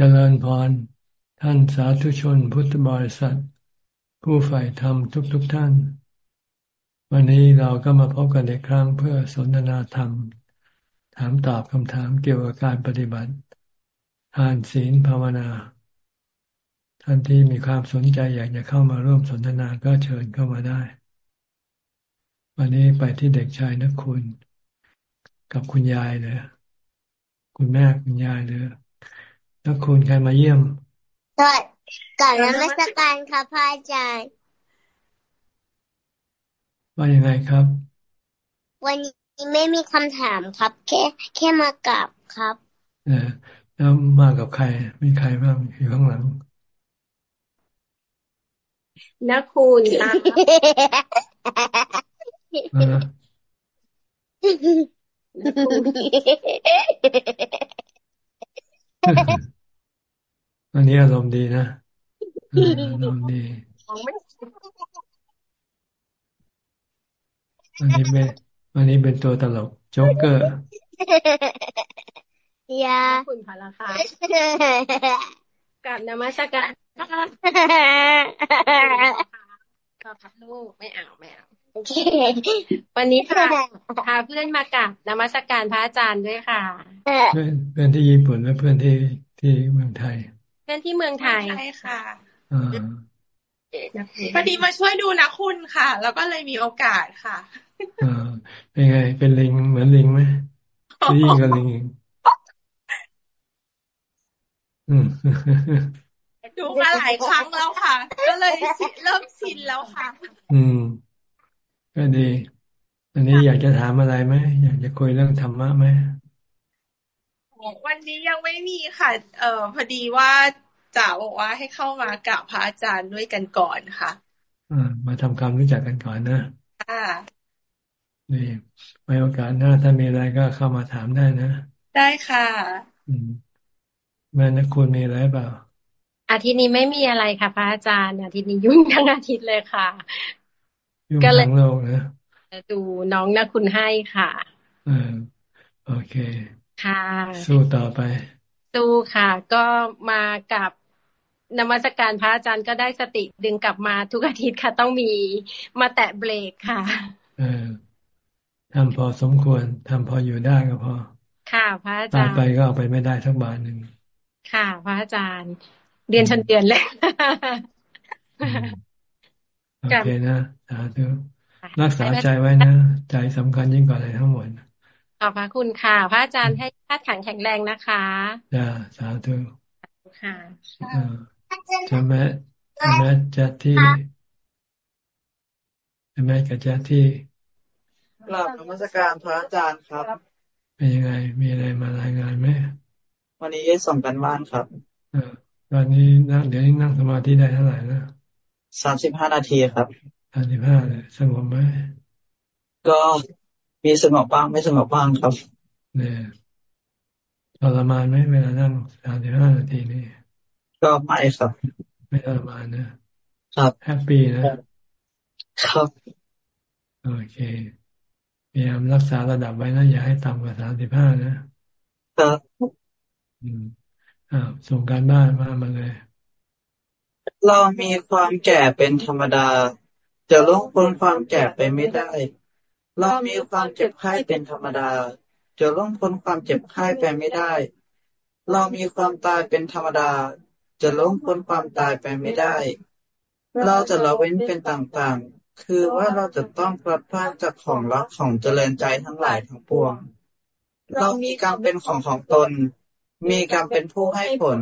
เจริญพร ท่านสาธุชนพุทธบริษัท ผู้ใฝ่ธรรมทุกๆทท่าน วันนี้เราก็มาพบกันอีกครั้งเพื่อสนทนาธรรม ถามตอบคำถามเกี่ยวกับการปฏิบัติทานศีลภาวนา ท่านที่มีความสนใจอยากจะเข้ามาร่วมสนทนาก็เชิญเข้ามาได้ วันนี้ไปที่เด็กชายนักคุณ กับคุณยายเลยคุณแม่คุณยายเลย แล้วคุณใครมาเยี่ยมก่อนก่อนนมัสการครับพระอาจารย์ว่ายังไงครับ วันนี้ไม่มีคำถามครับ แค่แค่มากราบครับเออแล้วมากับใคร มีใครบ้างอยู่ข้างหลังนักคุณนะ อันนี้อารมณ์ดีนะอารมณ์ดีอันนี้เป็นอันนี้เป็นตัวตลกโจ๊กเกอร์ยาคุณพาราคากับนมัสการก็พัดลูกไม่เอาไม่เอาวันนี้พาพาเพื่อนมากับนมัสการพระอาจารย์ด้วยค่ะ เพื่อนเพื่อนที่ญี่ปุ่นและเพื่อนที่ที่เมืองไทย พื่อนที่เมืองไทยใช่ค่ะพอดีมาช่วยดูนะคุณค่ะ แล้วก็เลยมีโอกาสค่ะอ่าเป็นไง เป็นลิงเหมือนลิงไหมยิ่งกับลิงดูมาหลายครั้งแล้วค่ะ ก็เลยเริ่มชินแล้วค่ะ อืม ก็ดี อันนี้อยากจะถามอะไรไหมอยากจะคุยเรื่องธรรมะไหม วันนี้ยังไม่มีค่ะ เอ่อพอดีว่าจ๋าบอกว่าให้เข้ามากราบพระอาจารย์ด้วยกันก่อนค่ะอ่ามาทำความรู้จักกันก่อนนะค่ะนี่ไว้โอกาสหน้าถ้ามีอะไรก็เข้ามาถามได้นะ ได้ค่ะ อืมแม่นักคุณมีอะไรเปล่า อาทิตย์นี้ไม่มีอะไรค่ะพระอาจารย์ อาทิตย์นี้ยุ่งทั้งอาทิตย์เลยค่ะ ยุ่งทั้งโลกนะดูน้องนักคุณให้ค่ะอ่าโอเค ค่ะสู้ต่อไป สู้ค่ะ ก็มากับนมัสการพระอาจารย์ก็ได้สติดึงกลับมาทุกอาทิตย์ค่ะ ต้องมีมาแตะเบรกค่ะเออทำพอสมควรทำพออยู่ได้ก็พอ ค่ะ พระอาจารย์ไปก็เอาไปไม่ได้ทั้งบาทหนึ่งค่ะ พระอาจารย์เรียนชันเดือนเลยโอเคนะสาธุรักษาใจไว้นะ ใจสำคัญยิ่งกว่าอะไรทั้งหมด ขอบพระคุณค่ะ พระอาจารย์ให้ธาตุขังแข็งแรงนะคะจ้าสาธุค่ะจะแม้จะแม้จะที่จะแม้กับจะที่กราบนมัสการพระอาจารย์ครับ เป็นยังไง มีอะไรมารายงานไหมวันนี้ส่งกันบ้านครับอตอนนี้นั่งเดี๋ยวนี้นั่งสมาธิได้เท่าไหร่นะสามสิบห้านาทีครับสามสิบห้าเลยสงบไหมก็ มีสงบบ้างไม่สงบบ้างครับเนี่ยทรมานไหมเวลานั่งสามสิบห้านาทีนี่ก็ไม่ครับ ไม่ทรมานนะครับ happy นะครับโอเคพยายามรักษาระดับไว้นะอย่าให้ต่ำกว่าสามสิบห้านะครับอืมอ่าส่งการบ้านมามาเลย เรามีความแก่เป็นธรรมดา จะล่วงพ้นความแก่ไปไม่ได้ เรามีความเจ็บไข้เป็นธรรมดา จะล่วงพ้นความเจ็บไข้ไปไม่ได้ เรามีความตายเป็นธรรมดา จะล้มพ้นความตายไปไม่ได้ เราจะละเว้นเป็นต่างๆ คือว่าเราจะต้องพลัดพรากจากของรักของเจริญใจทั้งหลายทั้งปวง เรามีกรรมเป็นของของตน มีกรรมเป็นผู้ให้ผล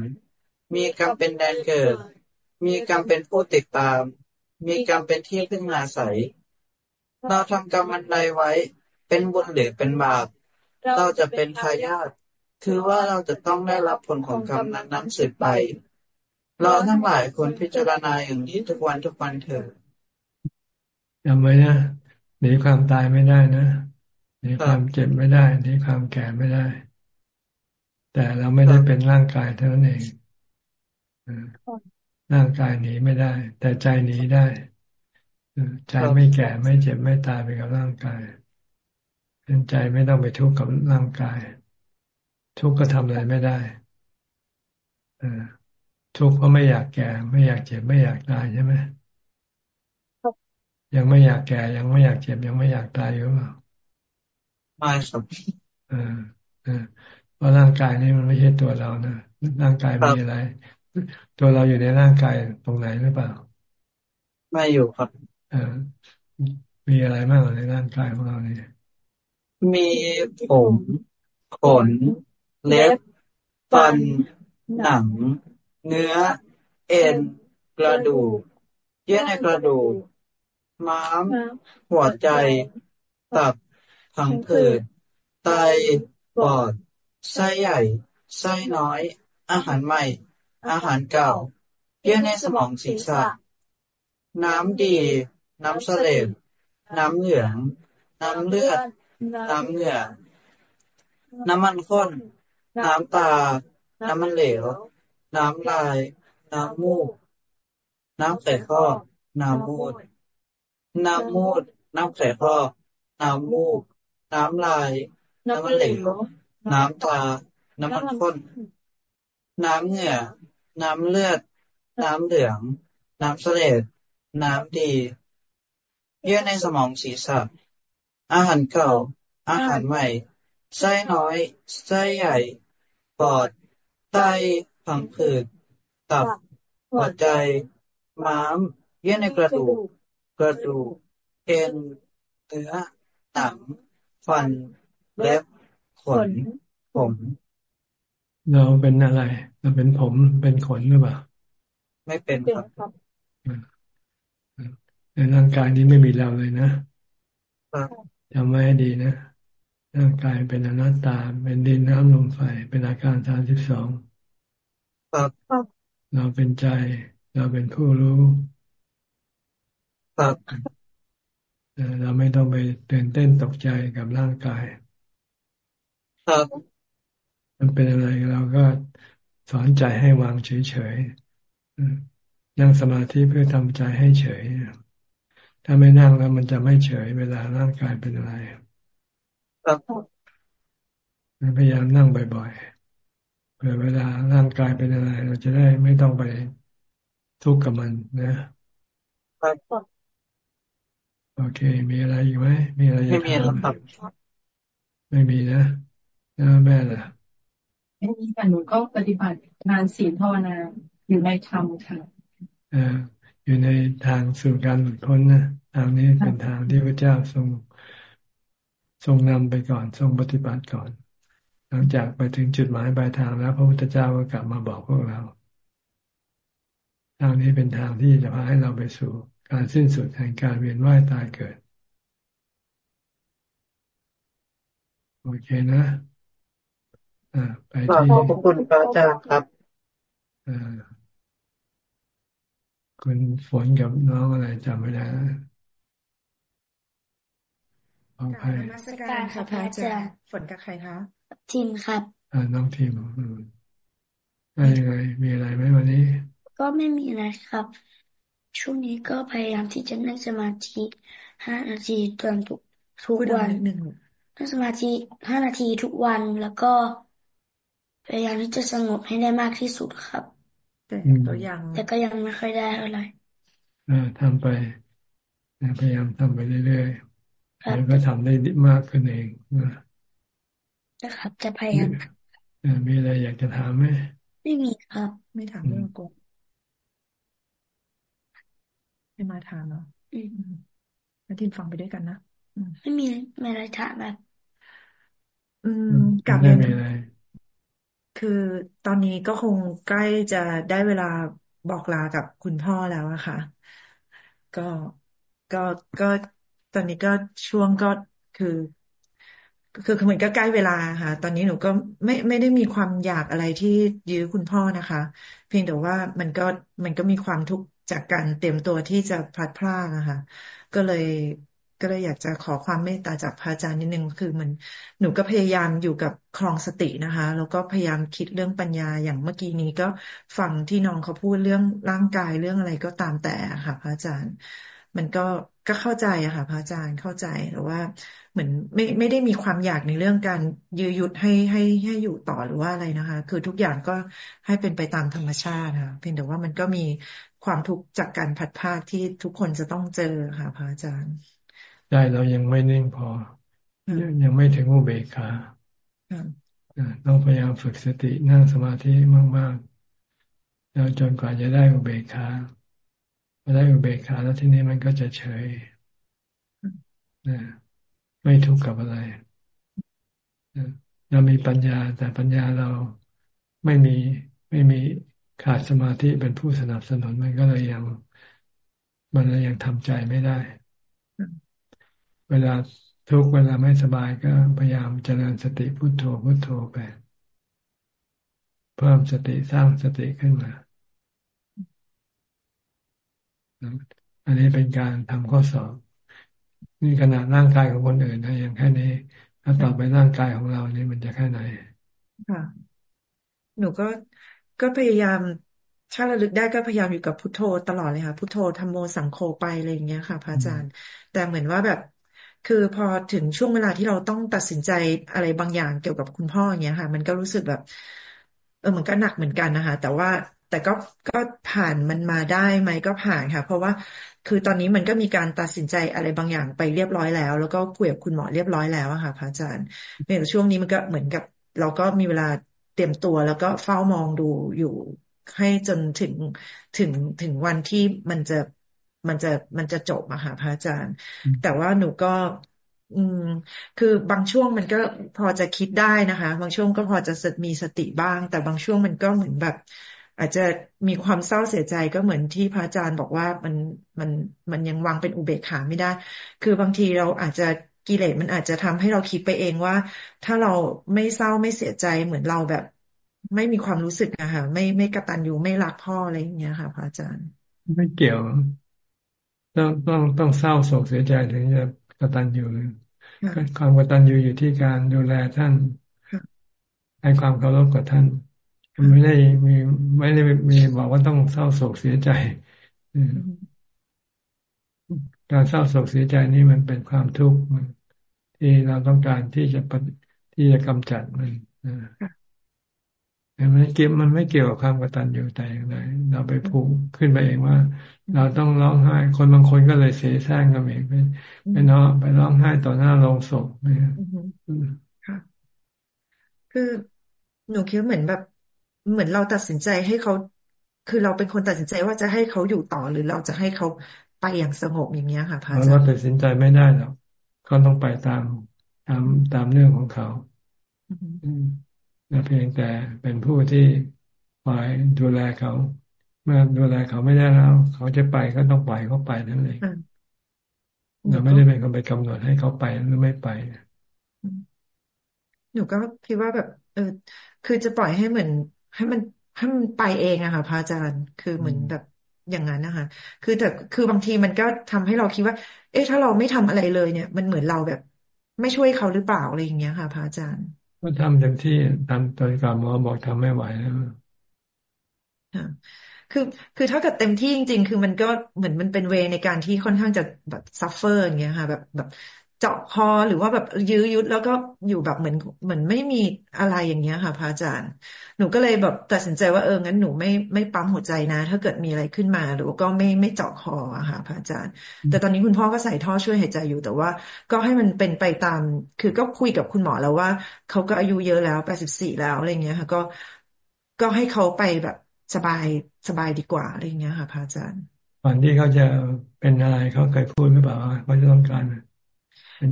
มีกรรมเป็นแดนเกิด มีกรรมเป็นผู้ติดตาม มีกรรมเป็นที่พึ่งอาศัย เราทำกรรมอันใดไว้ เป็นบุญหรือเป็นบาป เราจะเป็นทายาทคือว่าเราจะต้องได้รับผลของกรรมนั้นนั้นสืบไป เราทั้งหลายควรพิจารณาอย่างนี้ทุกวันทุกวันเถอะจำไว้นะหนีความตายไม่ได้นะหนีความเจ็บไม่ได้หนีความแก่ไม่ได้ แต่เราไม่ได้เป็นร่างกายเท่านั้นเองร่างกายหนีไม่ได้ แต่ใจหนีได้ ใจไม่แก่ไม่เจ็บไม่ตายไปกับร่างกายเป็นใจไม่ต้องไปทุกข์กับร่างกาย ทุกข์ก็ทำอะไรไม่ได้ทุกข์เพราะไม่อยากแก่ ไม่อยากเจ็บไม่อยากตายใช่ไหมยังไม่อยากแก่ยังไม่อยากเจ็บ ยังไม่อยากตายอยู่เปล่าไม่ครับเออเออเพราะร่างกายนี่มันไม่ใช่ตัวเรานะร่างกายมีอะไร ตัวเราอยู่ในร่างกายตรงไหนหรือเปล่า ไม่อยู่ครับเออ มีอะไรบ้างในร่างกายของเราเนี่ย มีผมขน เล็บ ฟัน หนัง เนื้อ เอ็น กระดูก เยื่อในกระดูก ม้าม หัวใจ ตับพังผืดไต ปอด ไส้ใหญ่ ไส้น้อย อาหารใหม่ อาหารเก่า เยื่อในสมองศีรษะ น้ำดี น้ำเสลดน้ำเหลือง น้ำเลือด น้ำเหงื่อ น้ำมันข้น น้ำตา น้ำมันเหลว น้ำลาย น้ำมูก น้ำไข่ข้อ น้ำมูด น้ำมูด น้ำไข่ข้อ น้ำมูก น้ำลาย น้ำมันเหลว น้ำตา น้ำมันข้น น้ำเหงื่อ น้ำเลือด น้ำเหลือง น้ำเสลดน้ำดี เยื่อในสมองศีรษะ อาหารเก่า อาหารใหม่ ไส้น้อย ไส้ใหญ่ ปอด ไตผังผืด ตับ หัวใจ ม้าม เยื่อในกระดูก กระดูก เอ็น เนื้อ หนัง ฟัน เล็บ ขน ผม เราเป็นอะไร เราเป็นผม เป็นขนหรือเปล่า ไม่เป็นครับ ในร่างกายนี้ไม่มีเราเลยนะจำไว้ดีนะ ร่างกายเป็นอนัตตา เป็นดินน้ำลมไฟ เป็นอาการสามสิบสองเราเป็นใจ เราเป็นผู้รู้เราไม่ต้องไปตื่นเต้นตกใจกับร่างกายมันเป็นอะไรเราก็สอนใจให้วางเฉยๆนั่งสมาธิเพื่อทำใจให้เฉย ถ้าไม่นั่งแล้วมันจะไม่เฉยเวลาร่างกายเป็นอะไรพยายามนั่งบ่อยๆเผื่อเวลาร่างกายเป็นอะไร เราจะได้ไม่ต้องไปทุกข์กับมันนะโอเค มีอะไรอยู่ไหมมีอะไรไม่มีแล้วครับไม่มีนะแล้วแม่ล่ะไม่มีแต่หนูก็ปฏิบัติงานศีลภาวนาอยู่ในธรรมค่ะ อ่าอยู่ในทางสู่การหลุดพ้นนะทางนี้เป็นทางที่พระเจ้าทรงทรงนำไปก่อนทรงปฏิบัติก่อน หลังจากไปถึงจุดหมายปลายทางแล้ว พระพุทธเจ้าก็กลับมาบอกพวกเรา ทางนี้เป็นทางที่จะพาให้เราไปสู่ การสิ้นสุดแห่งการเวียนว่ายตายเกิด โอเคนะอ่าไปที่ขอบคุณพระอาจารย์ครับอ่า คุณฝนกับน้องอะไรจำไม่ได้ขอให้นักการค่ะพระอาจารย์ฝนกับใครคะทีมครับอ่าน้องทีมอืมอะไรยังไงมีอะไรไหมวันนี้ ก็ไม่มีอะไรครับ ช่วงนี้ก็พยายามที่จะนั่งสมาธิห้านาทีตอนทุกทุกวันนั่งสมาธิห้านาทีทุกวันแล้วก็พยายามที่จะสงบให้ได้มากที่สุดครับ แต่ตัวอย่างแต่ก็ยังไม่ค่อยได้อะไรอ่าทำไปพยายามทำไปเรื่อยๆแล้วก็ทำได้มากขึ้นเองนะนะครับ จะพยายามมีอะไรอยากจะถามไหมไม่มีครับ ไม่ถามเรื่องโกงไม่มาถามเนาะมาทินฟังไปด้วยกันนะไม่มีไม่อะไรถามแบบ อืมกับไม่มีอะไร คือตอนนี้ก็คงใกล้จะได้เวลาบอกลากับคุณพ่อแล้วอะค่ะ ก็ก็ก็ตอนนี้ก็ช่วงก็คือคือเหมือนก็ใกล้เวลาค่ะ ตอนนี้หนูก็ไม่ไม่ได้มีความอยากอะไรที่ยื้อคุณพ่อนะคะ เพียงแต่ว่ามันก็มันก็มีความทุกข์จากการเตรียมตัวที่จะพลัดพรากอะค่ะ ก็เลย ก็เลยอยากจะขอความเมตตาจากพระอาจารย์นิดนึงคือมันหนูก็พยายามอยู่กับคลองสตินะคะ แล้วก็พยายามคิดเรื่องปัญญาอย่างเมื่อกี้นี้ก็ฟังที่น้องเขาพูดเรื่องร่างกายเรื่องอะไรก็ตามแต่ค่ะ พระอาจารย์ มันก็ก็เข้าใจอะค่ะ พระอาจารย์เข้าใจแต่ว่าเหมือนไม่ไม่ได้มีความอยากในเรื่องการยื้อยุดให้ให้ให้อยู่ต่อหรือว่าอะไรนะคะ คือทุกอย่างก็ให้เป็นไปตามธรรมชาติค่ะเพียงแต่ว่ามันก็มีความทุกข์จากการผัดภาคที่ทุกคนจะต้องเจอค่ะ พระอาจารย์ ใจเรายังไม่นิ่งพอ ยังไม่ถึงอุเบกขาต้องพยายามฝึกสตินั่งสมาธิมากๆแล้วจนกว่าจะได้อุเบกขาพอได้อุเบกขาแล้วทีนี้มันก็จะเฉยนะไม่ทุกข์กับอะไรเรามีปัญญาแต่ปัญญาเราไม่มีไม่มีขาดสมาธิเป็นผู้สนับสนุนมันก็เลยยัง มันเลยยังทำใจไม่ได้ เวลาทุกเวลาไม่สบายก็พยายามเจริญสติพุโทโธพุโทโธไปเพิ่มสติสร้างสติขึ้นมา อันนี้เป็นการทำข้อสอบ นี่ขนาดร่างกายของคนอื่นนะอย่างแค่นี้ถ้าต่อไปร่างกายของเรานี่มันจะแค่ไหนค่ะ หนูก็ก็พยายามถ้าระลึกได้ก็พยายามอยู่กับพุทโธตลอดเลยค่ะ พุทโธธรรมโมสังโฆไปอะไรอย่างเงี้ยค่ะ พระอาจารย์ แต่เหมือนว่าแบบ คือพอถึงช่วงเวลาที่เราต้องตัดสินใจอะไรบางอย่างเกี่ยวกับคุณพ่ออย่างเงี้ยค่ะ มันก็รู้สึกแบบ เออมันก็หนักเหมือนกันนะคะแต่ว่าแต่ก็ก็ผ่านมันมาได้ไหมก็ผ่านค่ะ เพราะว่าคือตอนนี้มันก็มีการตัดสินใจอะไรบางอย่างไปเรียบร้อยแล้ว แล้วก็คุยกับคุณหมอเรียบร้อยแล้วอะค่ะพระอาจารย์ในช่วงนี้มันก็เหมือนกับ เราก็มีเวลาเตรียมตัวแล้วก็เฝ้ามองดูอยู่ให้จนถึงถึงถึงวันที่มันจะ มันจะมันจะจบอะค่ะพระอาจารย์ แต่ว่าหนูก็ อืม คือบางช่วงมันก็พอจะคิดได้นะคะ บางช่วงก็พอจะมีสติบ้าง แต่บางช่วงมันก็เหมือนแบบ อาจจะมีความเศร้าเสียใจก็เหมือนที่พระอาจารย์บอกว่ามันมันมันยังวางเป็นอุเบกขาไม่ได้ คือบางทีเราอาจจะกิเลสมันอาจจะทำให้เราคิดไปเองว่า ถ้าเราไม่เศร้าไม่เสียใจเหมือนเราแบบไม่มีความรู้สึกอะค่ะไม่ไม่กระตันอยู่ไม่รักพ่ออะไรอย่างเงี้ยค่ะพระอาจารย์ ไม่เกี่ยว ต้องต้องต้องเศร้าโศกเสียใจถึงจะกตัญญูความกตัญญูอยู่ที่การดูแลท่านให้ความเคารพกับท่านไม่ได้มีไม่ได้มีบอกว่าต้องเศร้าโศกเสียใจการเศร้าโศกเสียใจนี่มันเป็นความทุกข์ที่เราต้องการที่จะที่จะกำจัดมันมันไม่เกี่ยวมันไม่เกี่ยวกับความกตัญญูแต่อย่างไรเราไปผูกขึ้นไปเองว่า เราต้องร้องไห้ คนบางคนก็เลยเสียแซงกันเองไปไปนอนไปร้องไห้ต่อหน้าโรงศพเนี่ยค่ะคือหนูคิดเหมือนแบบ เหมือนเราตัดสินใจให้เขา คือเราเป็นคนตัดสินใจว่าจะให้เขาอยู่ต่อหรือเราจะให้เขาไปอย่างสงบอย่างเงี้ยค่ะพระอาจารย์เราตัดสินใจไม่ได้หรอกเขาต้องไปตามตามตามเรื่องของเขาเพียงแต่เป็นผู้ที่คอยดูแลเขา เมื่อดูแลเขาไม่ได้แล้ว เขาจะไปก็ต้องปล่อยเขาไปนั่นเองเราไม่ได้เป็นคนไปกำหนดให้เขาไปหรือไม่ไปหนูก็คิดว่าแบบ เออ คือจะปล่อยให้เหมือน ให้มันให้มันไปเองอะค่ะพระอาจารย์คือเหมือนแบบอย่างนั้นนะคะ คือแต่คือบางทีมันก็ทำให้เราคิดว่า เอ๊ะถ้าเราไม่ทำอะไรเลยเนี่ย มันเหมือนเราแบบ ไม่ช่วยเขาหรือเปล่าอะไรอย่างเงี้ยค่ะพระอาจารย์ก็ทำเต็มที่ตามตัวการหมอบอกทำไม่ไหวแล้ว คือ คือถ้าเกิดเต็มที่จริง ๆ คือมันก็เหมือนมันเป็น way ในการที่ค่อนข้างจะแบบ suffer อย่างเงี้ยค่ะ แบบแบบเจาะคอหรือว่าแบบยื้อยุดแล้วก็อยู่แบบเหมือนเหมือนไม่มีอะไรอย่างเงี้ยค่ะพระอาจารย์ หนูก็เลยแบบตัดสินใจว่าเอองั้นหนูไม่ไม่ปั๊มหัวใจนะ ถ้าเกิดมีอะไรขึ้นมา หรือก็ไม่ไม่เจาะคออะค่ะพระอาจารย์ แต่ตอนนี้คุณพ่อก็ใส่ท่อช่วยหายใจอยู่แต่ว่า ก็ให้มันเป็นไปตาม คือก็คุยกับคุณหมอแล้วว่าเขาก็อายุเยอะแล้วแปดสิบสี่แล้วอะไรเงี้ยค่ะ ก็ก็ให้เขาไปแบบ สบายสบายดีกว่าอะไรเงี้ยค่ะพระอาจารย์ก่อนที่เขาจะเป็นอะไรเขาเคยพูดหรือเปล่าเขาจะต้องการ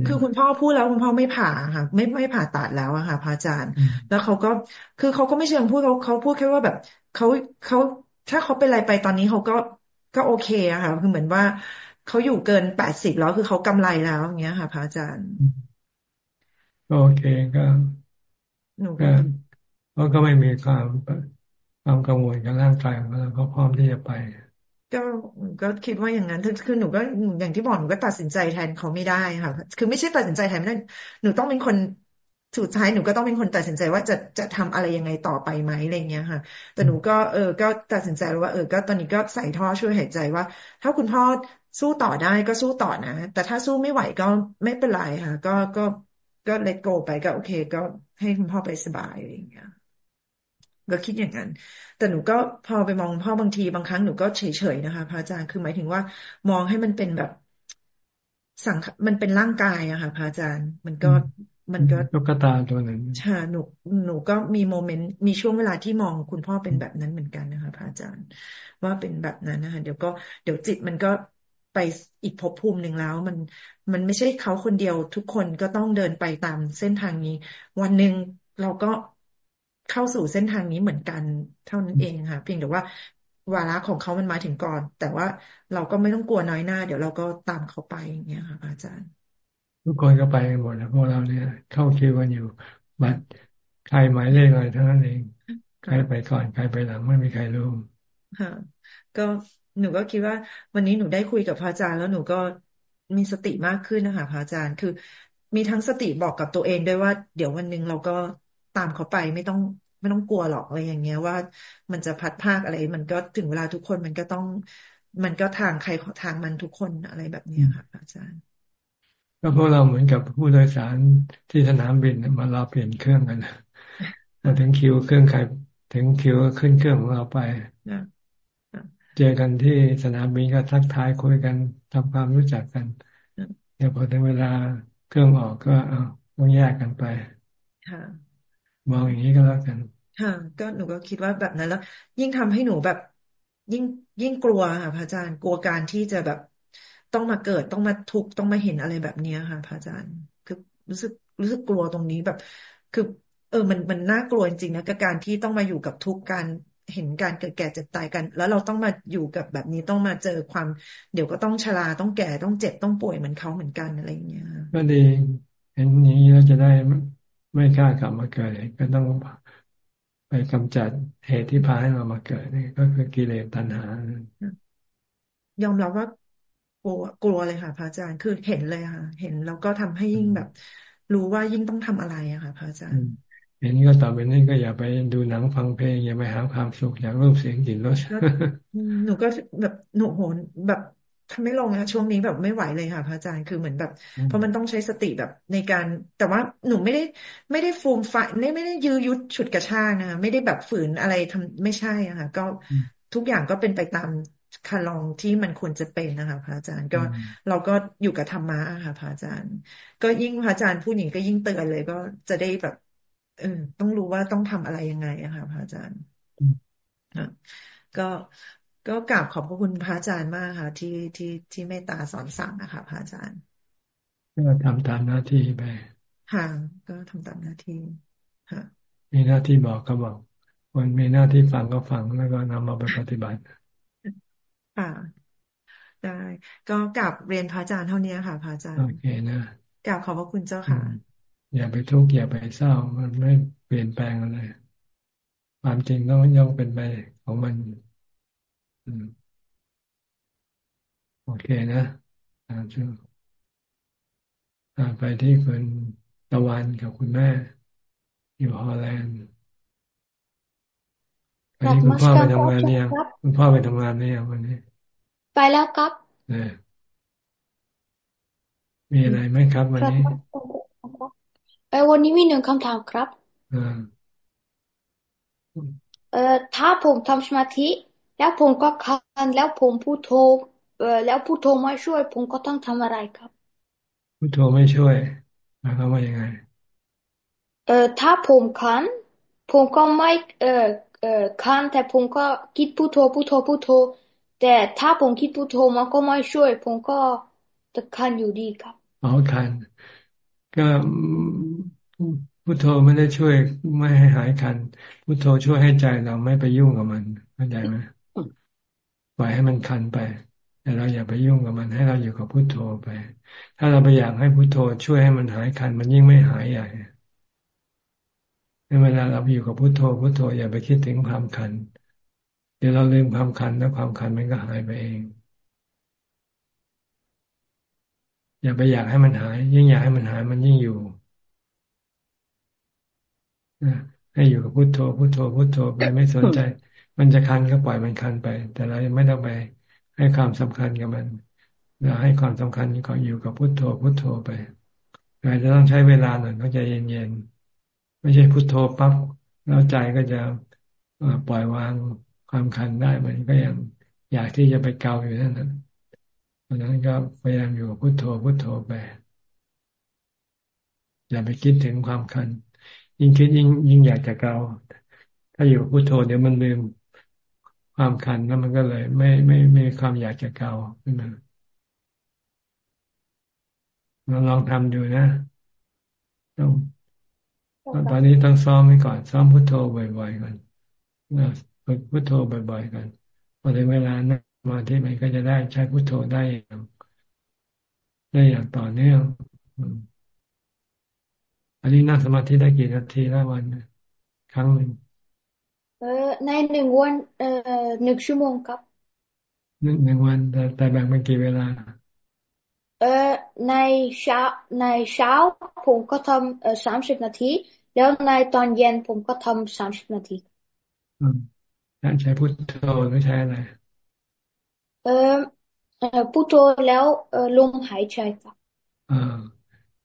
คือคุณพ่อพูดแล้วคุณพ่อไม่ผ่าค่ะ ไม่ไม่ผ่าตัดแล้วอะค่ะพระอาจารย์ แล้วเขาก็คือเขาก็ไม่เชิงพูดเขาเขาพูดแค่ว่าแบบเขาเขาถ้าเขาเป็นอะไรไปตอนนี้เขาก็ก็โอเคอะค่ะ คือเหมือนว่าเขาอยู่เกินแปดสิบแล้วคือเขากำไรแล้วอย่างเงี้ยค่ะพระอาจารย์โอเคก็หนูก็เขาก็ไม่มีความ ความกังวลกับร่างกายของเราเขาพร้อมที่จะไป ก็ก็คิดว่าอย่างนั้นคือหนูก็อย่างที่บอกหนูก็ตัดสินใจแทนเขาไม่ได้ค่ะ คือไม่ใช่ตัดสินใจแทนไม่ได้หนูต้องเป็นคนสุดท้ายหนูก็ต้องเป็นคนตัดสินใจว่าจะจะทำอะไรยังไงต่อไปไหมอะไรเงี้ยค่ะ แต่หนูก็เออก็ตัดสินใจว่าเออ ก็ตอนนี้ก็ใส่ท่อช่วยหายใจว่า ถ้าคุณพ่อสู้ต่อได้ก็สู้ต่อนะ แต่ถ้าสู้ไม่ไหวก็ไม่เป็นไรค่ะ ก็ก็ก็เลทโกไปก็โอเค ก็ให้คุณพ่อไปสบายอะไรเงี้ย ก็คิดอย่างนั้น แต่หนูก็พอไปมองพ่อบางทีบางครั้งหนูก็เฉยๆนะคะพระอาจารย์คือหมายถึงว่า มองให้มันเป็นแบบสังมันเป็นร่างกายอะค่ะพระอาจารย์ มันก็มันก็ตุ๊กตาตัวหนึ่งใช่หนูหนูก็มีโมเมนต์มีช่วงเวลาที่มองคุณพ่อเป็นแบบนั้นเหมือนกันนะคะพระอาจารย์ ว่าเป็นแบบนั้นนะคะเดี๋ยวก็เดี๋ยวจิตมันก็ไปอีกภพภูมิหนึ่งแล้ว มันมันไม่ใช่เขาคนเดียวทุกคนก็ต้องเดินไปตามเส้นทางนี้ วันหนึ่งเราก็ เข้าสู่เส้นทางนี้เหมือนกันเท่านั้นเองค่ะ เพียงแต่ว่าวาระของเขามันมาถึงก่อน แต่ว่าเราก็ไม่ต้องกลัวน้อยหน้า เดี๋ยวเราก็ตามเขาไปอย่างเงี้ยค่ะ อาจารย์ ทุกคนก็ไปกันหมดแล้วพวกเราเนี่ย เข้าคิวกันอยู่บัตรใครหมายเลขอะไรเท่านั้นเองใครไปก่อนใครไปหลังไม่มีใครรู้ค่ะ ก็หนูก็คิดว่า วันนี้หนูได้คุยกับพระอาจารย์แล้วหนูก็มีสติมากขึ้นนะคะพระอาจารย์คือมีทั้งสติบอกกับตัวเองด้วยว่า เดี๋ยววันหนึ่งเราก็ ตามเขาไปไม่ต้องไม่ต้องกลัวหรอกอะไรอย่างเงี้ย ว่ามันจะพัดภาคอะไร มันก็ถึงเวลาทุกคนมันก็ต้อง มันก็ทางใครทางมันทุกคนอะไรแบบนี้ค่ะ อาจารย์ ก็พวกเราเหมือนกับผู้โดยสารที่สนามบินมารอเปลี่ยนเครื่องกันมาถึงคิวเครื่องใครถึงคิวขึ้นเครื่องของเราไปเจอกันที่สนามบินก็ทักทายคุยกันทำความรู้จักกันเดี๋ยวพอถึงเวลาเครื่องออกก็เอาต้องแยกกันไป มองอย่างนี้ก็แล้วกันค่ะก็หนูก็คิดว่าแบบนั้นแล้ว ยิ่งทำให้หนูแบบ ยิ่งยิ่งกลัวค่ะพระอาจารย์กลัวการที่จะแบบต้องมาเกิดต้องมาทุกต้องมาเห็นอะไรแบบนี้ค่ะพระอาจารย์ คือรู้สึกรู้สึกกลัวตรงนี้แบบ คือ เออมันมันน่ากลัวจริงๆนะกับการที่ต้องมาอยู่กับทุกการเห็นการเกิดแก่เจ็บตายกัน แล้วเราต้องมาอยู่กับแบบนี้ต้องมาเจอความ เดี๋ยวก็ต้องชราต้องแก่ต้องเจ็บต้องป่วยเหมือนเขาเหมือนกันอะไรอย่างเงี้ยก็ดีเห็นนี้เราจะได้ ไม่กล้ากลับมาเกิดก็ต้องไปกำจัดเหตุที่พาให้เรามาเกิดนี่ก็คือกิเลสตัณหายอมรับว่ากลัวกลัวเลยค่ะพระอาจารย์คือเห็นเลยค่ะ เห็นแล้วก็ทำให้ยิ่งแบบ รู้ว่ายิ่งต้องทำอะไรอะค่ะพระอาจารย์เห็นก็ต่อไปนี้ก็อย่าไปดูหนังฟังเพลงอย่าไปหาความสุขจากรูปเสียงกลิ่นรสหนูก็แบบหนูโหนแบบทำ ไม่ลงนะช่วงนี้แบบไม่ไหวเลยค่ะ พระอาจารย์คือเหมือนแบบ เพราะมันต้องใช้สติแบบในการ แต่ว่าหนูไม่ได้ไม่ได้ฟูมไฟไม่ไม่ได้ยื้อยุดฉุดกระชากนะไม่ได้แบบฝืนอะไรทำไม่ใช่อะค่ะก็ทุกอย่างก็เป็นไปตามคันลองที่มันควรจะเป็นนะคะพระอาจารย์ก็เราก็อยู่กับธรรมะค่ะพระอาจารย์ ก็ยิ่งพระอาจารย์ผู้หญิงก็ยิ่งเตือนเลย ก็จะได้แบบเออต้องรู้ว่าต้องทำอะไรยังไงอะค่ะพระอาจารย์ก็ ก็กราบขอบพระคุณพระอาจารย์มากค่ะ ที่ที่ที่เมตตาสอนสั่งนะคะพระอาจารย์ก็ทำตามหน้าที่ไปค่ะก็ทำตามหน้าที่ค่ะ มีหน้าที่บอกก็บอกคนมีหน้าที่ฟังก็ฟังแล้วก็นำมาไปปฏิบัติค่ะได้ก็กลับเรียนพระอาจารย์เท่านี้ค่ะพระอาจารย์โอเคนะกลับขอบพระคุณเจ้าค่ะ อย่าไปทุกข์อย่าไปเศร้ามันไม่เปลี่ยนแปลงอะไรความจริงต้องย่อมเป็นไปของมัน โอเคนะอ่าช่วไปที่คุณตะวันกับคุณแม่ อยู่ฮอลแลนด์วันนี้คุณพ่อไปทำงานเนี่ยคุณพ่อไปทำงานเนี่ยวันนี้ ไปแล้วครับเนี่ยมีอะไรไหมครับ วันนี้เออวันนี้มีหนึ่งคำถามครับเอ่อถ้าผมทำสมาธิ แล้วผมก็คันแล้วผมพูดโทเอ่อแล้วพูดโทไม่ช่วย ผมก็ต้องทำอะไรครับพูดโทไม่ช่วยหมายความว่ายังไง เอ่อถ้าผมคันผมก็ไม่เอ่อเอ่อคันแต่ผมก็คิดพูดโทพูดโทพูดโทแต่ถ้าผมคิดพูดโทมันก็ไม่ช่วย ผมก็จะคันอยู่ดีครับอ๋อคันก็พุทโธไม่ได้ช่วยไม่ให้หายคัน พุทโธช่วยให้ใจเราไม่ไปยุ่งกับมันเข้าใจไหม ปล่อยให้มันคันไป แต่เราอย่าไปยุ่งกับมันให้เราอยู่กับพุทโธไป ถ้าเราไปอยากให้พุทโธช่วยให้มันหายคัน มันยิ่งไม่หายใหญ่ในเวลาเราอยู่กับพุทโธพุทโธอย่าไปคิดถึงความคัน เดี๋ยวเราลืมความคันแล้วความคันมันก็หายไปเอง อย่าไปอยากให้มันหาย ยิ่งอยากให้มันหายมันยิ่งอยู่ให้อยู่กับพุโทโธพุโทโธพุโทโธไปไม่สนใจ มันจะคันก็ปล่อยมันคันไป แต่เราไม่ต้องไปให้ความสำคัญกับมันเราให้ความสำคัญก็อยู่กับพุทโธพุทโธไปอาจจะต้องใช้เวลาหน่อยต้องใจเย็นๆไม่ใช่พุทโธปั๊บแล้วใจก็จะปล่อยวางความคันได้มันก็ยังอยากที่จะไปเกาอยู่นั่นนะเพราะนั้นก็พยายามอยู่กับพุทโธพุทโธไปอย่าไปคิดถึงความคัน ยิ่งคิดยิ่งยิ่งอยากจะเกาถ้าอยู่พุทโธเดี๋ยวมันลืม ความคันแล้วมันก็เลย ไม่ไม่ไม่มีความอยากจะเกาขึ้นมาเราลองทำดูนะต้องตอนนี้ต้องซ้อมไว้ก่อน ซ้อมพุทโธบ่อยๆก่อนฝึกพุทโธบ่อยๆกันพอถึงเวลานั่งมาที่มันก็จะได้ใช้พุทโธได้อย่างได้อย่างต่อเนื่องอันนี้นั่งสมาธิได้กี่นาทีละวันครั้งหนึ่ง เออในหนึ่งวัน เอ่อหนึ่งชั่วโมงครับหนึ่งหนึ่งวันแต่แต่แบ่งเป็นกี่เวลา เออในเช้าในเช้าผมก็ทำเออสามสิบนาที แล้วในตอนเย็นผมก็ทำสามสิบนาทีอืมใช้พุทโธหรือใช้อะไรเออเออพุทโธแล้วเออลมหายใจครับอ่า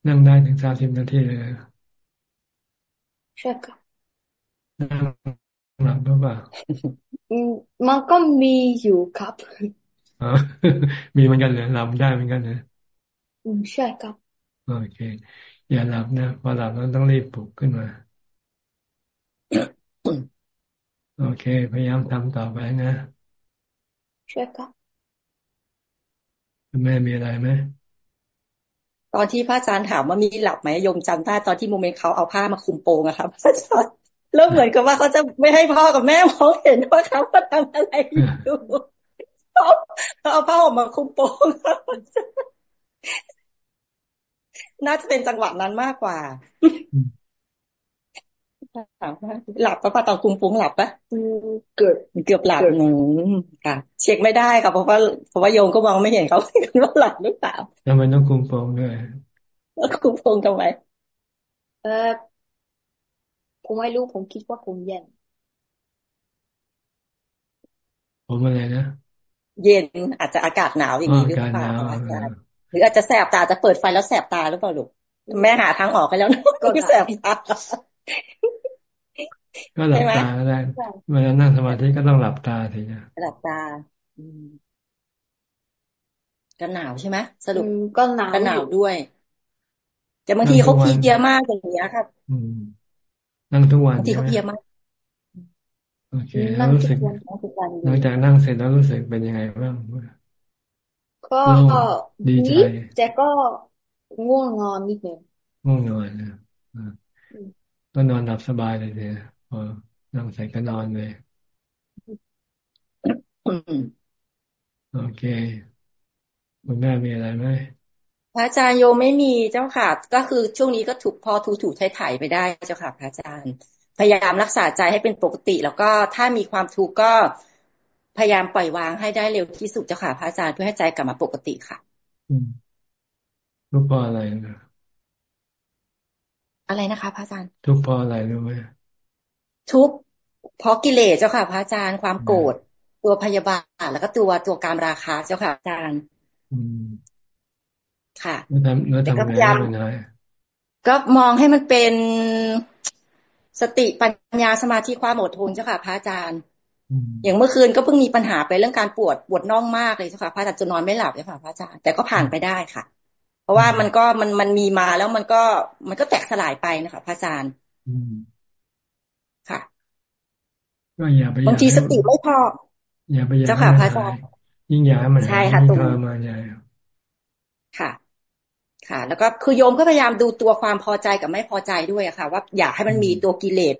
นั่งได้ถึงสามสิบนาทีเลยใช่ครับนั่ง หลับหรือเปล่ามันก็มีอยู่ครับอ๋อมีเหมือนกันเลยหลับได้เหมือนกันเลยอืมใช่ครับโอเค อย่าหลับนะพอหลับแล้วต้องรีบปลุกขึ้นมา โอเค พยายามทำต่อไปนะใช่ครับแม่มีอะไรไหมตอนที่พระอาจารย์ถามว่ามีหลับไหมยมจำได้ตอนที่โมเมนต์เขาเอาผ้ามาคุมโปงอะครับพระอาจารย์ เริ่มเหมือนกับว่าเขาจะไม่ให้พ่อกับแม่มองเห็นว่าเขาทำอะไรอยู่เขาเอาผ้าออกมาคุมโปงน่าจะเป็นจังหวะนั้นมากกว่าหลับปะปะตอนคุมโปงหลับปะเกือบเกือบหลับหนูค่ะ เช็คไม่ได้ค่ะเพราะว่าเพราะว่าโยมก็มองไม่เห็นเขาว่าหลับหรือเปล่าทำไมต้องคุมโปงด้วยแล้วคุมโปงทำไมเออ ผมไม่รู้ผมคิดว่าผมเย็น ผมอะไรนะ เย็นอาจจะอากาศหนาวอย่างนี้หรือเปล่าหรืออาจจะแสบตาจะเปิดไฟแล้วแสบตาหรือเปล่าลูกแม่หาทางออกให้แล้วนะก็แสบตาก็หลับตาได้เวลานั่งสมาธิก็ต้องหลับตาทีนะหลับตาก็หนาวใช่ไหมสรุปก็หนาวก็หนาวด้วย แต่บางทีเขาคิดเยอะมากอย่างเงี้ยครับ นั่งทุกวันบางทีเขาเพียมากโอเคแล้วรู้สึกหลังจากนั่งเสร็จแล้วรู้สึกเป็นยังไงบ้างก็ดีใจแต่ก็ง่วงนอนนิดนึงง่วงนอนนะก็นอนหลับสบายเลยเนี่ยพอนั่งใส่ก็นอนเลยโอเคคุณแม่มีอะไรไหม พระอาจารย์โยไม่มีเจ้าค่ะ ก็คือช่วงนี้ก็ถูกพอถูถูไถ่ไปได้เจ้าค่ะ พระอาจารย์ พยายามรักษาใจให้เป็นปกติ แล้วก็ถ้ามีความทุกข์ก็พยายามปล่อยวางให้ได้เร็วที่สุดเจ้าค่ะ พระอาจารย์เพื่อให้ใจกลับมาปกติค่ะทุกข์เพราะอะไรนะอะไรนะคะ พระอาจารย์ ทุกข์เพราะอะไรรู้ไหมทุกข์เพราะกิเลสเจ้าค่ะ พระอาจารย์ความโกรธตัวพยาบาทแล้วก็ตัวตัวการราคาเจ้าค่ะอาจารย์ ค่ะแล้วทำไงก็มองให้มันเป็นสติปัญญาสมาธิความอดทนเจ้าค่ะพระอาจารย์ อย่างเมื่อคืนก็เพิ่งมีปัญหาไปเรื่องการปวดปวดน่องมากเลยเจ้าค่ะพระอาจารย์จะนอนไม่หลับเจ้าค่ะพระอาจารย์แต่ก็ผ่านไปได้ค่ะ เพราะว่ามันก็มันมันมีมาแล้วมันก็มันก็แตกสลายไปนะคะพระอาจารย์ค่ะก็อย่าไปบางทีสติไม่พออย่าไปเจ้าค่ะพระอาจารย์ยิ่งอย่ามันใช่ค่ะตรงมาใหญ่ค่ะ ค่ะ แล้วก็คือโยมก็พยายามดูตัวความพอใจกับไม่พอใจด้วยอะค่ะ ว่าอยากให้มันมีตัวกิเลส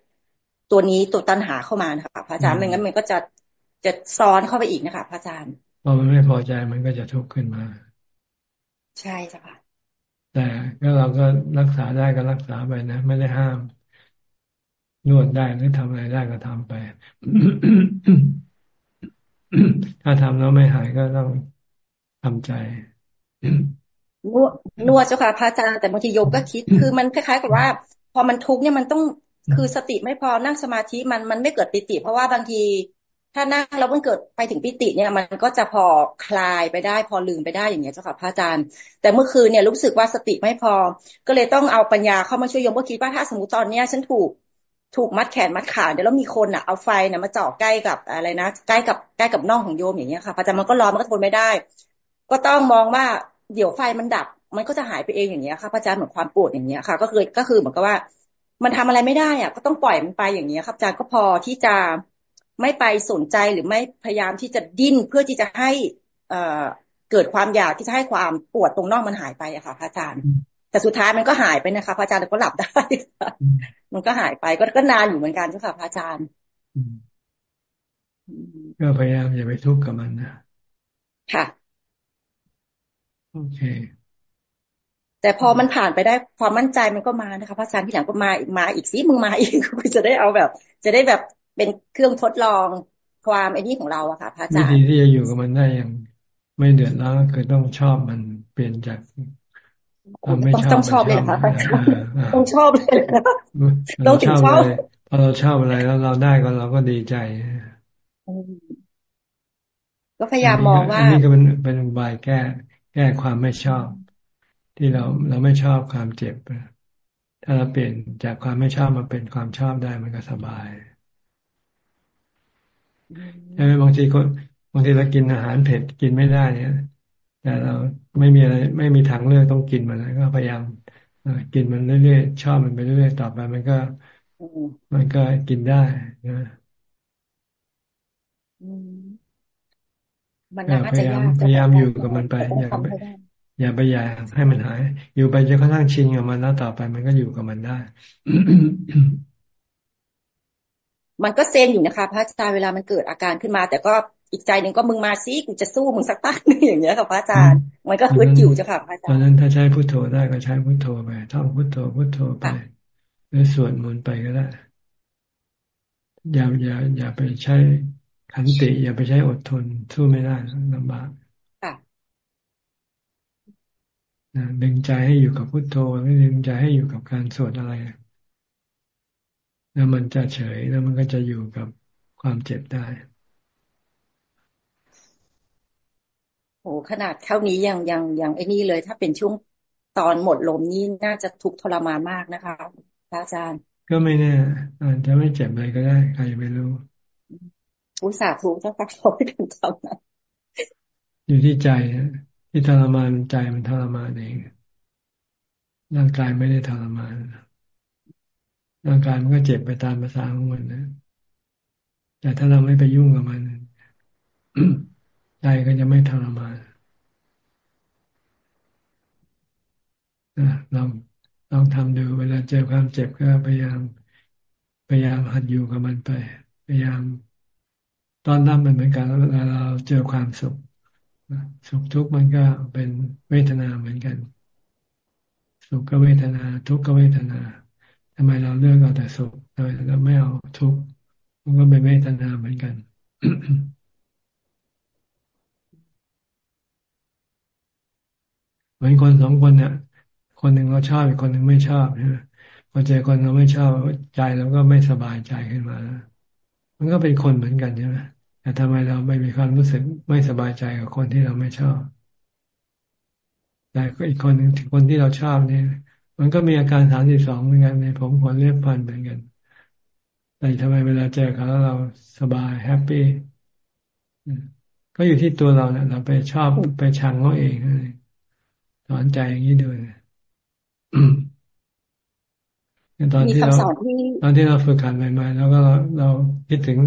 ตัวนี้ตัวตัณหาเข้ามานะคะพระอาจารย์ไม่งั้นมันก็จะจะซ้อนเข้าไปอีกนะคะพระอาจารย์พอมันไม่พอใจมันก็จะทุกข์ขึ้นมา ใช่จ้ะค่ะแต่ก็เราก็รักษาได้ก็รักษาไปนะ ไม่ได้ห้ามนวดได้หรือทำอะไรได้ก็ทำไป ถ้าทำแล้วไม่หายก็ต้องทำใจ นวดนวดเจ้าค่ะพระอาจารย์แต่บางทีโยมก็คิด คือมันคล้ายๆกับว่า พอมันทุกข์เนี่ยมันต้องคือสติไม่พอนั่งสมาธิมันมันไม่เกิดปิติ เพราะว่าบางที ถ้านั่งแล้วมันเกิดไปถึงปิติเนี่ย มันก็จะพอคลายไปได้ พอลืมไปได้อย่างเงี้ยเจ้าค่ะพระอาจารย์ แต่เมื่อคืนเนี่ยรู้สึกว่าสติไม่พอ ก็เลยต้องเอาปัญญาเข้ามาช่วยโยมก็คิดว่าถ้าสมมติตอนเนี้ยฉันถูกถูกมัดแขนมัดขาเดี๋ยวแล้วมีคนอะเอาไฟนะมาจ่อใกล้กับอะไรนะใกล้กับใกล้กับน่องของโยมอย่างเงี้ยค่ะพระอาจารย์มันก็ร้อนมันก็ทนไม่ได้ ก็ต้องมองว่า เดี๋ยวไฟมันดับ มันก็จะหายไปเองอย่างเงี้ยค่ะพระอาจารย์เหมือนความปวดอย่างเงี้ยค่ะ ก็คือก็คือเหมือนกับว่า มันทำอะไรไม่ได้อะก็ต้องปล่อยมันไปอย่างเงี้ยครับอาจารย์ก็พอที่จะไม่ไปสนใจหรือไม่พยายามที่จะดิ้นเพื่อที่จะให้เอ่อเกิดความอยากที่จะให้ความปวดตรงน่องมันหายไปอะค่ะพระอาจารย์แต่สุดท้ายมันก็หายไปนะคะพระอาจารย์ก็หลับได้มันก็หายไปก็ก็นานอยู่เหมือนกันเจ้าค่ะพระอาจารย์ก็พยายามอย่าไปทุกข์กับมันนะค่ะ โอเค แต่พอมันผ่านไปได้ความมั่นใจมันก็มานะคะพระอาจารย์ที่หลังก็มามาอีกสิมึงมาอีกก็จะได้เอาแบบ จะได้แบบเป็นเครื่องทดลองความไอ้นี่ของเราอะค่ะพระอาจารย์วิธีที่จะอยู่กับมันได้อย่างไม่เดือดร้อนก็คือต้องชอบมันเปลี่ยนจากความไม่ชอบต้องชอบเลยค่ะพระอาจารย์ต้องชอบเลยต้องถึงชอบพอเราชอบอะไรแล้วเราได้ก็เราก็ดีใจก็พยายามมองว่าอันนี้ก็เป็นเป็นบายแก้ แก้ความไม่ชอบ ที่เราเราไม่ชอบความเจ็บ ถ้าเราเปลี่ยนจากความไม่ชอบมาเป็นความชอบได้มันก็สบายใช่ไหมบางทีคนบางทีเรากินอาหารเผ็ดกินไม่ได้เนี่ยแต่เราไม่มีอะไร ไม่มีทางเลือกต้องกินมันแล้วก็พยายามกินมันเรื่อยๆชอบมันไปเรื่อยๆต่อไปมันก็ มันก็กินได้นะ พยายามพยายามอยู่กับมันไป อย่าไปอย่าไปอยากให้มันหาย อยู่ไปจะค่อนข้างชินกับมันแล้วต่อไปมันก็อยู่กับมันได้ มันก็เซนอยู่นะคะพระอาจารย์เวลามันเกิดอาการขึ้นมา แต่ก็อีกใจหนึ่งก็มึงมาซิกูจะสู้มึงสักตั้งนึงอย่างเงี้ยค่ะพระอาจารย์ มันก็ฮึดอยู่จ้ะค่ะพระอาจารย์ตอนนั้นถ้าใช้พุทโธได้ก็ใช้พุทโธไปท่องพุทโธพุทโธไปหรือสวดมนต์ไปก็ได้อย่าอย่าอย่าไปใช้ ขันติอย่าไปใช้อดทนสู้ไม่ได้ลำบากดึงใจให้อยู่กับพุทโธไม่ดึงใจให้อยู่กับการสวดอะไรแล้วมันจะเฉยแล้วมันก็จะอยู่กับความเจ็บได้โอ้ขนาดเท่านี้ยังยังยังไอ้นี่เลย ถ้าเป็นช่วงตอนหมดลมนี่น่าจะทุกทรมานมากนะคะพระอาจารย์ ก็ไม่แน่อาจจะไม่เจ็บอะไรก็ได้ ใครไม่รู้ อุตส่าห์ทุกเจ้าค่ะขอให้ถึงทำนะอยู่ที่ใจที่ทรมานใจมันทรมานเองร่างกายไม่ได้ทรมานร่างกายมันก็เจ็บไปตามภาษาของมันนะ แต่ถ้าเราไม่ไปยุ่งกับมันใจก็จะไม่ทรมานนะลองลองทำดูเวลาเจอความเจ็บก็พยายาม พยายามหัดอยู่กับมันไป พยายาม ตอนนั้นมันเหมือนกันเวลาเราเจอความสุข สุขทุกข์มันก็เป็นเวทนาเหมือนกัน สุขก็เวทนา ทุกข์ก็เวทนาทำไมเราเลือกเอาแต่สุขทำไมเราไม่เอาทุกข์มันก็เป็นเวทนาเหมือนกันเหมือนคนสองคนเนี่ย คนหนึ่งเราชอบอีกคนหนึ่งไม่ชอบใช่ไหมพอเจอคนเราไม่ชอบใจเราก็ไม่สบายใจขึ้นมาแล้ว มันก็เป็นคนเหมือนกันใช่ไหมแต่ทำไมเราไม่มีความรู้สึกไม่สบายใจกับคนที่เราไม่ชอบ แต่อีกคนหนึ่งคนที่เราชอบเนี่ย มันก็มีอาการสามสิบสองเหมือนกันในผมขนเล็บฟันเหมือนกัน แต่ทำไมเวลาเจอเขาแล้วเราสบายแฮปปี้ก็อยู่ที่ตัวเราเนี่ยเราไปชอบไปชังเขาเองสอนใจอย่างนี้ด้วย ตอนที่เราตอนที่เราฝึกขันใหม่ๆแล้วก็เราเราคิดถึง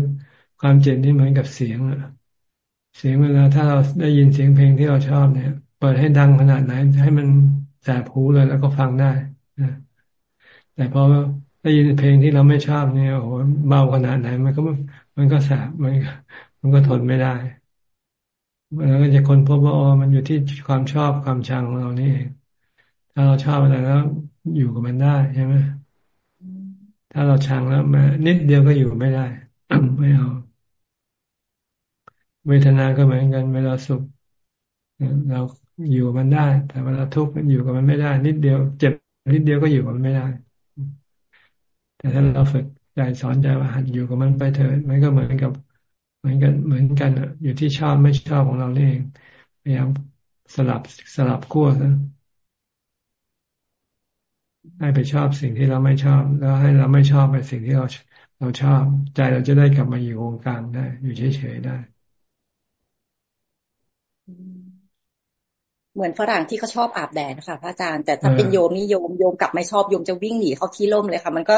ความเจ็บนี่เหมือนกับเสียงอะเสียงเวลาถ้าเราได้ยินเสียงเพลงที่เราชอบเนี่ย เปิดให้ดังขนาดไหน ให้มันแสบหูเลยแล้วก็ฟังได้นะแต่พอได้ยินเพลงที่เราไม่ชอบเนี่ยโอ้โหเบาขนาดไหน มันก็มันก็แสบมันมันก็ทนไม่ได้แล้วก็จะค้นพบว่าอ๋อมันอยู่ที่ความชอบความชังของเรานี่เองถ้าเราชอบอะไรแล้วอยู่กับมันได้ใช่ไหม ถ้าเราชังแล้วมานิดเดียวก็อยู่ไม่ได้ไม่เอา เวทนาก็เหมือนกัน เวลาสุขเราอยู่มันได้ แต่เวลาทุกข์อยู่กับมันไม่ได้ นิดเดียว เจ็บนิดเดียวก็อยู่กับมันไม่ได้ แต่ถ้าเราฝึกใจสอนใจว่าหัดอยู่กับมันไปเถิดมันก็เหมือนกับ เหมือนกันเหมือนกันอยู่ที่ชอบไม่ชอบของเราเองพยายามสลับสลับขั้วนะ ให้ไปชอบสิ่งที่เราไม่ชอบ แล้วให้เราไม่ชอบไปสิ่งที่เราเราชอบ ใจเราจะได้กลับมาอยู่วงกลางได้ อยู่เฉยๆได้ เหมือนฝรั่งที่เขาชอบอาบแดดนะคะพระอาจารย์แต่ถ้าเป็นโยมนี่โยมโยมกลับไม่ชอบโยมจะวิ่งหนีเขาที่ร่มเลยค่ะ มันก็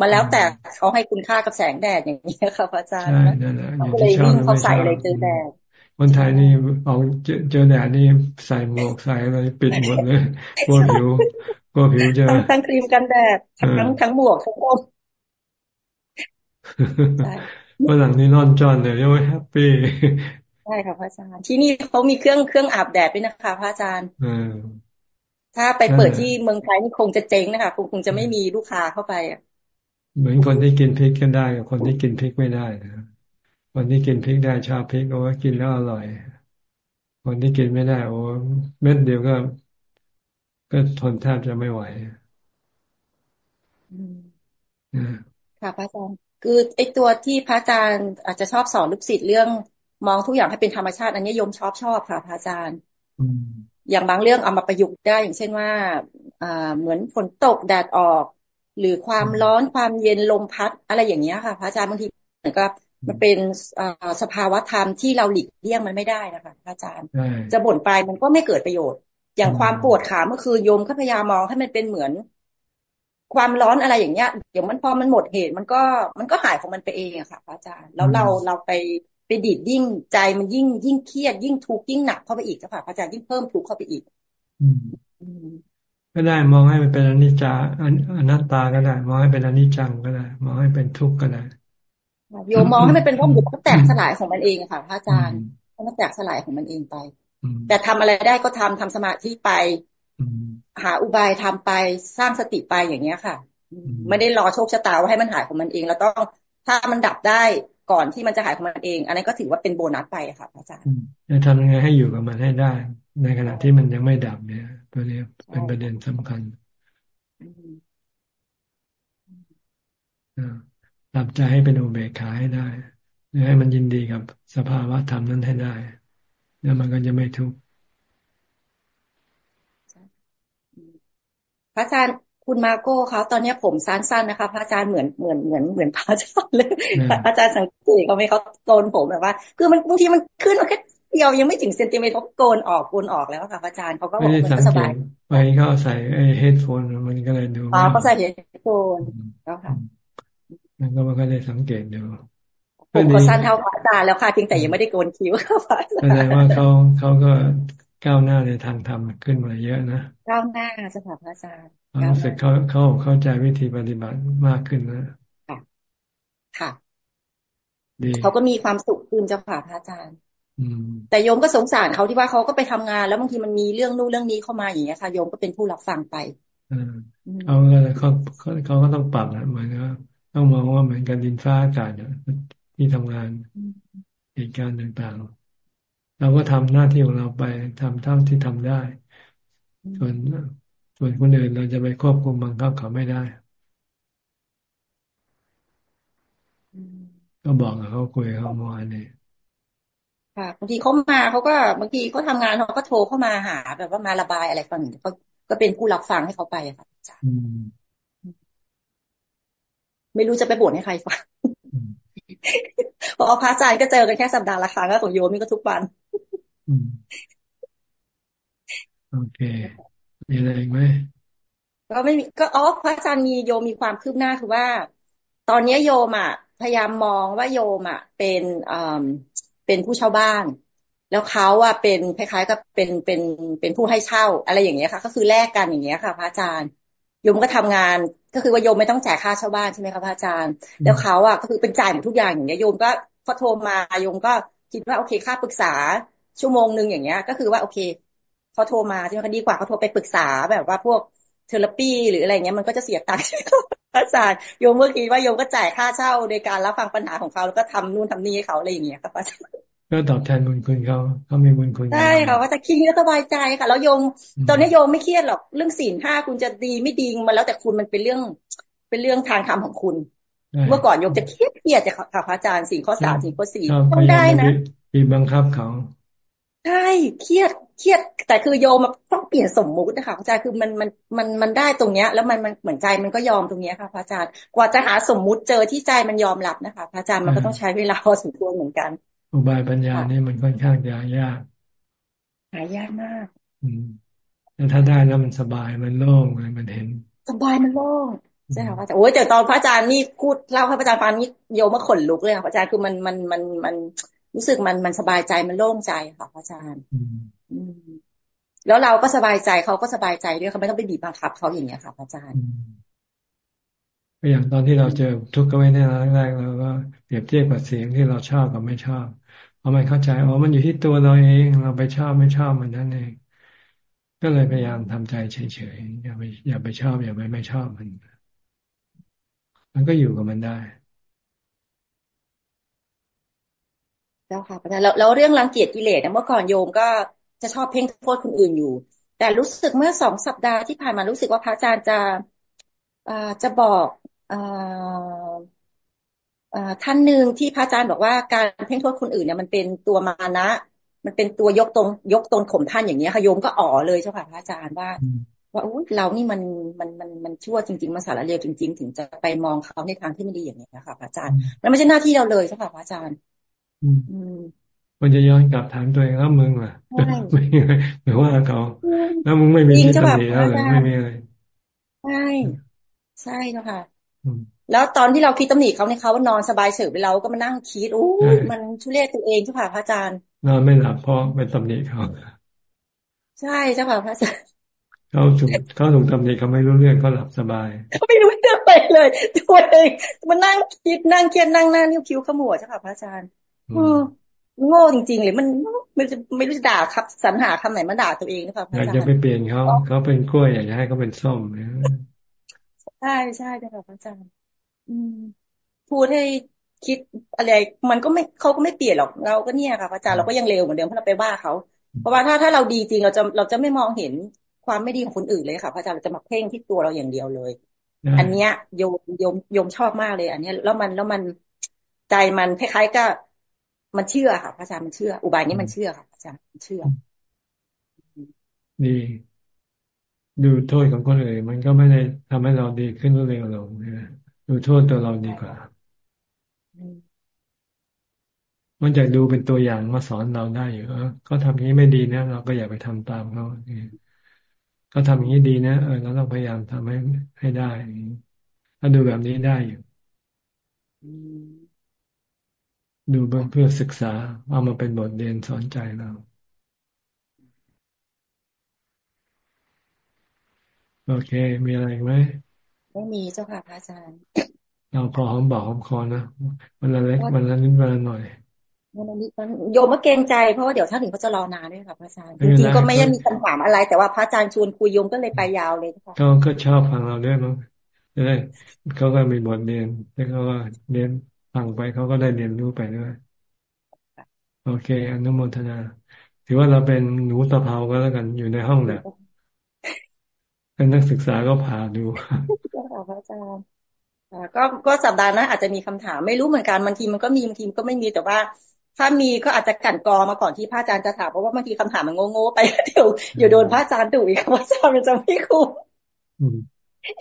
มาแล้วแต่เขาให้คุณค่ากับแสงแดดอย่างนี้ค่ะพระอาจารย์ใช่นั่นแหละเขาเลยวิ่งเขาใส่เลยเจอแดดคนไทยนี่ออกเจอแดดนี่ใส่หมวกใส่อะไรปิดหมดเลยกลัวผิว กลัวผิวจะทั้งครีมกันแดดทั้งทั้งหมวกทั้งอมวันหลังนี้นอนจอนเลยเรียกว่าแฮปปี้ใช่ค่ะพระอาจารย์ที่นี่เขามีเครื่องเครื่องอาบแดดด้วยนะคะพระอาจารย์ถ้าไปเปิดที่เมืองไทยนี่คงจะเจ๊งนะคะคงคงจะไม่มีลูกค้าเข้าไปอะเหมือนคนที่กินพริกกันได้กับคนที่กินพริกไม่ได้นะคนที่กินพริกได้ชาพริกโอ้กินแล้วอร่อย คนที่กินไม่ได้โอ้เม็ดเดียวก็ ก็ทนแทบจะไม่ไหวค่ะพระอาจารย์คือไอ้ตัวที่พระอาจารย์อาจจะชอบสอนลูกศิษย์เรื่องมองทุกอย่างให้เป็นธรรมชาติ อันนี้โยมชอบชอบค่ะพระอาจารย์อย่างบางเรื่องเอามาประยุกต์ได้ อย่างเช่นว่าอ่าเหมือนฝนตกแดดออก หรือความร้อนความเย็นลมพัด อะไรอย่างเงี้ยค่ะ พระอาจารย์บางทีเหมือนกับมันเป็นสภาวะธรรมที่เราหลีกเลี่ยงมันไม่ได้นะคะพระอาจารย์ จะบ่นไปมันก็ไม่เกิดประโยชน์ อย่างความปวดขาเมื่อคืนโยมก็พยายามมองให้มันเป็นเหมือน ความร้อนอะไรอย่างเงี้ยเดี๋ยวมันพอมันหมดเหตุมันก็มันก็หายของมันไปเองอะค่ะพระอาจารย์ แล้วเราเราไปไปดีดยิ่งใจมันยิ่งยิ่งเครียดยิ่งทุกข์ยิ่งหนักเข้าไปอีกจ้ะค่ะพระอาจารย์ยิ่งเพิ่มทุกข์เข้าไปอีกก็ได้มองให้มันเป็นอนิจจาอนัตตาก็ได้ มองให้เป็นอนิจจังก็ได้ มองให้เป็นทุกข์ก็ได้โยมมองให้มันเป็นร่มอยู่ก็แตกสลายของมันเองค่ะพระอาจารย์มันแตกสลายของมันเองไป แต่ทำอะไรได้ก็ทำทำสมาธิไปหาอุบายทำไปสร้างสติไปอย่างเงี้ยค่ะ ไม่ได้รอโชคชะตาว่าให้มันหายของมันเอง แล้วต้องถ้ามันดับได้ก่อนที่มันจะหายของมันเอง อันนี้ก็ถือว่าเป็นโบนัสไปค่ะอาจารย์จะทำยังไงให้อยู่กับมันให้ได้ ในขณะที่มันยังไม่ดับเนี่ยตัวนี้เป็นประเด็นสำคัญปรับใจให้เป็นอุเบกขาให้ได้ให้มันยินดีกับสภาวะธรรมนั้นให้ได้ แล้วมันก็จะไม่ทุกข์พระอาจารย์คุณมาโก้เขาตอนนี้ผมสั้นๆนะคะพระอาจารย์เหมือนเหมือนเหมือนเหมือนพระอาจารย์เลยพระอาจารย์สังเกตเขาไหมเขาโกนผมแบบว่า คือมันบางทีมันขึ้นมาแค่เดียวยังไม่ถึงเซนติเมตรเขาโกนออกโกนออกแล้วค่ะพระอาจารย์เขาก็บอกมันสบายไปเขาใส่ไอ้เฮดโฟนมันก็เลยดูอ๋อเขาใส่เฮดโฟนแล้วค่ะแล้วก็มันก็เลยสังเกตดู ผมก็สั้นเท่าพระอาจารย์แล้วค่ะเพียงแต่ยังไม่ได้โกนคิ้วค่ะพระอาจารย์แสดงว่าเขาเขาก็ก้าวหน้าในทางธรรมขึ้นมาเยอะนะก้าวหน้าสถาพระอาจารย์รู้สึกเขาเขาเข้าใจวิธีปฏิบัติมากขึ้นนะค่ะค่ะดีเขาก็มีความสุขขึ้นเจ้าค่ะพระอาจารย์แต่โยมก็สงสารเขาที่ว่าเขาก็ไปทำงาน แล้วบางทีมันมีเรื่องนู่นเรื่องนี้เข้ามาอย่างเงี้ยค่ะโยมก็เป็นผู้รับฟังไปเขาเขาเขาก็ต้องปรับนะเหมือนกับต้องมองว่าเหมือนกันดินฟ้าอากาศ ที่ทำงานเหตุการณ์ต่างๆ เราก็ทำหน้าที่ของเราไปทำเท่าที่ทำได้ ส่วนส่วนคนอื่นเราจะไปควบคุมบังคับเขาไม่ได้ ก็บอกเขาคุยเขาเมื่อวานนี้ค่ะบางทีเขามาเขาก็บางทีเขาทางานเขาก็โทรเข้ามาหา แบบว่ามาระบายอะไรฟังเขาก็เป็นผู้รับฟังให้เขาไปค่ะไม่รู้จะไปบ่นให้ใครฟังเพราะพระอาจารย์ก็เจอกันแค่สัปดาห์ละครั้งแล้วของโยมนี่ก็ทุกวันโอเค มีอะไรอีกไหมก็ไม่มีก็อ๋อพระอาจารย์มีโยมมีความคืบหน้าคือว่า ตอนนี้โยมอะ พยายามมองว่าโยมอะ เป็นอ่าเป็นผู้เช่าบ้าน แล้วเขาอะเป็นคล้ายๆกับเป็นเป็นเป็นผู้ให้เช่าอะไรอย่างเงี้ยค่ะ ก็คือแลกกันอย่างเงี้ยค่ะ พระอาจารย์โยมก็ทำงาน ก็คือว่าโยมไม่ต้องจ่ายค่าเช่าบ้านใช่ไหมคะพระอาจารย์ แล้วเขาอะก็คือเป็นจ่ายหมดทุกอย่างอย่างเงี้ยโยมก็พอโทรมาโยมก็คิดว่าโอเคค่าปรึกษาชั่วโมงหนึ่งอย่างเงี้ย ก็คือว่าโอเคเขาโทรมาใช่ไหมคะดีกว่าเขาโทรไปปรึกษาแบบว่าพวกเทอราปีหรืออะไรเงี้ยมันก็จะเสียตังค์อาจารย์โยมเมื่อกี้ว่าโยมก็จ่ายค่าเช่าในการรับฟังปัญหาของเขาแล้วก็ทำนู่นทำนี่ให้เขาอะไรอย่างเงี้ยครับอาจารย์ ก็ตอบแทนบุญคุณเขาเขามีบุญคุณใช่ค่ะว่าจะคิดแล้วสบายใจค่ะแล้วโยม ตอนนี้โยมไม่เครียดหรอกเรื่องศีลห้าคุณจะดีไม่ดีมาแล้วแต่คุณมันเป็นเรื่อง เป็นเรื่องทางธรรมของคุณ เมื่อก่อนโยมจะเครียดเครียดจะค่ะพระอาจารย์สี่ข้อสามสี่ข้อสี่ต้องได้นะมีบังคับเขาใช่เครียดเครียด แต่คือโยมต้องเปลี่ยนสมมุตินะคะพระอาจารย์คือมันมันมันมันได้ตรงเนี้ย แล้วมันมันเหมือนใจมันก็ยอมตรงเนี้ยค่ะพระอาจารย์กว่าจะหาสมมุติเจอที่ใจมันยอมรับนะคะพระอาจารย์มันก็ต้องใช้เวลาพอสมควรเหมือนกัน อุบายปัญญานี่มันค่อนข้างยากยาก หายากมาก อืมแต่ถ้าได้แล้วมันสบายมันโล่งเลยมันเห็น สบายมันโล่งใช่ค่ะพระอาจารย์โอ้ยแต่ตอนพระอาจารย์นี่พูดเล่าให้พระอาจารย์ฟังนี่โยมมาขนลุกเลยค่ะพระอาจารย์คือมันมันมันมันรู้สึกมันมันสบายใจมันโล่งใจค่ะพระอาจารย์แล้วเราก็สบายใจเขาก็สบายใจด้วยเขาไม่ต้องไปบีบบังคับเขาอย่างเงี้ยค่ะพระอาจารย์ ก็อย่างตอนที่เราเจอทุกข์ก็ไม่แน่แรกเราก็เปรียบเทียบกับเสียงที่เราชอบกับไม่ชอบพอไม่เข้าใจอ๋อมันอยู่ที่ตัวเราเอง เราไปชอบไม่ชอบมันนั่นเอง ก็เลยพยายามทำใจเฉยๆอย่าไปอย่าไปชอบ อย่าไปไม่ชอบมัน มันก็อยู่กับมันได้แล้วค่ะอาจารย์แล้วเรื่องรังเกียจกิเลสเมื่อก่อนโยมก็จะชอบเพ่งโทษคนอื่นอยู่ แต่รู้สึกเมื่อสองสัปดาห์ที่ผ่านมารู้สึกว่าพระอาจารย์จะจะบอก ท่านหนึ่งที่พระอาจารย์บอกว่าการเพ่งโทษคนอื่นเนี่ยมันเป็นตัวมานะ มันเป็นตัวยกตรงยกตรงข่มท่านอย่างนี้ค่ะโยมก็อ๋อเลยเจ้าค่ะพระอาจารย์ว่า ว่าอุ้ยเรานี่มันมันมันมันชั่วจริงๆมาสารเลวจริง ๆ ถึงจะไปมองเขาในทางที่ไม่ดีอย่างนี้นะคะพระอาจารย์มันไม่ใช่หน้าที่เราเลยเจ้าค่ะพระอาจารย์มันจะย้อนกลับถามตัวเองแล้วมึงล่ะไม่หรือว่าเขาแล้วมึงไม่มีที่ตำหนิแล้วหรือไม่มีอะไรใช่ใช่เจ้าค่ะ แล้วตอนที่เราคิดตำหนิเขาในเขาว่านอนสบายเฉยไปเราก็มานั่งคิดโอ้มันชุเรศตัวเองเจ้าค่ะพระอาจารย์นอนไม่หลับเพราะเป็นตำหนิเขาใช่เจ้าค่ะพระอาจารย์เขาถูกเขาถูกตำหนิเขาไม่รู้เรื่องก็หลับสบายเขาไม่รู้เรื่องไปเลยตัวเองมานั่งคิดนั่งเครียดนั่งหน้านิ้วคิ้วขมวดเจ้าค่ะพระอาจารย์โง่จริงๆเลยมันไม่ไม่รู้จะด่าครับสรรหาคำไหนมาด่าตัวเองนะครับอยากจะไปเปลี่ยนเขาเขาเป็นกล้วยอยากจะให้เขาเป็นส้ม ใช่ใช่จ้ะพระอาจารย์พูดให้คิดอะไร มันก็ไม่เขาก็ไม่เปลี่ยนหรอกเราก็เนี่ยค่ะพระอาจารย์เราก็ยังเลวเหมือนเดิมเพราะเราไปว่าเขาเพราะว่าถ้าถ้าเราดีจริงเราจะเราจะไม่มองเห็นความไม่ดีของคนอื่นเลยค่ะพระอาจารย์เราจะมาเพ่งที่ตัวเราอย่างเดียวเลย อันเนี้ยโยมโยมโยมชอบมากเลย อันเนี้ยแล้วมันแล้วมันใจมันคล้ายๆกับมันเชื่อค่ะพระอาจารย์มันเชื่อ อุบายนี้มันเชื่อค่ะอาจารย์เชื่อดี ดูโทษของคนอื่นมันก็ไม่ได้ทำให้เราดีขึ้นหรือเลวลงนะดูโทษตัวเราดีกว่ามันจะดูเป็นตัวอย่างมาสอนเราได้อยู่เออเขาทำอย่างนี้ไม่ดีนะเราก็อย่าไปทำตามเขาเขาทำอย่างนี้ดีนะเออเราต้องพยายามทำให้ให้ได้ถ้าดูแบบนี้ได้อยู่ดูเพื่อศึกษาเอามาเป็นบทเรียนสอนใจเรา โอเค มีอะไรไหมไม่มีเจ้าค่ะพระอาจารย์ เราพอหอมบอกหอมคอนะมันละเล็กมันละนิดมันละหน่อยมันนิดมันโยมมาเกรงใจเพราะว่าเดี๋ยวท่านถึงเขาจะรอนานด้วยค่ะพระอาจารย์จริงๆก็ไม่ได้มีคำถามอะไร แต่ว่าพระอาจารย์ชวนคุยโยมก็เลยไปยาวเลยค่ะเขาก็ชอบฟังเราด้วยมั้งได้เขาก็มีบทเรียนแล้วเขาก็เรียนฟังไปเขาก็ได้เรียนรู้ไปด้วยโอเคอนุโมทนา ถือว่าเราเป็นหนูตะเภาก็แล้วกันอยู่ในห้องแหละ เป็นนักศึกษาก็ผ่าดูก็ค่ะพระอาจารย์ก็ก็สัปดาห์หน้าอาจจะมีคำถามไม่รู้เหมือนกันบางทีมันก็มีบางทีมันก็ไม่มีแต่ว่าถ้ามีก็อาจจะกันกรองมาก่อนที่พระอาจารย์จะถามเพราะว่าบางทีคำถามมันโง่ๆไปเดี๋ยวเดี๋ยวโดนพระอาจารย์ดุอีกพระอาจารย์มันจะไม่คุ้ม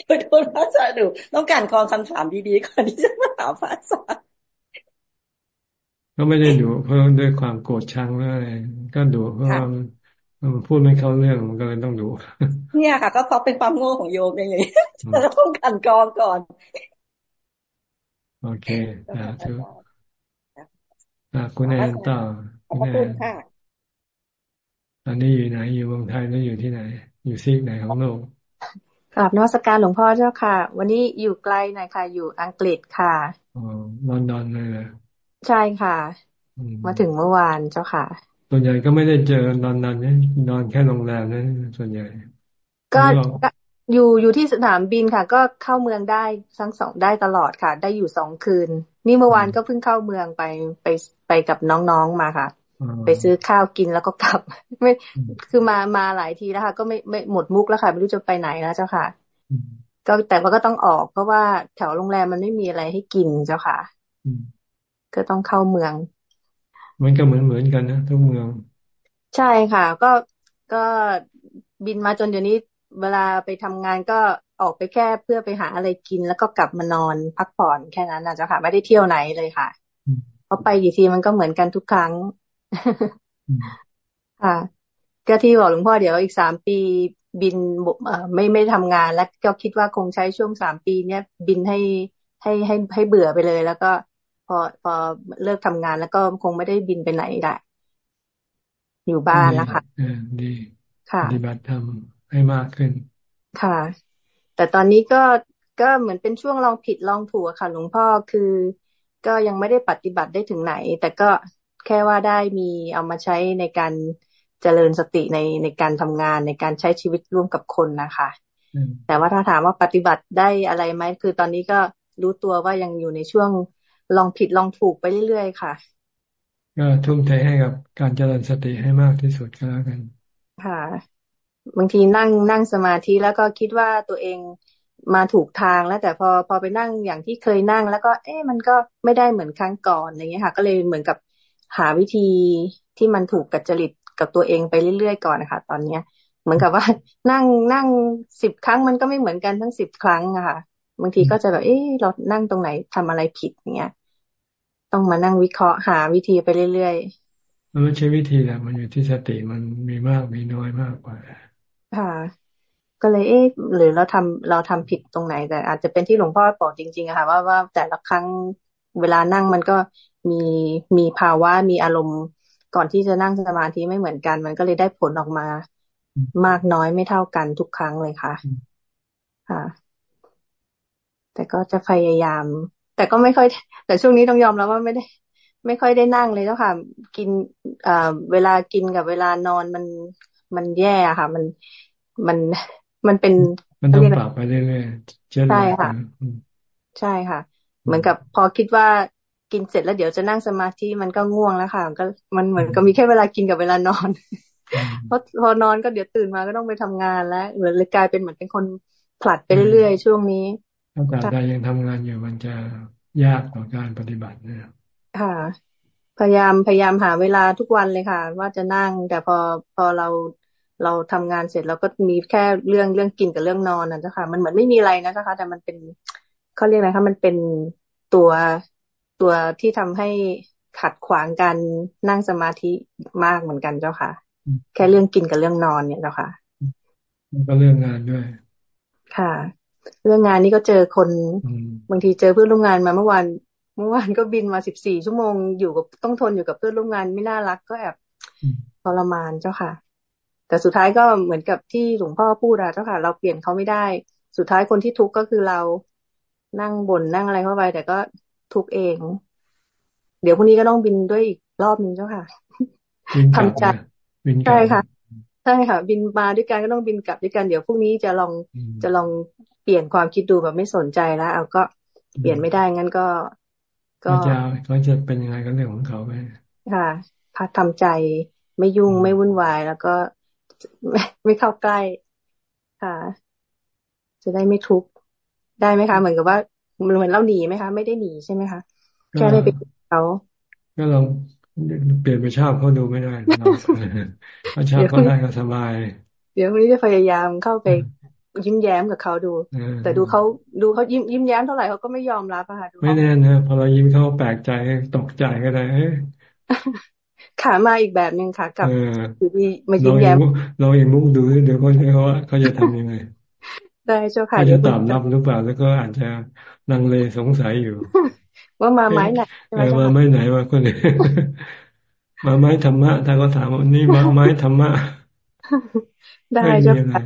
เดี๋ยวโดนพระอาจารย์ดุต้องการกรองคำถามดีๆก่อนที่จะมาถามพระอาจารย์ก็ไม่ได้ดุเพื่อด้วยความโกรธชังหรืออะไรก็ดุเพราะว่า พูดไม่เข้าเรื่องมันก็เลยต้องดู เนี่ยค่ะ ก็เพราะเป็นความโง่ของโยมเองเลยจะต้องกันกรองก่อน โอเคอ่าทุกอ่าคุณแอนต่อคุณแอนตอนนี้อยู่ไหน อยู่เมืองไทยหรืออยู่ที่ไหน อยู่ซีกไหนของโลกกราบนวัตการหลวงพ่อเจ้าค่ะ วันนี้อยู่ไกลหน่อยค่ะ อยู่อังกฤษค่ะอ๋อลอนดอนเลยใช่ค่ะ มาถึงเมื่อวานเจ้าค่ะ ส่วนใหญ่ก็ไม่ได้เจอนอนนอนเนี่ยนอนแค่โรงแรมนะส่วนใหญ่ ก็อยู่อยู่ที่สนามบินค่ะ ก็เข้าเมืองได้ทั้งสองได้ตลอดค่ะ ได้อยู่สองคืน นี่เมื่อวานก็เพิ่งเข้าเมืองไปไปไปกับน้องๆมาค่ะ ไปซื้อข้าวกินแล้วก็กลับ ไม่คือมามาหลายทีแล้วค่ะ ก็ไม่ไม่หมดมุกแล้วค่ะ ไม่รู้จะไปไหนแล้วเจ้าค่ะ ก็แต่ว่าก็ต้องออกเพราะว่าแถวโรงแรมมันไม่มีอะไรให้กินเจ้าค่ะก็ต้องเข้าเมือง มันก็เหมือนเหมือนกันนะทุกเมือง ใช่ค่ะ ก็ก็บินมาจนเดี๋ยวนี้เวลาไปทำงานก็ออกไปแค่เพื่อไปหาอะไรกิน แล้วก็กลับมานอนพักผ่อนแค่นั้นนะเจ้าค่ะ ไม่ได้เที่ยวไหนเลยค่ะเพราะไปกี่ทีมันก็เหมือนกันทุกครั้งค่ะก็ที่บอกหลวงพ่อเดี๋ยวอีกสามปีบินเอ่อไม่ไม่ทำงาน แล้วก็คิดว่าคงใช้ช่วงสามปี เนี้ยบินให้ให้ให้ให้เบื่อไปเลย แล้วก็ พอพอเลิกทำงานแล้วก็คงไม่ได้บินไปไหนได้อยู่บ้านแล้วค่ะดีค่ะปฏิบัติธรรมให้มากขึ้น ค่ะ แต่ตอนนี้ก็ก็เหมือนเป็นช่วงลองผิดลองถูกค่ะหลวงพ่อคือ ก็ยังไม่ได้ปฏิบัติได้ถึงไหน แต่ก็แค่ว่าได้มีเอามาใช้ในการเจริญสติในในการทำงานในการใช้ชีวิตร่วมกับคนนะคะ แต่ว่าถ้าถามว่าปฏิบัติได้อะไรไหมคือตอนนี้ก็รู้ตัวว่ายังอยู่ในช่วง ลองผิดลองถูกไปเรื่อยๆค่ะ ก็ทุ่มเทให้กับการเจริญสติให้มากที่สุดก็แล้วกัน ค่ะ บางทีนั่งนั่งสมาธิแล้วก็คิดว่าตัวเองมาถูกทางแล้วแต่พอพอไปนั่งอย่างที่เคยนั่ง แล้วก็ เอ๊ะมันก็ไม่ได้เหมือนครั้งก่อนอะไรเงี้ยค่ะ ก็เลยเหมือนกับหาวิธีที่มันถูกกับจริตกับตัวเองไปเรื่อยๆก่อนนะคะตอนเนี้ย เหมือนกับว่านั่งนั่งสิบครั้งมันก็ไม่เหมือนกันทั้งสิบครั้งอะค่ะ บางทีก็จะแบบ เอ๊ะเรานั่งตรงไหนทำอะไรผิดเงี้ย ต้องมานั่งวิเคราะห์หาวิธีไปเรื่อยๆมันไม่ใช่วิธีแหละมันอยู่ที่สติมันมีมากมีน้อยมากกว่าค่ะก็เลยเอ๊ะหรือเราทำเราทำผิดตรงไหน แต่อาจจะเป็นที่หลวงพ่อบอกจริงๆอะค่ะว่าว่าแต่ละครั้งเวลานั่งมันก็มีมีภาวะมีอารมณ์ก่อนที่จะนั่งสมาธิไม่เหมือนกัน มันก็เลยได้ผลออกมา มากน้อยไม่เท่ากันทุกครั้งเลยค่ะ ค่ะ แต่ก็จะพยายาม แต่ก็ไม่ค่อย แต่ช่วงนี้ต้องยอมแล้วว่าไม่ได้ ไม่ค่อยได้นั่งเลยแล้วค่ะ กินเอ่อเวลากินกับเวลานอนมันมันแย่ค่ะ มันมันมันเป็นมันต้องปรับไปเรื่อยๆใช่ค่ะ ใช่ค่ะ เหมือนกับพอคิดว่ากินเสร็จแล้วเดี๋ยวจะนั่งสมาธิมันก็ง่วงแล้วค่ะ ก็มันเหมือนก็มีแค่เวลากินกับเวลานอนเพราะพอนอนก็เดี๋ยวตื่นมาก็ต้องไปทำงานแล้วเหมือนเลยกลายเป็นเหมือนเป็นคนผลัดไปเรื่อยๆช่วงนี้ ถ้าเกิดใดยังทำงานอยู่มันจะยากต่อการปฏิบัตินะค่ะ พยายามพยายามหาเวลาทุกวันเลยค่ะ ว่าจะนั่งแต่พอพอเราเราทำงานเสร็จเราก็มีแค่เรื่องเรื่องกินกับเรื่องนอนนะเจ้าค่ะ มันเหมือนไม่มีอะไรนะเจ้าค่ะ แต่มันเป็นเขาเรียกอะไรคะมันเป็นตัวตัวที่ทำให้ขัดขวางการนั่งสมาธิมากเหมือนกันเจ้าค่ะ แค่เรื่องกินกับเรื่องนอนเนี่ยเจ้าค่ะก็เรื่องงานด้วย ค่ะ เรื่องงานนี้ก็เจอคนบางทีเจอเพื่อนร่วมงานมาเมื่อวานเมื่อวานก็บินมาสิบสี่ชั่วโมงอยู่กับต้องทนอยู่กับเพื่อนร่วมงานไม่น่ารักก็แอบทรมานเจ้าค่ะ แต่สุดท้ายก็เหมือนกับที่หลวงพ่อพูดอะเจ้าค่ะ เราเปลี่ยนเขาไม่ได้ สุดท้ายคนที่ทุกข์ก็คือเรานั่งบ่นนั่งอะไรเข้าไป แต่ก็ทุกเอง เดี๋ยวพรุ่งนี้ก็ต้องบินด้วยอีกรอบนึงเจ้าค่ะทำใจใช่ค่ะใช่ค่ะ บินมาด้วยกันก็ต้องบินกลับด้วยกันเดี๋ยวพรุ่งนี้จะลองจะลอง เปลี่ยนความคิดดูแบบไม่สนใจแล้ว เอาก็เปลี่ยนไม่ได้งั้นก็ ก็จะเขาจะเป็นยังไงก็เรื่องของเขาไปค่ะพักทำใจไม่ยุ่งไม่วุ่นวายแล้วก็ไม่ไม่เข้าใกล้ค่ะ จะได้ไม่ทุกข์ได้ไหมคะ เหมือนกับว่าเหมือนเราหนีไหมคะ ไม่ได้หนีใช่ไหมคะแค่ได้ไปเขาก็ลองเปลี่ยนไปชอบเขาดูไม่ได้ถ้าชอบเขาได้ก็สบาย เดี๋ยววันนี้จะพยายามเข้าไป ยิ้มแย้มกับเขาดู แต่ดูเขาดูเขายิ้มยิ้มแย้มเท่าไหร่เขาก็ไม่ยอมรับอะค่ะไม่แน่นะพอเรายิ้มเขาแปลกใจตกใจก็ได้ขามาอีกแบบหนึ่งค่ะกับอยู่ดีมายิ้มแย้มเราเองมุกดูเดี๋ยวเขาเขาเขาจะทำยังไงได้เจ้าค่ะจะตอบรับหรือเปล่าแล้วก็อาจจะลังเลสงสัยอยู่ ว่ามาไม้ไหนมาไม้ไหนวะคนนี้มาไม้ธรรมะถ้าก็ถามว่านี่มาไม้ธรรมะได้เจ้าค่ะ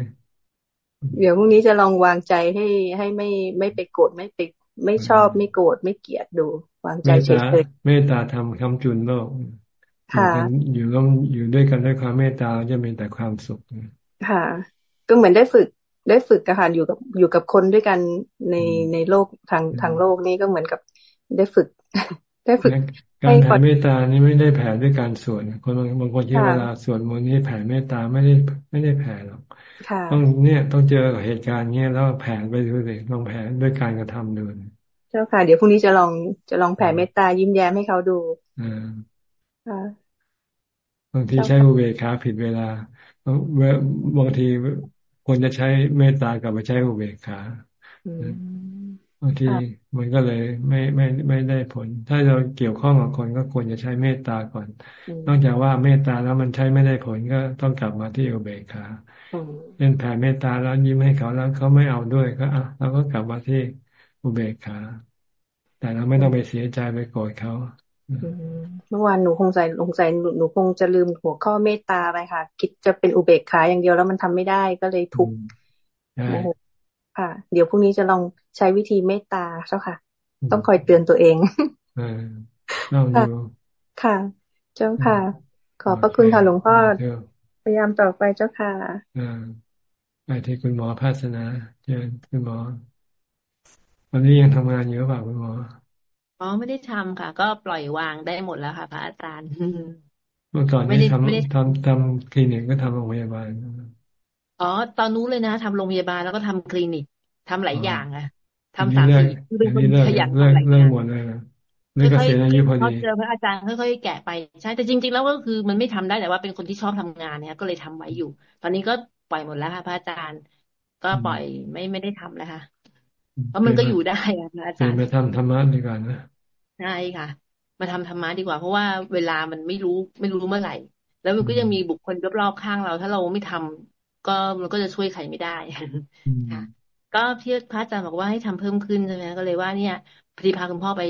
เดี๋ยวพรุ่งนี้จะลองวางใจให้ให้ไม่ไม่ไปโกรธไม่ไปไม่ชอบไม่โกรธไม่เกลียดดู วางใจเฉยๆเมตตาทำคำจุนโลกอยู่ร่วมอยู่ด้วยกันด้วยความเมตตาจะมีแต่ความสุขค่ะ ก็เหมือนได้ฝึกได้ฝึกค่ะอยู่กับอยู่กับคนด้วยกันในในโลกทางทางโลกนี้ก็เหมือนกับได้ฝึก ไฝึกการแผ่เมตตานี่ไม่ได้แผ่ด้วยการสวดคนบางคนที่เวลาสวดมนต์นี่แผ่เมตตาไม่ได้ไม่ได้แผ่หรอกต้องเนี่ยต้องเจอเหตุการณ์เนี้ยแล้วแผ่ไปดูเลยลองแผ่ด้วยการกระทำดูเจ้าค่ะ เดี๋ยวพรุ่งนี้จะลองจะลองแผ่เมตตายิ้มแย้มให้เขาดูอ่าบางทีใช้อุเบกขาผิดเวลาบางทีควรจะใช้เมตตากับไปใช้อุเบกขา บางทีมันก็เลยไม่ไม่ไม่ได้ผล ถ้าเราเกี่ยวข้องกับคนก็ควรจะใช้เมตตาก่อน นอกจากว่าเมตตาแล้วมันใช้ไม่ได้ผลก็ต้องกลับมาที่อุเบกขาเล่นแผ่เมตตาแล้วยิ้มให้เขาแล้วเขาไม่เอาด้วยก็อะเราก็กลับมาที่อุเบกขา แต่เราไม่ต้องไปเสียใจไปโกรธเขาเมื่อวานหนูคงใจคงใจหนูคงจะลืมหัวข้อเมตตาไปค่ะ คิดจะเป็นอุเบกขาอย่างเดียวแล้วมันทำไม่ได้ก็เลยทุกข์ ค่ะ เดี๋ยวพรุ่งนี้จะลองใช้วิธีเมตตาเจ้าค่ะ ต้องคอยเตือนตัวเองลองดูค่ะ เจ้าค่ะ ขอบพระคุณค่ะหลวงพ่อพยายามต่อไปเจ้าค่ะไปที่คุณหมอภาสนาเชิญคุณหมอวันนี้ยังทำงานอยู่เปล่าคุณหมออ๋อไม่ได้ทำค่ะ ก็ปล่อยวางได้หมดแล้วค่ะพระอาจารย์เมื่อก่อนนี่ทำทำทำคลินิกก็ทำโรงพยาบาล อ๋อ ตอนนู้นเลยนะทำโรงพยาบาลแล้วก็ทำคลินิกทำหลายอย่างอะทำสามสี่คือเป็นคนขยันทำหลายอย่างหมดเลยค่อยๆเจอพระอาจารย์ค่อยๆแกะไปใช่แต่จริง ๆ แล้วก็คือมันไม่ทำได้แต่ว่าเป็นคนที่ชอบทำงานเนี่ยก็เลยทำไว้อยู่ ตอนนี้ก็ปล่อยหมดแล้วค่ะพระอาจารย์ ก็ปล่อยไม่ไม่ได้ทำแล้วค่ะเพราะมันก็อยู่ได้อะอาจารย์ไปทำธรรมะดีกว่านะใช่ค่ะ มาทำธรรมะดีกว่า เพราะว่าเวลามันไม่รู้ไม่รู้เมื่อไหร่ แล้วมันก็ยังมีบุคคลรอบๆข้างเรา ถ้าเราไม่ทำ ก็มันก็จะช่วยใครไม่ได้ค่ะก็พี่พระอาจารย์บอกว่าให้ทำเพิ่มขึ้นใช่ไหมก็เลยว่าเนี่ยพอดีพาคุณพ่อไป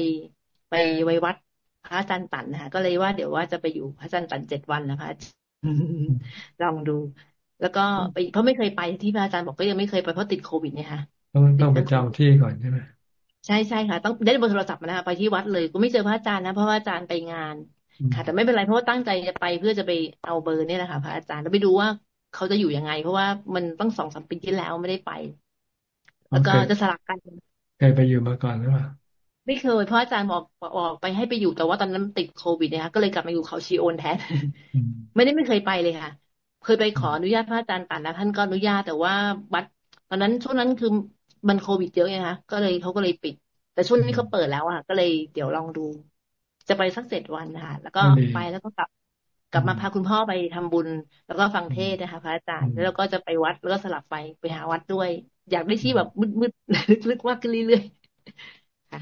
ไปไว้วัดพระอาจารย์ตันนะคะก็เลยว่าเดี๋ยวว่าจะไปอยู่พระอาจารย์ตันเจ็ดวันนะคะลองดู แล้วก็ไปเพราะไม่เคยไปที่พระอาจารย์บอกก็ยังไม่เคยไปเพราะติดโควิดเนี่ยค่ะต้องต้องไปจองที่ก่อนใช่ไหมใช่ใช่ค่ะ ต้องได้เบอร์โทรศัพท์มานะคะไปที่วัดเลยก็ไม่เจอพระอาจารย์นะเพราะว่าอาจารย์ไปงาน ค่ะ แต่ไม่เป็นไรเพราะว่าตั้งใจจะไปเพื่อจะไปเอาเบอร์เนี่ยแหละค่ะพระอาจารย์แล้วไปดูว่า เขาจะอยู่ยังไง เพราะว่ามันต้องสองสามปีที่แล้วไม่ได้ไป แล้วก็จะสลับกันเคยไปอยู่มาก่อนหรือเปล่าไม่เคยเพราะอาจารย์บอกออกไปให้ไปอยู่แต่ว่าตอนนั้นติดโควิดนะคะก็เลยกลับมาอยู่เขาชีโอนแทนไม่ได้ไม่เคยไปเลยค่ะ เคยไปขออนุญาตพระอาจารย์ตันแล้วท่านก็อนุญาตแต่ว่าวัดตอนนั้นช่วงนั้นคือมันโควิดเยอะไงคะก็เลยเขาก็เลยปิด แต่ช่วงนี้เขาเปิดแล้วอะ ก็เลยเดี๋ยวลองดู จะไปสักเจ็ดวันนะคะแล้วก็ไปแล้วก็กลับ กลับมาพาคุณพ่อไปทำบุญ แล้วก็ฟังเทศนะคะ พระอาจารย์ แล้วก็จะไปวัดแล้วก็สลับไปไปหาวัดด้วย อยากได้ที่แบบมืดๆลึกๆมากขึ้นเรื่อยๆค่ะ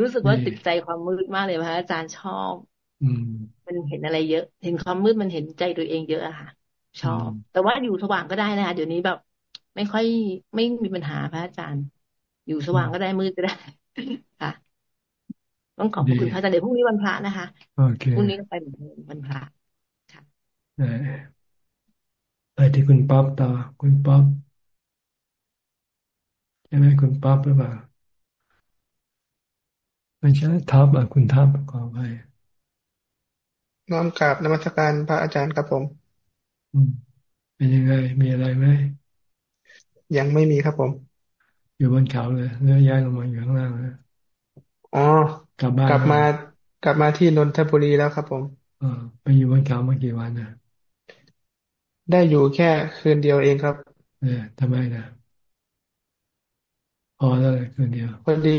รู้สึกว่าติดใจความมืดมากเลยพระอาจารย์ชอบมันเห็นอะไรเยอะ เห็นความมืดมันเห็นใจตัวเองเยอะอะค่ะ ชอบ แต่ว่าอยู่สว่างก็ได้นะคะเดี๋ยวนี้แบบ ไม่ค่อยไม่มีปัญหาพระอาจารย์ อยู่สว่างก็ได้มืดก็ได้ค่ะ ต้องขอบคุณพระอาจารย์เดี๋ยวพรุ่งนี้วันพระนะคะพรุ่งนี้ไปเหมือนวันพระค่ะ ไปที่คุณป๊อปต่อ คุณป๊อปใช่ไหมคุณป๊อปหรือเปล่าไม่ใช่ทับอะคุณทับขอไปน้อมกราบนมัสการพระอาจารย์ครับผม อืม เป็นยังไง มีอะไรไหมยังไม่มีครับผม อยู่บนเขาเลยเลื่อย้ายลงมาอยู่ข้างล่างเลยอ๋อกลับบ้านกลับมากลับมาที่นนทบุรีแล้วครับผมอ๋อไปอยู่บนเขามากี่วันนะ ได้อยู่แค่คืนเดียวเองครับเออทำไมนะพอแล้วเลยคืนเดียวพอดี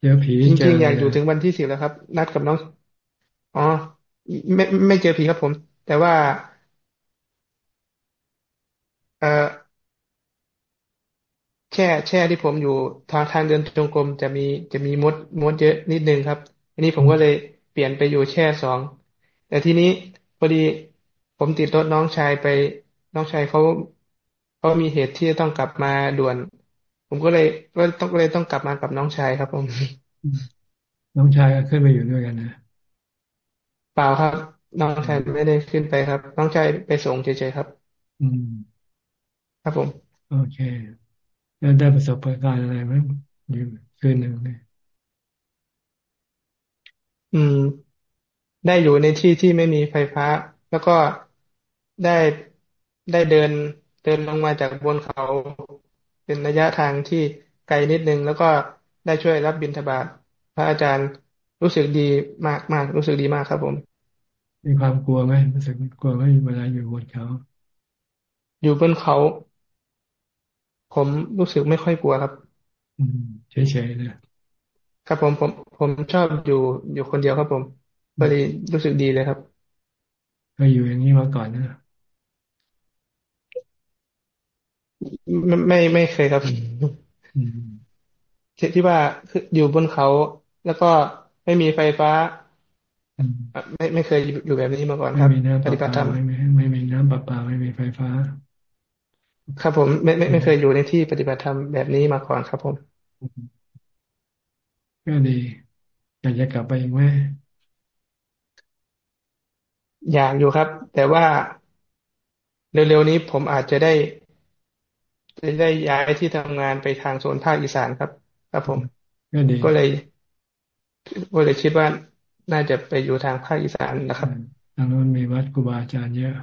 เจอผีจริงๆ อยากอยู่ถึงวันที่สิบแล้วครับ นัดกับน้องอ๋อไม่ไม่เจอผีครับผม แต่ว่า เอ่อแช่แช่ที่ผมอยู่ทางทางเดินจงกรมจะมีจะมีมดมดเยอะนิดนึงครับอันนี้ผมก็เลยเปลี่ยนไปอยู่แช่สอง แต่ทีนี้พอดีผมติดรถน้องชายไป น้องชายเขาเขามีเหตุที่จะต้องกลับมาด่วน ผมก็เลยก็ต้องเลยต้องกลับมากับน้องชายครับ ผม น้องชายก็ขึ้นไปอยู่ด้วยกันนะเปล่าครับ น้องชายไม่ได้ขึ้นไปครับ น้องชายไปส่งเฉยๆครับ อืม ครับผม โอเคแล้วได้ประสบการณ์อะไรไหมอยู่คืนหนึ่งเลย อืม ได้อยู่ในที่ที่ไม่มีไฟฟ้า แล้วก็ได้ได้เดินเดินลงมาจากบนเขา เป็นระยะทางที่ไกลนิดนึง แล้วก็ได้ช่วยรับบิณฑบาตพระอาจารย์รู้สึกดีมากมากรู้สึกดีมากครับผม มีความกลัวไหมรู้สึกกลัวไหมเวลาอยู่บนเขา อยู่บนเขา ผมรู้สึกไม่ค่อยกลัวครับ อืมเฉยๆเลย ครับผมผมผมชอบอยู่อยู่คนเดียวครับผมก็เลยรู้สึกดีเลยครับก็อยู่อย่างนี้มาก่อนนะไม่ไม่ไม่เคยครับที่ว่าคืออยู่บนเขา แล้วก็ไม่มีไฟฟ้า ไม่ไม่เคยอยู่แบบนี้มาก่อนครับปฏิบัติธรรมไม่มีไม่มีน้ำประปาไม่มีไฟฟ้า ครับผมไม่ไม่ไม่เคยอยู่ในที่ปฏิบัติธรรมแบบนี้มาก่อนครับผม ก็ดี อยากจะกลับไปอีกไหมอยากอยู่ครับ แต่ว่าเร็วๆนี้ผมอาจจะได้จะได้ย้ายที่ทำงานไปทางโซนภาคอีสานครับ ครับผมก็ดีก็เลยก็เลยคิดว่าน่าจะไปอยู่ทางภาคอีสานนะครับทางโน้นมีวัดครูบาอาจารย์เยอะ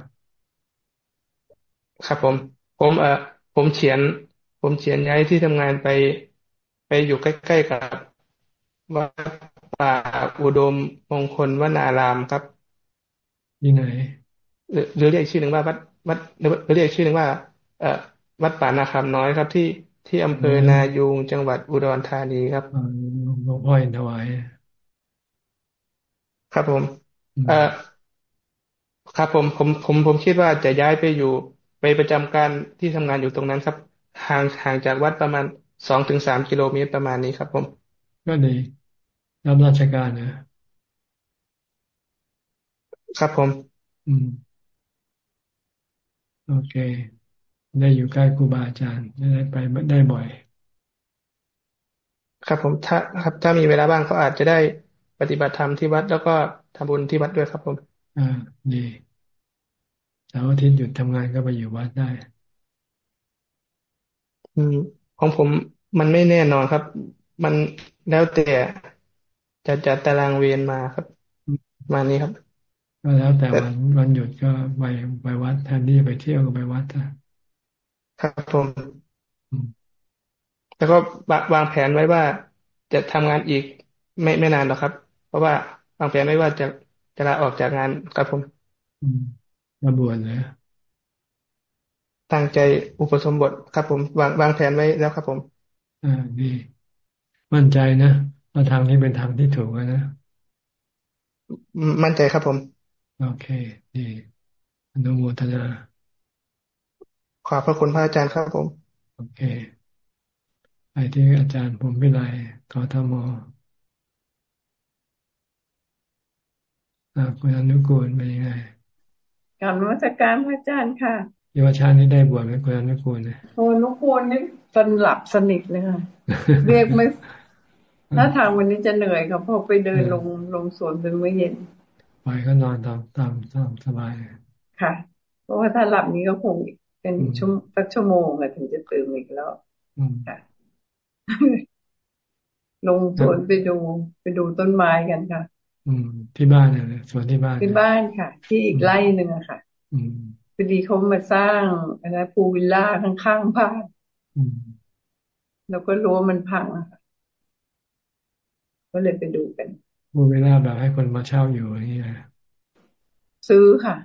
ครับผม ผมเอ่อผมเขียน ผมเขียนย้ายที่ทำงานไป ไปอยู่ใกล้ๆกับ วัดป่าอุดมมงคลวนารามครับที่ไหนหรือหรือเรียกชื่อหนึ่งว่าวัดวัดหรือเรียกชื่อหนึ่งว่า เอ่อวัดป่านาคำน้อยครับที่ที่อำเภอนายูงจังหวัดอุดรธานีครับหลวงพ่ออินทวายครับผม เอ่อครับผมผมผมผมคิดว่าจะย้ายไปอยู่ไปประจำการที่ทำงานอยู่ตรงนั้นครับ ห่างห่างจากวัดประมาณสองถึงสามกิโลเมตรประมาณนี้ครับผม ก็ดี รับราชการนะครับผม อืม โอเค ได้อยู่ใกล้ครูบาอาจารย์ได้ไปได้บ่อย ครับผมถ้าครับ ถ้ามีเวลาบ้างก็อาจจะได้ปฏิบัติธรรมที่วัด แล้วก็ทำบุญที่วัดด้วยครับผม อ่าดีเสาร์อาทิตย์หยุดทำงานก็ไปอยู่วัดได้ อืมของผมมันไม่แน่นอนครับ มันแล้วแต่ จะจัดตารางเวรมาครับ มานี้ครับ ก็แล้วแต่วันวันหยุดก็ไปไปวัดแทนที่ไปเที่ยวก็ไปวัดครับผมแล้วก็วางแผนไว้ว่าจะทำงานอีกไม่ไม่นานหรอกครับ เพราะว่าวางแผนไว้ว่าจะจะลาออกจากงานครับผมมาบวชเลยตั้งใจอุปสมบทครับผมวางวางแผนไว้แล้วครับผม อ่าดี มั่นใจนะ ว่าทางนี้เป็นทางที่ถูกนะ มั่นใจครับผม โอเคดีอนุโมทนา ขอบพระคุณพระอาจารย์ครับผม โอเค ไปที่อาจารย์ผมวิไลกทมคุณอนุกูลเป็นยังไงกลับนวัตการพระอาจารย์ค่ะเยาวชาตินี้ได้บวชไหมคุณอนุกูลเนี่ยโอ้อนุกูลนี่จนหลับสนิทเลยค่ะ เรียกไม่ ถ้าทางวันนี้จะเหนื่อยครับพอไปเดินลงลงสวนเป็นเมื่อเย็นไปก็นอนตามตามตามสบายค่ะ เพราะว่าถ้าหลับนี้ก็คงเป็นชั่วสักชั่วโมงอะถึงจะตื่นอีกแล้วค่ะลงสวนไปดูไปดูต้นไม้กันค่ะ อืม ที่บ้านเนี่ยสวนที่บ้านที่บ้านค่ะ ที่อีกไร่หนึ่งอะค่ะ อืมพอดีเขามาสร้างอะไรพูวิลล่าข้างๆบ้านแล้วก็รู้ว่ามันพังอะค่ะ ก็เลยไปดูกันพูวิลล่าแบบให้คนมาเช่าอยู่อย่างนี้ซื้อค่ะ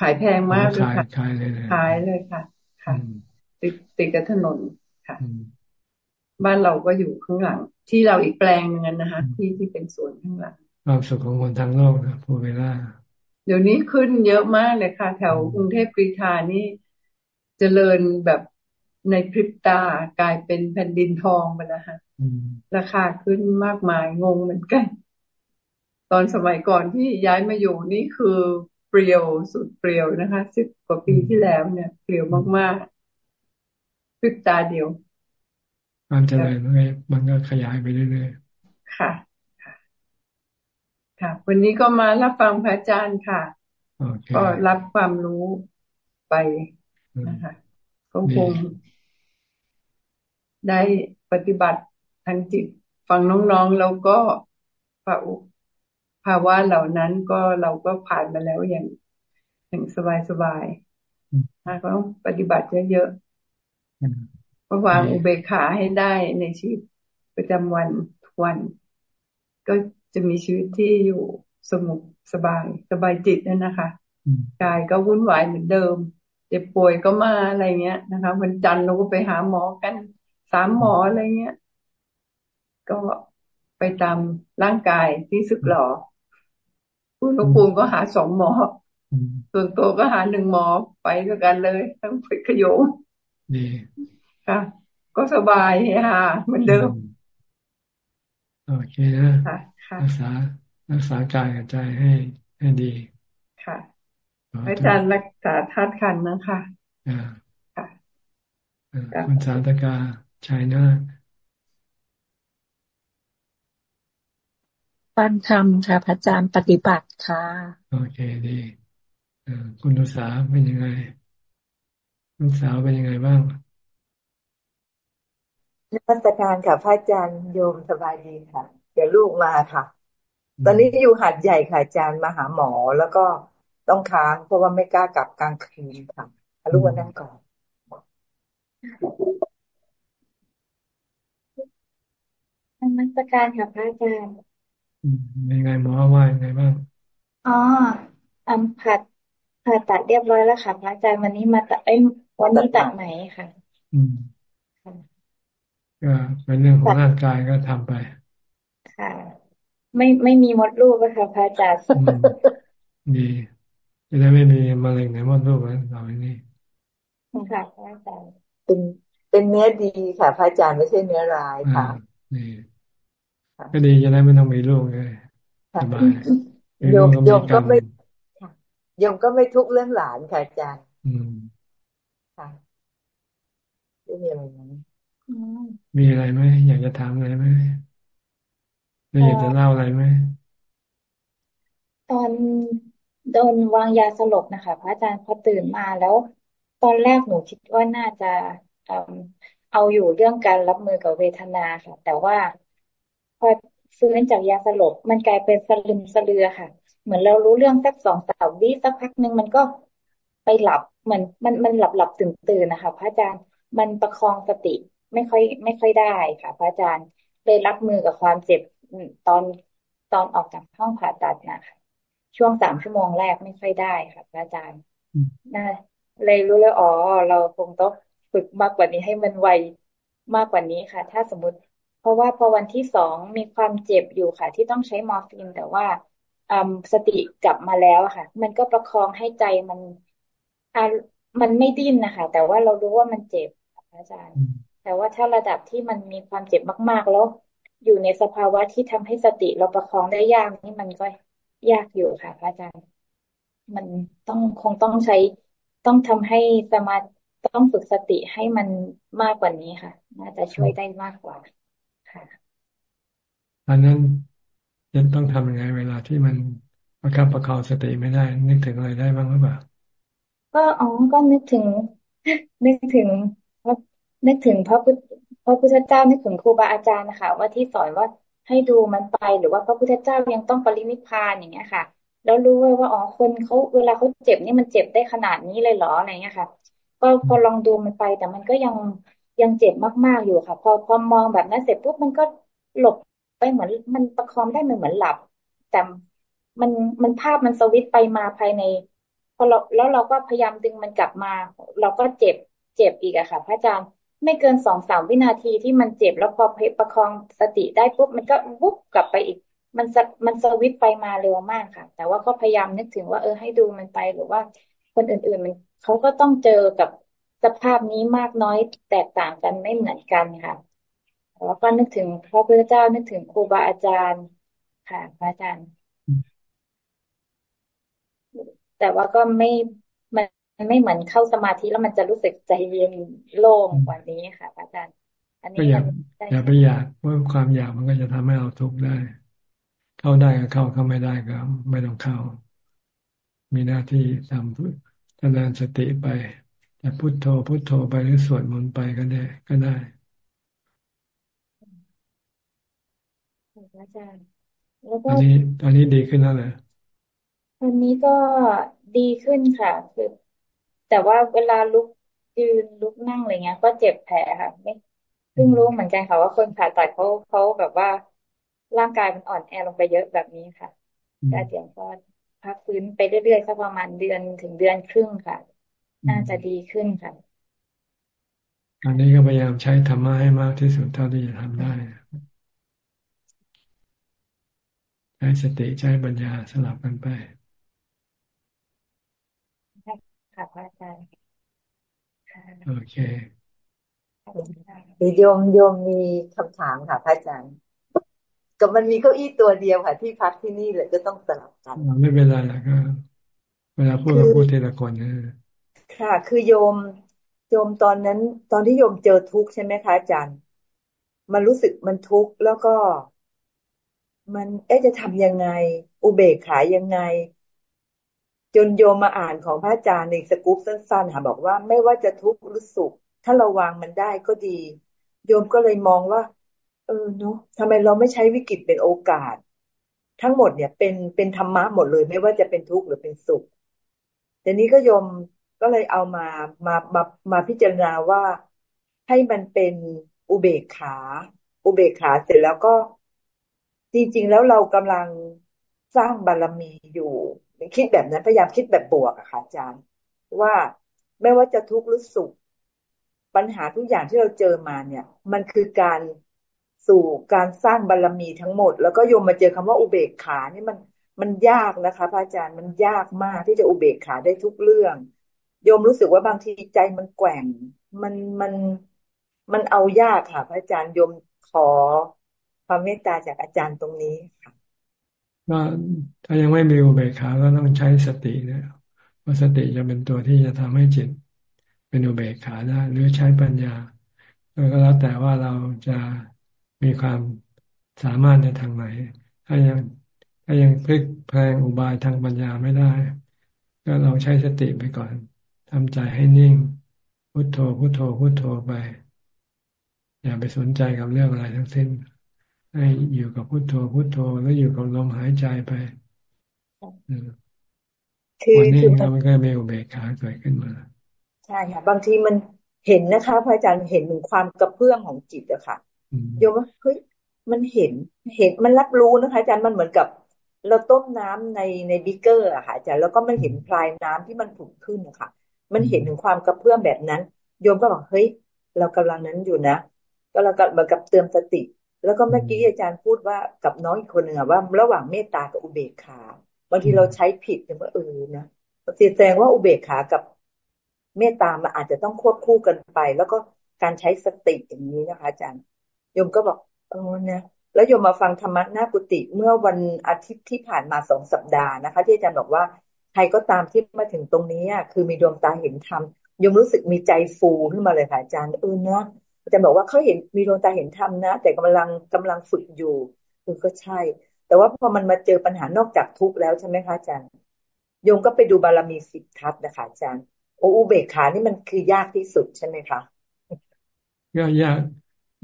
ขายแพงมากเลยค่ะขายเลยขายเลยค่ะค่ะติดติดกับถนนค่ะบ้านเราก็อยู่ข้างหลัง ที่เราอีกแปลงหนึ่งนะคะที่ที่เป็นสวนข้างหลังความสุขของคนทั้งโลกนะพูเวลาเดี๋ยวนี้ขึ้นเยอะมากเลยค่ะ แถวกรุงเทพกรีฑานี่จเจริญแบบ ในพริบตากลายเป็นแผ่นดินทองไปแล้วค่ะราคาขึ้นมากมายงงเหมือนกัน ตอนสมัยก่อนที่ย้ายมาอยู่นี่คือเปรียวสุดเปรียวนะคะสิบกว่าปีที่แล้วเนี่ยเปรียวมากๆพริบตาเดียวความเจริญมันก็ขยายไปเรื่อยๆค่ะค่ะค่ะ วันนี้ก็มารับฟังพระอาจารย์ค่ะ ก็รับความรู้ไปนะคะก็คง ได้ปฏิบัติทางจิตฟังน้องๆแล้วก็ภาวะเหล่านั้นก็เราก็ผ่านมาแล้วอย่างอย่างสบายๆนะก็ต้องปฏิบัติเยอะๆมาวางอุเบกขาให้ได้ในชีวิตประจำวันทุกวัน ก็จะมีชีวิตที่อยู่สงบสบายสบายจิตนั่นนะคะกายก็วุ่นวายเหมือนเดิม เจ็บป่วยก็มาอะไรเงี้ยนะคะวันจันทร์เราก็ไปหาหมอกัน สามหมออะไรเงี้ย ก็ไปตามร่างกายที่สึกหรอคุณหลวงปู่ก็หาสองหมอ ส่วนตัวก็หาหนึ่งหมอไปด้วยกันเลย ทั้งไปขยงดีค่ะ ก็สบายค่ะเหมือนเดิม โอเคนะรักษารักษากายกับใจให้ให้ดี ค่ะอาจารย์รักษาธาตุขันนะคะ อ่า ค่ะคุณสาธกา ชัยนาฟังธรรมค่ะพระอาจารย์ปฏิบัติค่ะ โอเคดีคุณนุสาเป็นยังไง ลูกสาวเป็นยังไงบ้างนักสการค่ะพระอาจารย์โยมสบายดีค่ะ เดี๋ยวลูกมาค่ะ ตอนนี้อยู่หัดใหญ่ค่ะอาจารย์มาหาหมอแล้วก็ต้องค้างเพราะว่าไม่กล้ากลับกลางคืนค่ะลูกมานั่งก่อน นักการค่ะพระอาจารย์ยังไงหมอว่ายังไงบ้างอ๋ออัมผัดผ่าตัดเรียบร้อยแล้วค่ะพระอาจารย์วันนี้มาตัดเอ้ยวันนี้ตัดไหมค่ะอืมก็เป็นเรื่องของร่างกายก็ทำไป ค่ะ ไม่ไม่มีมดลูกค่ะพระอาจารย์ดีจะได้ไม่มีมะเร็งในมดลูกแล้วต่อไปนี้ค่ะพระอาจารย์เป็นเป็นเนื้อดีค่ะ พระอาจารย์ไม่ใช่เนื้อร้ายค่ะนี่ ก็ดีจะได้ไม่ต้องมีลูกเลยสบายโยมโยมก็ไม่โยมก็ไม่ทุกเรื่องหลานค่ะอาจารย์ อืมค่ะไม่มีอะไรไหมมีอะไรไหมอยากจะถามอะไรไหมหรืออยากจะเล่าอะไรไหมตอนโดนวางยาสลบนะคะ พระอาจารย์พอตื่นมาแล้ว ตอนแรกหนูคิดว่าน่าจะเอาอยู่เรื่องการรับมือกับเวทนาค่ะ แต่ว่า พอฟื้นจากยาสลบมันกลายเป็นสลึมสลือค่ะ เหมือนเรารู้เรื่องสักสองสามวิสักพักหนึ่งมันก็ไปหลับเหมือนมันมันหลับหลับตื่นตื่นนะคะพระอาจารย์มันประคองสติไม่ค่อยไม่ค่อยได้ค่ะ พระอาจารย์เลยรับมือกับความเจ็บตอนตอนออกจากห้องผ่าตัดนะคะช่วงสามชั่วโมงแรกไม่ค่อยได้ค่ะ พระอาจารย์น่าเลยรู้แล้วอ๋อเราคงต้องฝึกมากกว่านี้ให้มันไวมากกว่านี้ค่ะ ถ้าสมมติ ราะว่าพอวันที่สองมีความเจ็บอยู่ค่ะ ที่ต้องใช้มอร์ฟีนแต่ว่าสติกลับมาแล้วค่ะ มันก็ประคองให้ใจมันมันไม่ดิ้นนะคะ แต่ว่าเรารู้ว่ามันเจ็บอาจารย์ แต่ว่าถ้าระดับที่มันมีความเจ็บมาก ๆ แล้ว อยู่ในสภาวะที่ทำให้สติเราประคองได้ยากนี่มันก็ยากอยู่ค่ะอาจารย์ มันต้องคงต้องใช้ต้องทำให้สมาต้องฝึกสติให้มันมากกว่านี้ค่ะ น่าจะช่วยได้มากกว่า อันนั้นจะต้องทำยังไงเวลาที่มันประคับประคองสติไม่ได้ นึกถึงอะไรได้บ้างหรือเปล่าก็อ๋อก็นึกถึง นึกถึงนึกถึงพระพุทธพระพุทธเจ้านึกถึงครูบาอาจารย์นะคะว่าที่สอนว่าให้ดูมันไปหรือว่าพระพุทธเจ้ายังต้องปรินิพพานอย่างเงี้ยค่ะ แล้วรู้ไว้ว่าอ๋อคนเขาเวลาเขาเจ็บนี่มันเจ็บได้ขนาดนี้เลยเหรออะไรเงี้ยค่ะ ก็พอลองดูมันไปแต่มันก็ยัง ยังเจ็บมากๆอยู่ค่ะ พอพอมองแบบนั้นเสร็จปุ๊บมันก็หลบไปเหมือนมันประคองได้มันเหมือนหลับ แต่มันมันภาพมันสวิตไปมาภายในพอเราแล้วเราก็พยายามดึงมันกลับมา เราก็เจ็บเจ็บอีกอะค่ะ พระอาจารย์ไม่เกินสองสามวินาทีที่มันเจ็บแล้วพอประคองสติได้ปุ๊บมันก็วุบกลับไปอีก มันมันสวิตไปมาเร็วมากค่ะ แต่ว่าก็พยายามนึกถึงว่าเออให้ดูมันไปหรือว่าคนอื่นๆมันเขาก็ต้องเจอกับ สภาพนี้มากน้อยแตกต่างกันไม่เหมือนกันค่ะแล้วก็นึกถึงพระพุทธเจ้านึกถึงครูบาอาจารย์ค่ะพระอาจารย์ แต่ว่าก็ไม่มันไม่เหมือนเข้าสมาธิแล้วมันจะรู้สึกใจเย็นโล่งกว่านี้ค่ะพระอาจารย์ อันนี้อย่าอย่าไปอยากว่าความอยากมันก็จะทำให้เราทุกข์ได้ เข้าได้ก็เข้าเข้าไม่ได้ก็ ไม่ต้องเข้า มีหน้าที่ทำเจริญสติไป จะพุโทโธพุโทโธไปหรือสวดมนต์ไปก็ได้ก็ได้อาจารย์แล้วก็ตอนนี้ตอนนี้ดีขึ้นแล้วเหรอตอนนี้ก็ดีขึ้นค่ะ คือ แต่ว่าเวลาลุกยืนลุกนั่งอะไรเงี้ย ก็เจ็บแผลค่ะไม่เพิ่งรู้เหมือนกันค่ะว่าคนผ่าตัดเขาเขาแบบว่าร่างกายมันอ่อนแอลงไปเยอะแบบนี้ค่ะแต่เดี๋ยวก็พักฟื้นไปเรื่อยๆสักประมาณเดือนถึงเดือนครึ่งค่ะ น่าจะดีขึ้นค่ะอันนี้ก็พยายามใช้ธรรมะให้มากที่สุดเท่าที่จะทำได้ ใช้สติใช้ปัญญาสลับกันไปค่ะพระอาจารย์โอเคโยมโยมมีคำถามค่ะพระอาจารย์ก็มันมีเก้าอี้ตัวเดียวค่ะ ที่พักที่นี่เลยก็ต้องสลับกันไม่เป็นไรแล้วก็เวลาพูดก็พูดทีละคนนะ ค่ะ คือโยมโยมตอนนั้น ตอนที่โยมเจอทุกข์ใช่ไหมคะอาจารย์มันรู้สึกมันทุกข์แล้วก็ มันเอ๊ะจะทำยังไง อุเบกขายังไง จนโยมมาอ่านของพระอาจารย์ในสกู๊ปสั้นๆค่ะบอกว่าไม่ว่าจะทุกข์หรือสุข ถ้าเราวางมันได้ก็ดี โยมก็เลยมองว่า เออเนาะทำไมเราไม่ใช้วิกฤตเป็นโอกาส ทั้งหมดเนี่ยเป็นเป็นธรรมะหมดเลย ไม่ว่าจะเป็นทุกข์หรือเป็นสุขแต่นี้ก็โยม ก็เลยเอามามามามาพิจารณาว่าให้มันเป็นอุเบกขา อุเบกขาเสร็จแล้วก็จริง ๆ แล้วเรากำลังสร้างบารมีอยู่คิดแบบนั้นพยายามคิดแบบบวกอะค่ะอาจารย์ ว่าไม่ว่าจะทุกข์หรือสุข ปัญหาทุกอย่างที่เราเจอมาเนี่ย มันคือการสู่การสร้างบารมีทั้งหมด แล้วก็โยมมาเจอคำว่าอุเบกขานี่มันมันยากนะคะพระอาจารย์มันยากมากที่จะอุเบกขาได้ทุกเรื่อง โยมรู้สึกว่าบางทีใจมันแกว่ง มันมันมันเอายากค่ะ พระอาจารย์โยมขอความเมตตาจากอาจารย์ตรงนี้ค่ะก็ถ้ายังไม่มีอุเบกขาก็ต้องใช้สตินี่ยเพราะสติจะเป็นตัวที่จะทำให้จิต เป็นอุเบกขาได้หรือใช้ปัญญาก็แล้วแต่ว่าเราจะมีความสามารถในทางไหน ถ้ายังถ้ายังพลิกแพลงอุบายทางปัญญาไม่ได้ ก็เราใช้สติไปก่อน ทำใจให้นิ่ง พุโทโธพุโทโธพุโทโธไป อย่าไปสนใจกับเรื่องอะไรทั้งสิ้น ให้อยู่กับพุโทโธพุโทโธแล้วอยู่กับลมหายใจไปวันนี้เราก็มีอุเบกขาเกิดขึ้นมาใช่ค่ะ บางทีมันเห็นนะคะพระอาจารย์เห็นถึงความกระเพื่อมของจิตอะค่ะโยมว่าเฮ้ยมันเห็นเห็นมันรับรู้นะคะ อาจารย์มันเหมือนกับ เราต้มน้ำในในบิเกอร์อะค่ะอาจารย์แล้วก็มันเห็นพลายน้ำที่มันผุดขึ้นนะคะ มันเห็นถึงความกระเพื่อมแบบนั้น โยมก็บอกเฮ้ย เรากำลังนั้นอยู่นะ ก็เราก็เหมือนกับเตือนสติ แล้วก็เมื่อกี้อาจารย์พูดว่ากับน้องอีกคนหนึ่งว่า ระหว่างเมตตากับอุเบกขาบางทีเราใช้ผิดเนี่ยว่าเออนะแสดงว่าอุเบกขากับเมตตามันอาจจะต้องควบคู่กันไป แล้วก็การใช้สติอย่างนี้นะคะ อาจารย์โยมก็บอกเออนี่ยแล้วโยมมาฟังธรรมะหน้ากุฏิเมื่อวันอาทิตย์ที่ผ่านมาสองสัปดาห์นะคะ ที่อาจารย์บอกว่า ใครก็ตามที่มาถึงตรงนี้คือมีดวงตาเห็นธรรมยมรู้สึกมีใจฟูขึ้นมาเลยค่ะอาจารย์เออเนาะอาจารย์บอกว่าเขาเห็นมีดวงตาเห็นธรรมนะ แต่กำลังกำลังฝึกอยู่คือก็ใช่ แต่ว่าพอมันมาเจอปัญหานอกจากทุกข์แล้วใช่ไหมคะอาจารย์โยมก็ไปดูบารมีสิบทัศนะคะอาจารย์โออุเบกขานี่มันคือยากที่สุดใช่ไหมคะก็ยาก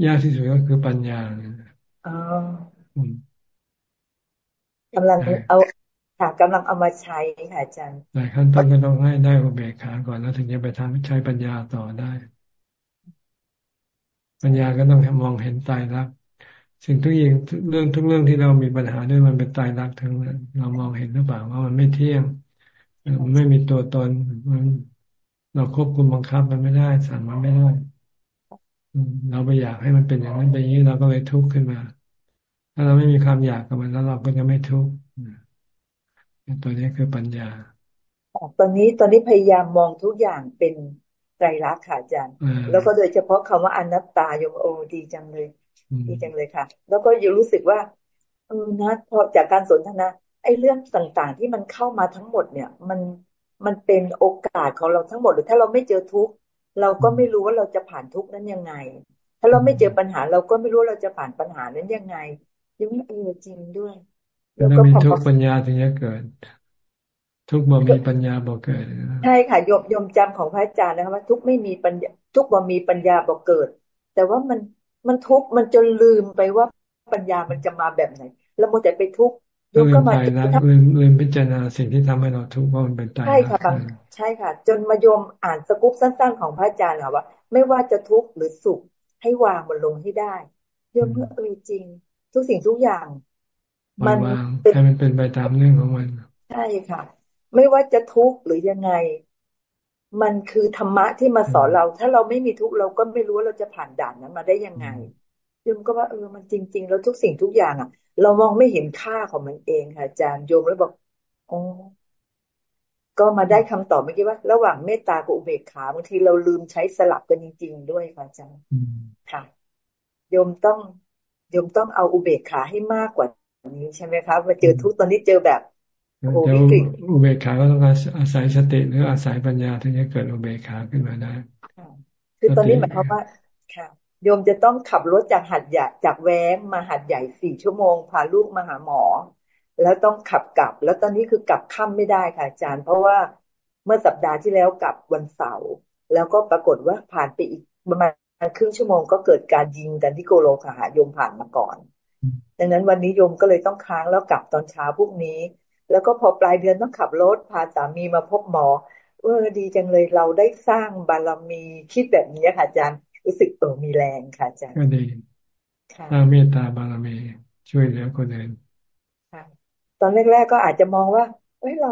ยากที่สุดก็คือปัญญาอ๋อกำลังเอา ค่ะกำลังเอามาใช้ค่ะอาจารย์หลายขั้นตอนก็ต้องให้ได้อุเบกขาก่อนแล้วถึงจะไปทำใช้ปัญญาต่อได้ ปัญญาก็ต้องมองเห็นตายรักสิ่งทุกอย่างเรื่องทุกเรื่องที่เรามีปัญหาด้วยมันเป็นตายรักทั้งนั้นเรามองเห็นหรือเปล่าว่ามันไม่เที่ยงมันไม่มีตัวตนมันเราควบคุมบังคับมันไม่ได้สั่งมันไม่ได้เราไปอยากให้มันเป็นอย่างนั้นเป็นอย่างนี้เราก็เลยทุกข์ขึ้นมา ถ้าเราไม่มีความอยากกับมันแล้วเราก็จะไม่ทุกข์ ตัวนี้คือปัญญาตอนนี้ตอนนี้พยายามมองทุกอย่างเป็นไตรลักษณ์ค่ะอาจารย์ แล้วก็โดยเฉพาะคำว่าอนัตตาโยมโอดีจังเลย ดีจังเลยค่ะ แล้วก็ยังรู้สึกว่าเออนะพอจากการสนทนาไอ้เรื่องต่างๆ ที่มันเข้ามาทั้งหมดเนี่ย มันมันเป็นโอกาสของเราทั้งหมดหรือถ้าเราไม่เจอทุกข์เราก็ไม่รู้ว่าเราจะผ่านทุกข์นั้นยังไง ถ้าเราไม่เจอปัญหา เราก็ไม่รู้เราจะผ่านปัญหานั้นยังไงยังไม่เออจริงด้วย แล้วก็มีทุกปัญญาถึงจะเกิด ทุกบ่มีปัญญาบ่เกิดใช่ค่ะยมยมจำของพระอาจารย์นะคะว่า ทุกไม่มีปัญญา ทุกบ่มีปัญญาบ่เกิด แต่ว่ามันมันทุกมันจนลืมไปว่าปัญญามันจะมาแบบไหน แล้วโมแต่ไปทุกลืมตายรักลืมลืมพิจารณาสิ่งที่ทำให้เราทุกข์ว่ามันเป็นตายรักใช่ค่ะใช่ค่ะ จนมาโยมอ่านสกุปสั้น ๆ ของพระอาจารย์ค่ะว่า ไม่ว่าจะทุกข์หรือสุขให้วางมันลงให้ได้โยมเมื่อเออจริง ทุกสิ่งทุกอย่าง มันให้มันเป็นไปตามเรื่องของมัน ใช่ค่ะ ไม่ว่าจะทุกข์หรือยังไง มันคือธรรมะที่มาสอนเรา ถ้าเราไม่มีทุกข์เราก็ไม่รู้ว่าเราจะผ่านด่านนั้นมาได้ยังไงโยมก็ว่าเออมันจริง ๆ แล้วทุกสิ่งทุกอย่างอะ เรามองไม่เห็นค่าของมันเองค่ะอาจารย์โยมเลยบอกอ๋อก็มาได้คำตอบเมื่อกี้ว่า ระหว่างเมตตากับอุเบกขาบางทีเราลืมใช้สลับกันจริง ๆ ด้วยค่ะอาจารย์ค่ะโยมต้องโยมต้องเอาอุเบกขาให้มากกว่า นี้ใช่ไหมคะมาเจอทุกตอนนี้เจอแบบโอ้วิกฤตอุเบกขาก็ต้องอาศัยสติหรืออาศัยปัญญาถึงจะเกิดอุเบกขาขึ้นมาได้คือตอนนี้หมายความว่าค่ะโยมจะต้องขับรถจากหัดใหญ่จากแว้งมาหัดใหญ่สี่ชั่วโมงพาลูกมาหาหมอ แล้วต้องขับกลับ แล้วตอนนี้คือกลับค่ำไม่ได้ค่ะอาจารย์ เพราะว่าเมื่อสัปดาห์ที่แล้วกลับวันเสาร์แล้วก็ปรากฏว่าผ่านไปอีกประมาณครึ่งชั่วโมงก็เกิดการยิงกันที่โกโลคาหาโยมผ่านมาก่อน ดังนั้นวันนี้โยมก็เลยต้องค้างแล้วกลับตอนเช้าพรุ่งนี้ แล้วก็พอปลายเดือนต้องขับรถพาสามีมาพบหมอเออดีจังเลยเราได้สร้างบารมีคิดแบบนี้ค่ะอาจารย์รู้สึกเออมีแรงค่ะอาจารย์ก็ดีสร้างเมตตาบารมีช่วยเหลือคนอื่นตอนแรกๆก็อาจจะมองว่าเอ้ยเรา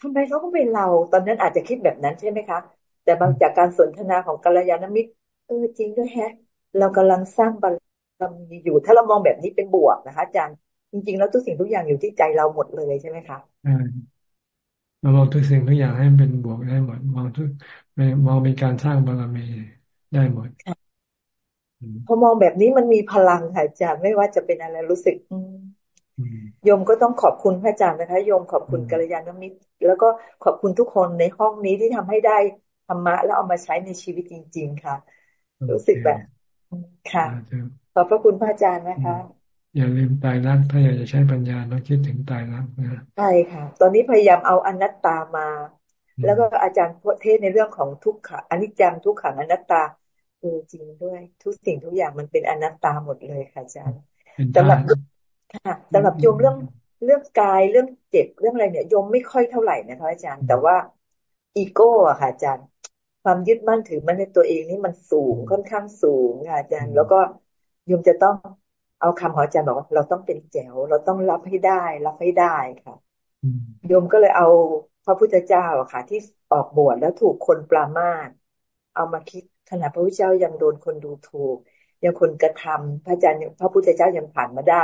ทำไมเขาก็เป็นเรา ตอนนั้นอาจจะคิดแบบนั้นใช่ไหมคะ แต่บางจากการสนทนาของกัลยาณมิตรเออจริงด้วยแฮะ เรากำลังสร้างบาร มีอยู่ ถ้าเรามองแบบนี้เป็นบวกนะคะอาจารย์จริง ๆ แล้วทุกสิ่งทุกอย่างอยู่ที่ใจเราหมดเลยใช่ไหมคะเรามองทุกสิ่งทุกอย่างให้เป็นบวกได้หมด มองทุกมองเป็นการสร้างบารมีได้หมดพอมองแบบนี้มันมีพลังค่ะอาจารย์ไม่ว่าจะเป็นอะไรรู้สึกโยมก็ต้องขอบคุณพระอาจารย์นะคะโยมขอบคุณกัลยาณมิตร แล้วก็ขอบคุณทุกคนในห้องนี้ที่ทำให้ได้ธรรมะแล้วเอามาใช้ในชีวิตจริง ๆ ค่ะ รู้สึกแบบค่ะข อบพระคุณพระอาจารย์นะคะ อย่าลืมตายรักถ้าอยากจะใช้ปัญญาต้องคิดถึงตายรักนะใช่ค่ะ ตอนนี้พยายามเอาอนัตตามา แล้วก็อาจารย์เทศในเรื่องของทุกขะอนิจจังทุกขังอนัตตาเออจริงด้วย ทุกสิ่งทุกอย่างมันเป็นอนัตตาหมดเลยค่ะอาจารย์สำหรับค่ะสำหรับโยมเรื่องเรื่องกายเรื่องเจ็บเรื่องอะไรเนี่ยโยมไม่ค่อยเท่าไหร่นะคะอาจารย์ แต่ว่าอีโก้อะค่ะอาจารย์ ความยึดมั่นถือมั่นในตัวเองนี่มันสูงค่อนข้างสูงค่ะอาจารย์ แล้วก็โยมจะต้องเอาคำของอาจารย์บอกว่าเราต้องเป็นแจ๋ว เราต้องรับให้ได้ รับให้ได้ค่ะโยมก็เลยเอาพระพุทธเจ้าอะค่ะ ที่ออกบวชแล้วถูกคนปรามาสเอามาคิดขณะพระพุทธเจ้ายังโดนคนดูถูก ยังคนกระทำพระอาจารย์พระพุทธเจ้ายังผ่านมาได้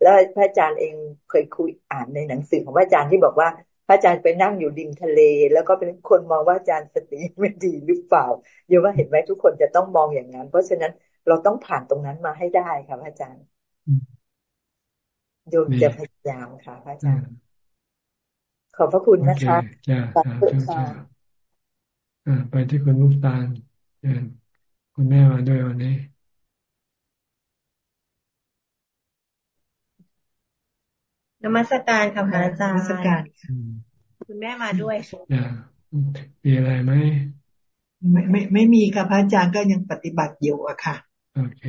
แล้วพระอาจารย์เองเคยคุยอ่านในหนังสือของพระอาจารย์ที่บอกว่าพระอาจารย์ไปนั่งอยู่ริมทะเล แล้วก็เป็นคนมองว่าอาจารย์สติไม่ดีหรือเปล่าเยอะว่าเห็นไหมทุกคนจะต้องมองอย่างนั้น เพราะฉะนั้น เราต้องผ่านตรงนั้นมาให้ได้ค่ะพระอาจารย์โยมจะพยายามค่ะพระอาจารย์ ขอบพระคุณนะคะจ้าจ้าไปที่คุณลูกตาลคุณแม่มาด้วยวันนี้นมัสการค่ะพระอาจารย์นมัสการคุณแม่มาด้วยค่ะมีอะไรไหมไม่ไม่ไม่มีค่ะพระอาจารย์ก็ยังปฏิบัติอยู่อะค่ะ โอเค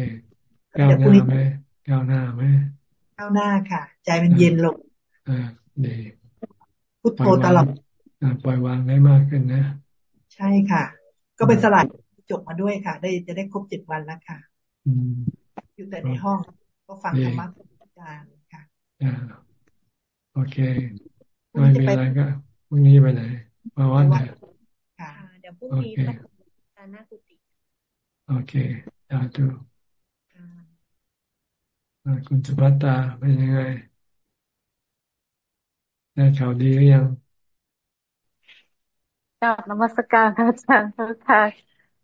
ก้าวหน้าไหมก้าวหน้าไหมก้าวหน้าค่ะ ใจมันเย็นลงอ่าดีพุทโธตลอดปล่อยวางได้มากขึ้นนะ ใช่ค่ะ ก็ไปสลัดจบมาด้วยค่ะ ได้จะได้ครบเจ็ดวันแล้วค่ะอยู่แต่ในห้องก็ฟังธรรมะอาจารย์ค่ะโอเคไม่มีอะไรก็พรุ่งนี้ไปไหนมาวัดไหนค่ะ เดี๋ยวพรุ่งนี้ไปการหน้ากุฏิโอเค สาธุคุณสุภัตตาเป็นยังไง ได้ข่าวดีหรือยังกราบนมัสการอาจารย์ค่ะ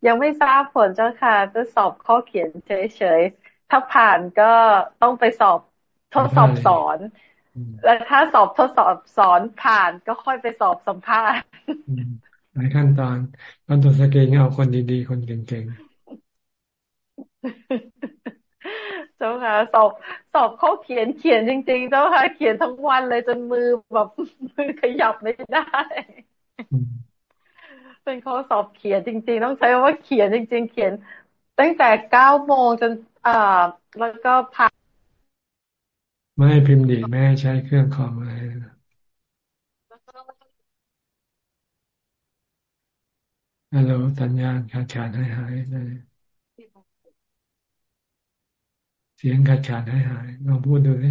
ยังไม่ทราบผลเจ้าค่ะ จะสอบข้อเขียนเฉยๆ ถ้าผ่านก็ต้องไปสอบทดสอบสอน แล้วถ้าสอบทดสอบสอนผ่านก็ค่อยไปสอบสัมภาษณ์หลายขั้นตอนขั้นตอนสเกลเอาคนดีๆ คนเก่งๆ เจ้าค่ะ สอบสอบข้อเขียนเขียนจริง ๆ เจ้าค่ะ เขียนทั้งวันเลยจนมือแบบมือขยับไม่ได้เป็นข้อสอบเขียนจริง ๆ ต้องใช้ว่าเขียนจริง ๆ เขียน ตั้งแต่เก้าโมงจนอ่าแล้วก็ผ่านไม่ให้พิมพ์ดีไม่ให้ใช้เครื่องคอมอะไรฮัลโหลสัญญาณขาดขาดหายหายเลย เสียงขาดขาดหายหายลองพูดดูดิ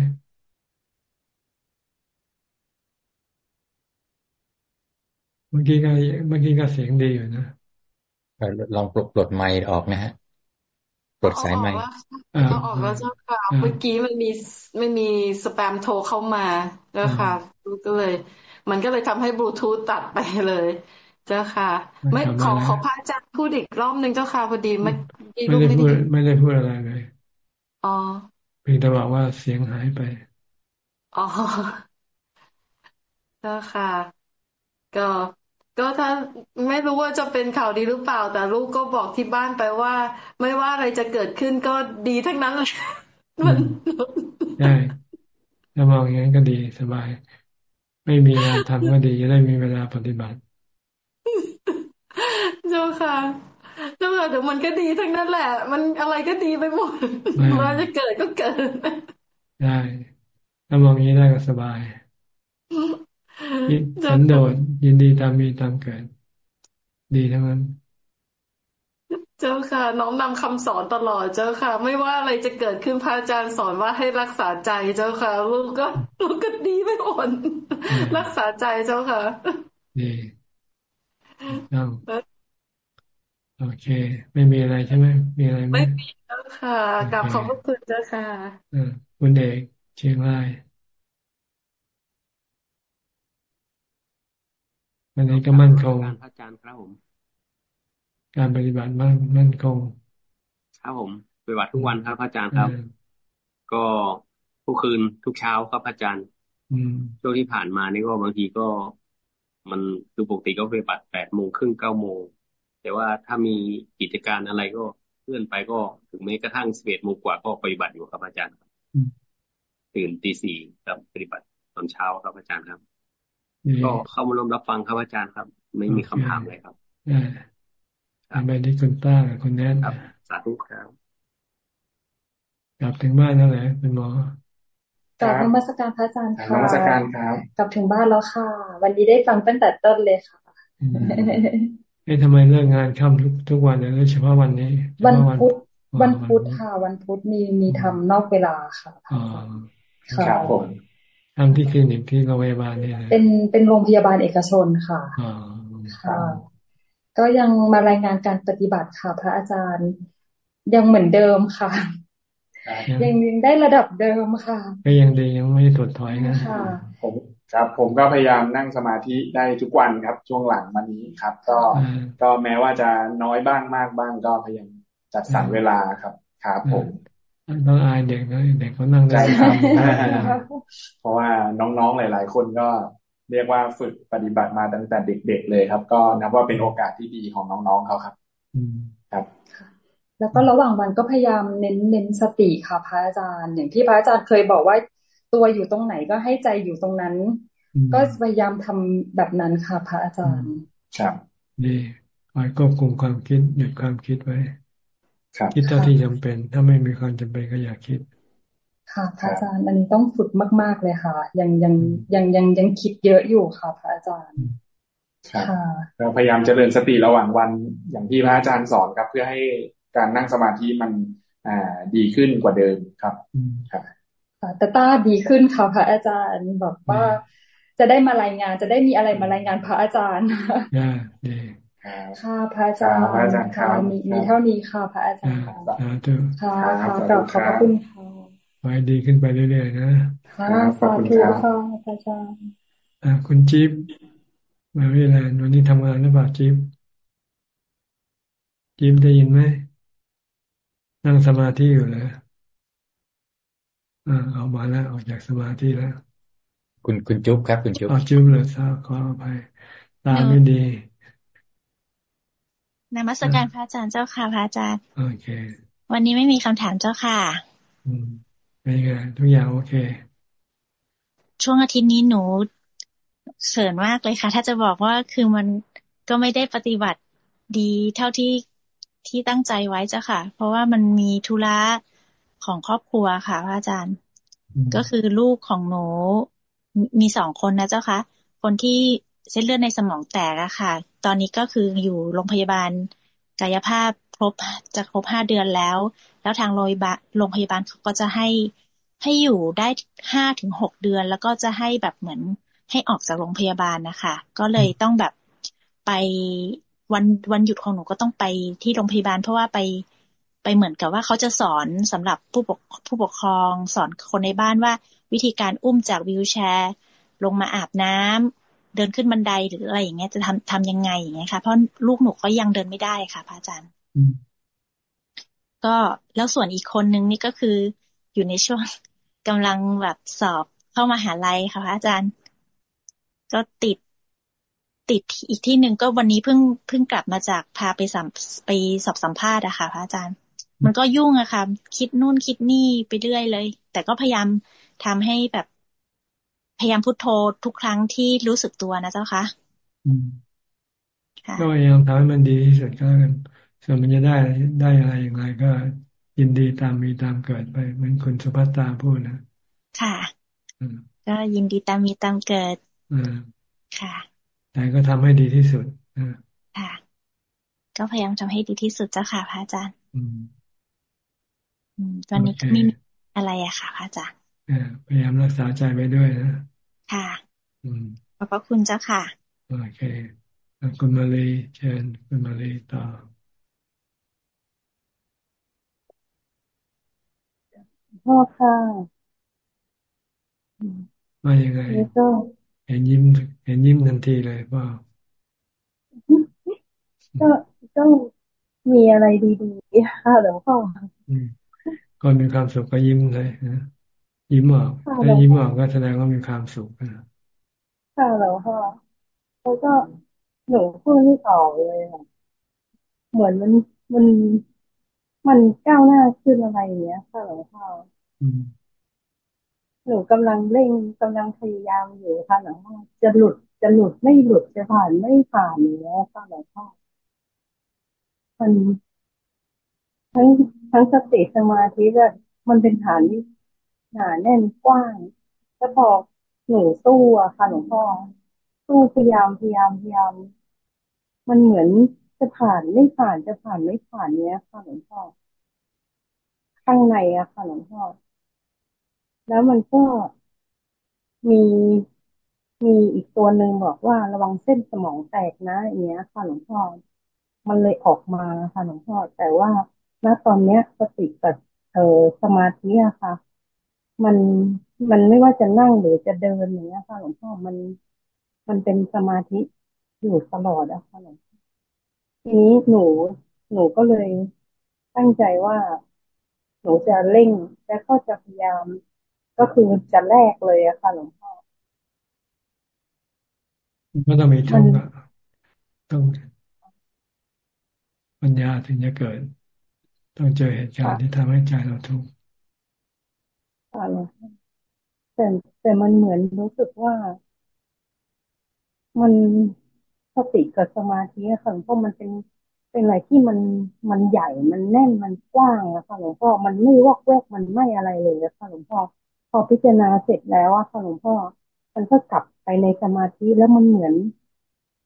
เมื่อกี้ก็เมื่อกี้ก็เสียงดีอยู่นะลองปลดปลดไมค์ออกนะฮะปลดสายไมค์ก็ออกแล้วเจ้าค่ะเมื่อกี้มันมีไม่มีสแปมโทรเข้ามาแล้วค่ะก็เลย มันก็เลยทำให้บลูทูธตัดไปเลย เจ้าค่ะ ไม่ขอขอพระอาจารย์พูดอีกรอบหนึ่งเจ้าค่ะพอดีไม่ไม่ได้พูดไม่ได้พูดอะไรเลย อ๋อเพียงแต่บอกว่าเสียงหายไป อ๋อเจ้าค่ะ ก็ก็ถ้าไม่รู้ว่าจะเป็นข่าวดีหรือเปล่า แต่ลูกก็บอกที่บ้านไปว่า ไม่ว่าอะไรจะเกิดขึ้นก็ดีทั้งนั้นเลยมันใช่ถ้ามองอย่างนั้นก็ดีสบาย ไม่มีงานทำก็ดีจะได้มีเวลาปฏิบัติ เจ้าค่ะ เจ้าค่ะเดี๋ยวมันก็ดีทั้งนั้นแหละ มันอะไรก็ดีไปหมดว่าจะเกิดก็เกิด ได้ถ้ามองอย่างนี้ได้ก็สบายสันโดษยินดีตามมีตามเกิด ดีทั้งนั้น เจ้าค่ะ น้องนำคำสอนตลอดเจ้าค่ะ ไม่ว่าอะไรจะเกิดขึ้นพระอาจารย์สอนว่าให้รักษาใจเจ้าค่ะ ลูกก็ลูกก็ดีไม่อ่อนรักษาใจเจ้าค่ะดี โอเค ไม่มีอะไรใช่ไหมมีอะไรไหมไม่มีเจ้าค่ะกลับขอบพระคุณเจ้าค่ะคุณเด็กเชียงรายอันนี้ก็มั่นคงการพระอาจารย์ครับผม การปฏิบัติมั่นมั่นคงครับผมปฏิบัติทุกวันครับพระอาจารย์ครับ ก็ทุกคืนทุกเช้าครับพระอาจารย์ช่วงที่ผ่านมานี่ก็บางทีก็ มันคือปกติก็ปฏิบัติแปดโมงครึ่งเก้าโมง แต่ว่าถ้ามีกิจการอะไรก็เลื่อนไปก็ถึงแม้กระทั่งสิบเอ็ดโมงกว่าก็ปฏิบัติอยู่ครับอาจารย์ตื่นตีสี่ครับปฏิบัติตอนเช้าครับอาจารย์ครับ ก็เข้ามาร่วมรับฟังครับอาจารย์ครับ ไม่มีคำถามเลยครับทำไปที่คุณต้าคุณแนทสาธุครับกลับถึงบ้านนั่นแหละเป็นหมอกลับนมัสการพระอาจารย์ค่ะนมัสการครับ กลับถึงบ้านแล้วค่ะ วันนี้ได้ฟังตั้งแต่ต้นเลยค่ะ เอ๊ะทำไมเลิกงานค่ำทุกทุกวันเลยเฉพาะวันนี้ วันพุธวันพุธค่ะ วันพุธมีมีทำนอกเวลาค่ะอ๋อครับผมทำที่คลินิกที่โรงพยาบาลนี่เป็นเป็นโรงพยาบาลเอกชนค่ะค่ะ ก็ยังมารายงานการปฏิบัติค่ะ พระอาจารย์ยังเหมือนเดิมค่ะ ยังยังได้ระดับเดิมค่ะ ก็ยังดียังไม่ถดถอยนะผม ครับ ผมก็พยายามนั่งสมาธิได้ทุกวันครับ ช่วงหลังมานี้ครับ ก็ก็แม้ว่าจะน้อยบ้างมากบ้างก็พยายามจัดสรรเวลาครับครับผมต้องอายเด็กนะเด็กเขานั่งได้ครับเพราะว่าน้องๆหลาย ๆ คนก็เรียกว่าฝึกปฏิบัติมาตั้งแต่เด็ก ๆ เลยครับ ก็นับว่าเป็นโอกาสที่ดีของน้องๆเขาครับครับ แล้วก็ระหว่างวันก็พยายามเน้นเน้นสติค่ะพระอาจารย์ อย่างที่พระอาจารย์เคยบอกว่า ตัวอยู่ตรงไหนก็ให้ใจอยู่ตรงนั้น ก็พยายามทำแบบนั้นค่ะพระอาจารย์ครับดีคอยควบคุมความคิดหยุดความคิดไว้คิดเท่าที่จำเป็น ถ้าไม่มีความจำเป็นก็อย่าคิด ค่ะพระอาจารย์อันนี้ต้องฝึกมาก ๆเลยค่ะ ยังยังยังยังยังคิดเยอะอยู่ค่ะพระอาจารย์ครับเราพยายามเจริญสติระหว่างวันอย่างที่พระอาจารย์สอนครับ เพื่อให้การนั่งสมาธิมันอ่าดีขึ้นกว่าเดิมครับค่ะ แต่ต้าดีขึ้นค่ะพระอาจารย์แบบว่าจะได้มารายงาน จะได้มีอะไรมารายงานพระอาจารย์ดีค่ะพระอาจารย์ค่ะมีมีเท่านี้ค่ะพระอาจารย์ค่ะค่ะค่ะขอบขอบคุณค่ะไว้ดีขึ้นไปเรื่อยๆนะค่ะสาธุค่ะพระอาจารย์อ่าคุณจิ๊บมาวิแลนวันนี้ทำงานหรือเปล่าจิ๊บจิ๊บได้ยินไหมนั่งสมาธิอยู่เลย อ่าออกมาแล้วออกจากสมาธิแล้ว คุณคุณจุ๊บครับ คุณจุ๊บอ๋อจุ๊บเลยทราบขออภัยตาไม่ดีนมัสการพระอาจารย์เจ้าค่ะพระอาจารย์โอเค วันนี้ไม่มีคำถามเจ้าค่ะอืมเป็นไงทุกอย่างโอเค ช่วงอาทิตย์นี้หนูเสริญมากเลยค่ะ ถ้าจะบอกว่าคือมันก็ไม่ได้ปฏิบัติดีเท่าที่ที่ตั้งใจไว้เจ้าค่ะ เพราะว่ามันมีธุระ ของครอบครัวค่ะพระอาจารย์ ก็คือลูกของหนูมีสองคนนะเจ้าคะคนที่เส้นเลือดในสมองแตกอะค่ะ ตอนนี้ก็คืออยู่โรงพยาบาลกายภาพครบจะครบห้าเดือนแล้ว แล้วทางโรงพยาบาลโรงพยาบาลเขาก็จะให้ให้อยู่ได้ห้าถึงหกเดือน แล้วก็จะให้แบบเหมือนให้ออกจากโรงพยาบาลนะคะ ก็เลยต้องแบบไปวันวันหยุดของหนูก็ต้องไปที่โรงพยาบาล เพราะว่าไป ไปเหมือนกับว่าเขาจะสอนสำหรับผู้ปกผู้ปกครองสอนคนในบ้านว่า วิธีการอุ้มจากวิวแชร์ ลงมาอาบน้ำเดินขึ้นบันไดหรืออะไรอย่างเงี้ยจะทำทำยังไงอย่างเงี้ยค่ะ เพราะลูกหนูก็ยังเดินไม่ได้ค่ะพระอาจารย์ก็แล้วส่วนอีกคนนึงนี่ก็คืออยู่ในช่วงกำลังแบบสอบเข้ามาหาลัยค่ะพระอาจารย์ ก็ติดติดอีกที่หนึ่งก็วันนี้เพิ่งเพิ่งกลับมาจากพาไปสัมไปสอบสัมภาษณ์อะค่ะพระอาจารย์ มันก็ยุ่งอะค่ะ คิดนู่นคิดนี่ไปเรื่อยเลย แต่ก็พยายามทำให้แบบ พยายามพุโทโธทุกครั้งที่รู้สึกตัวนะเจ้าคะก็พยายามทำให้มันดีที่สุดก็แล้วกันส่วนมันจะได้ได้อะไรอย่างไรก็ยินดีตามมีตามเกิดไปเหมือนคุณสุภัตตาพูดนะ ค่ะก็ยินดีตามมีตามเกิดค่ะ แต่ก็ทำให้ดีที่สุดค่ะ ก็พยายามทำให้ดีที่สุดเจ้าค่ะพระอาจารย์ ตอนนี้ก็ไม่มีอะไรอะค่ะพระอาจารย์พยายามรักษาใจไปด้วยนะ ค่ะขอบพระคุณเจ้าค่ะ โอเคคุณมาลีเชิญคุณมาลีต่อพ่อค่ะมายังไงเห็นยิ้ม เห็นยิ้มทันทีเลยป่าก็ก็มีอะไรดีๆค่ะหลวงพ่อ ก่อนมีความสุขก็ยิ้มเลยนะยิ้มออกถ้ายิ้มออกก็แสดงว่ามีความสุขนะค่ะหลวงพ่อแล้วก็หนูพูดไม่ออกเลยค่ะเหมือนมันมันมันก้าวหน้าขึ้นอะไรอย่างเงี้ยค่ะหลวงพ่อหนูกำลังเร่งกำลังพยายามอยู่ค่ะหลวงพ่อจะหลุดจะหลุดไม่หลุดจะผ่านไม่ผ่านอย่างเงี้ยค่ะหลวงพ่อมัน ทั้งทั้งสติสมาธิแบบมันเป็นฐานที่หนาแน่นกว้างแล้วพอหนูสู้อะค่ะหลวงพ่อสู้พยายามพยายามพยายามมันเหมือนจะผ่านไม่ผ่านจะผ่านไม่ผ่านเนี้ยค่ะหลวงพ่อข้างในอะค่ะหลวงพ่อแล้วมันก็มีมีอีกตัวหนึ่งบอกว่าระวังเส้นสมองแตกนะอย่างเงี้ยค่ะหลวงพ่อ มันเลยออกมาค่ะหลวงพ่อ แต่ว่า ณตอนเนี้ยสติกับเออสมาธิอะค่ะ มันมันไม่ว่าจะนั่งหรือจะเดินอย่างเงี้ยค่ะหลวงพ่อมันมันเป็นสมาธิอยู่ตลอดอะค่ะหลวงพ่อทีนี้หนูหนูก็เลยตั้งใจว่า หนูจะเร่งและก็จะพยายามก็คือจะแลกเลยอะค่ะหลวงพ่อก็ต้องมีทุกข์ต้องปัญญาถึงจะเกิด ต้องเจอเหตุการณ์ที่ทำให้ใจเราทุกข์แต่แต่มันเหมือนรู้สึกว่า มันสติกับสมาธิค่ะหลวงพ่อมันเป็นเป็นอะไรที่มันมันใหญ่มันแน่นมันกว้างอะค่ะหลวงพ่อมันไม่วอกแวกมันไม่อะไรเลยอะค่ะหลวงพ่อพอพิจารณาเสร็จแล้วอะค่ะหลวงพ่อมันก็กลับไปในสมาธิแล้วมันเหมือน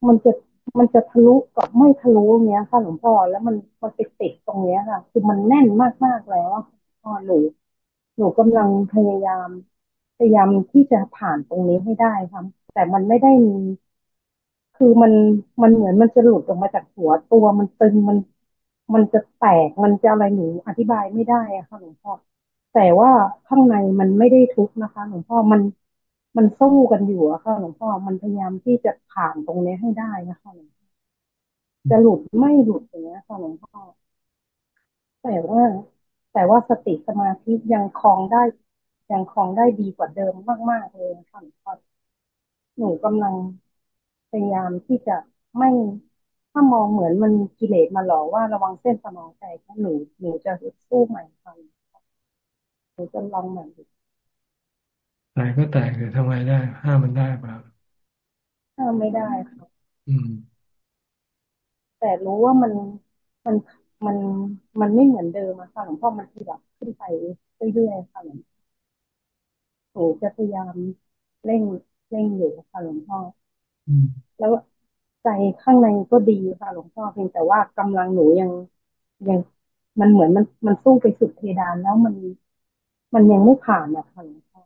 มันจะ มันจะทะลุกับไม่ทะลุเนี้ยค่ะ หลวงพ่อแล้วมันมันไปติดตรงเนี้ยค่ะ คือมันแน่นมากมากแล้วพ่อหนูหนูกำลังพยายามพยายามที่จะผ่านตรงนี้ให้ได้ค่ะแต่มันไม่ได้มีคือมันมันเหมือนมันจะหลุดออกมาจากหัวตัวมันตึงมัน มันจะแตกมันจะอะไรหนูอธิบายไม่ได้อะค่ะหลวงพ่อแต่ว่าข้างในมันไม่ได้ทุกนะคะหลวงพ่อมัน มันสู้กันอยู่อะค่ะหลวงพ่อมันพยายามที่จะผ่านตรงนี้ให้ได้นะคะหลวงพ่อจะหลุดไม่หลุดอย่างเงี้ยค่ะหลวงพ่อแต่ว่า แต่ว่าสติสมาธิยังคลองได้ ยังคลองได้ดีกว่าเดิมมากๆเลยค่ะหลวงพ่อหนูกำลังพยายามที่จะไม่ถ้ามองเหมือนมันกิเลสมาหลอกว่าระวังเส้นสมองแตกหนูหนูจะสู้ใหม่ค่ะหนูจะลองใหม่ แตกก็แตกเลยทำไงได้ ห้ามมันได้เปล่าห้ามไม่ได้ค่ะอืม แต่รู้ว่ามันมันมันมันไม่เหมือนเดิมอะค่ะหลวงพ่อมันขยับขึ้นไปเรื่อยๆค่ะหลวงหนูจะพยายามเร่งเร่งอยู่ค่ะหลวงพ่อแล้วใจข้างในก็ดีค่ะหลวงพ่อเพียงแต่ว่ากำลังหนูยังยังมันเหมือนมันมันสู้ไปสุดเพดานแล้วมัน มันยังไม่ผ่านอะค่ะหลวงพ่อ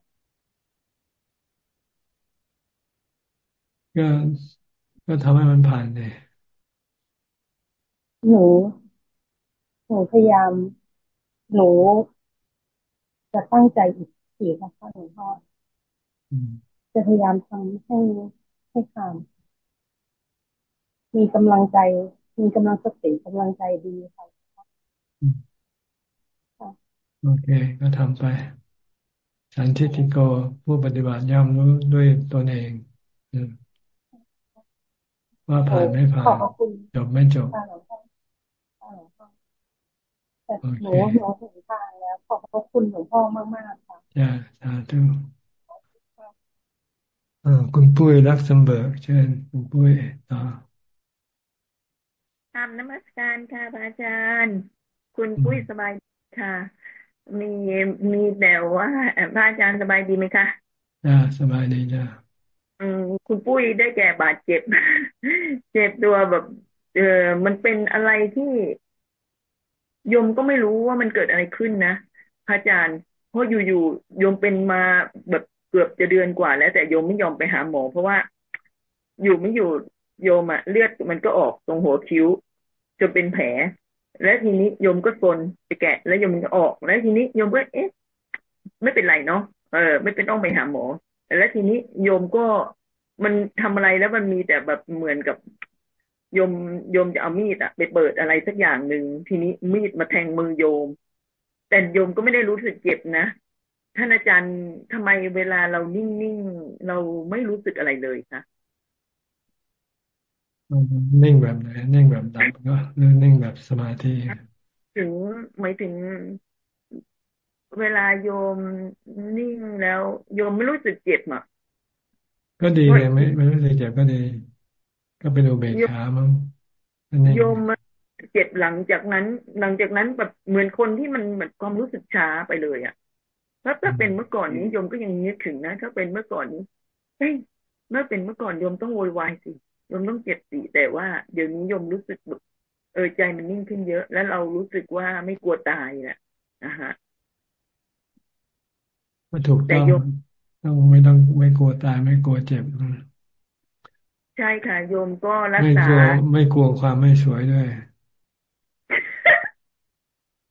ก็ก็ทำให้มันผ่านเลยหนูหนูพยายาม หนู จะตั้งใจอีกอีกค่ะหลวงพ่อจะพยายามทำให้ให้ผ่านมีกำลังใจ มีกำลังสติกำลังใจดีค่ะโอเค ก็ทำไป สันทิติโกผู้ปฏิบัติย่อมรู้ด้วยตนเอง ว่าผ่านไม่ผ่านจบไม่จบแต่หนูหนูถึงทางแล้วขอบพระคุณหลวงพ่อมากๆค่ะจ้าสาธุคุณปุ้ยรักสมเบิร์กเชิญคุณปุ้ยต่อทำนมัสการค่ะพระอาจารย์ คุณปุ้ยสบายค่ะ มีมีแต่ว่าพระอาจารย์สบายดีไหมคะจ้าสบายดีจ้าอืม คุณปุ้ยได้แก่บาดเจ็บ เจ็บตัวแบบ เออมันเป็นอะไรที่โยมก็ไม่รู้ว่ามันเกิดอะไรขึ้นนะพระอาจารย์เพราะอยู่ๆโยมเป็นมาแบบเกือบจะเดือนกว่า แล้ว แต่โยมไม่ยอมไปหาหมอ เพราะว่าอยู่ไม่อยู่โยมอะเลือดมันก็ออกตรงหัวคิ้วจนเป็นแผล และทีนี้โยมก็ซนไปแกะ แล้วโยมมันก็ออก แล้วทีนี้โยมก็เอ๊ะ ไม่เป็นไรเนาะเออ ไม่เป็นต้องไปหาหมอ แล้วทีนี้โยมก็มันทำอะไรแล้วมันมีแต่แบบเหมือนกับโยมโยมจะเอามีดอะไปเปิดอะไรสักอย่างหนึ่งทีนี้มีดมาแทงมือโยม แต่โยมก็ไม่ได้รู้สึกเจ็บนะท่านอาจารย์ทำไมเวลาเรานิ่งๆเราไม่รู้สึกอะไรเลยคะนิ่งแบบไหนนิ่งแบบดับก็หรือนิ่งแบบสมาธิถึงหมายถึง เวลาโยมนิ่งแล้ว โยมไม่รู้สึกเจ็บอะก็ดีเลยไม่ไม่รู้สึกเจ็บก็ดี ก็เป็นอุเบกขามั้งโยมเจ็บหลังจากนั้น หลังจากนั้นแบบเหมือนคนที่มันเหมือนความรู้สึกช้าไปเลยอะถ้าถ้าเป็นเมื่อก่อนนี้โยมก็ยังนึกถึงนะ ถ้าเป็นเมื่อก่อนนี้เฮ้ยเมื่อเป็นเมื่อก่อนโยมต้องโวยวายสิโยมต้องเจ็บสิแต่ว่าเดี๋ยวนี้โยมรู้สึกแบบเออใจมันนิ่งขึ้นเยอะ แล้วเรารู้สึกว่าไม่กลัวตายแหละนะฮะ ถูกต้องต้องไม่ต้องไม่กลัวตายไม่กลัวเจ็บใช่ค่ะ โยมก็รักษา ไม่กลัวไม่กลัวความไม่สวยด้วย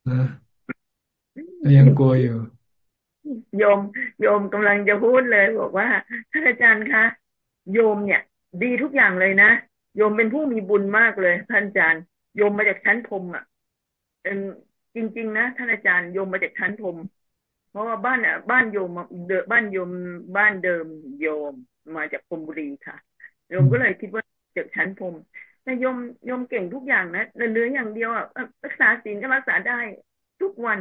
นะยังกลัวอยู่โยมโยมกำลังจะพูดเลย บอกว่าท่านอาจารย์คะโยมเนี่ย ดีทุกอย่างเลยนะโยมเป็นผู้มีบุญมากเลย ท่านอาจารย์โยมมาจากชั้นพรมอะเป็นจริง ๆ นะท่านอาจารย์โยมมาจากชั้นพรม เพราะว่าบ้านอะบ้านโยมเดบ้านโยมบ้านเดิมโยมมาจากพรมบุรีค่ะโยมก็เลยคิดว่าจากชั้นพรมแต่โยมโยมเก่งทุกอย่างนะเนื้ออย่างเดียวอะรักษาศีลก็รักษาได้ทุกวัน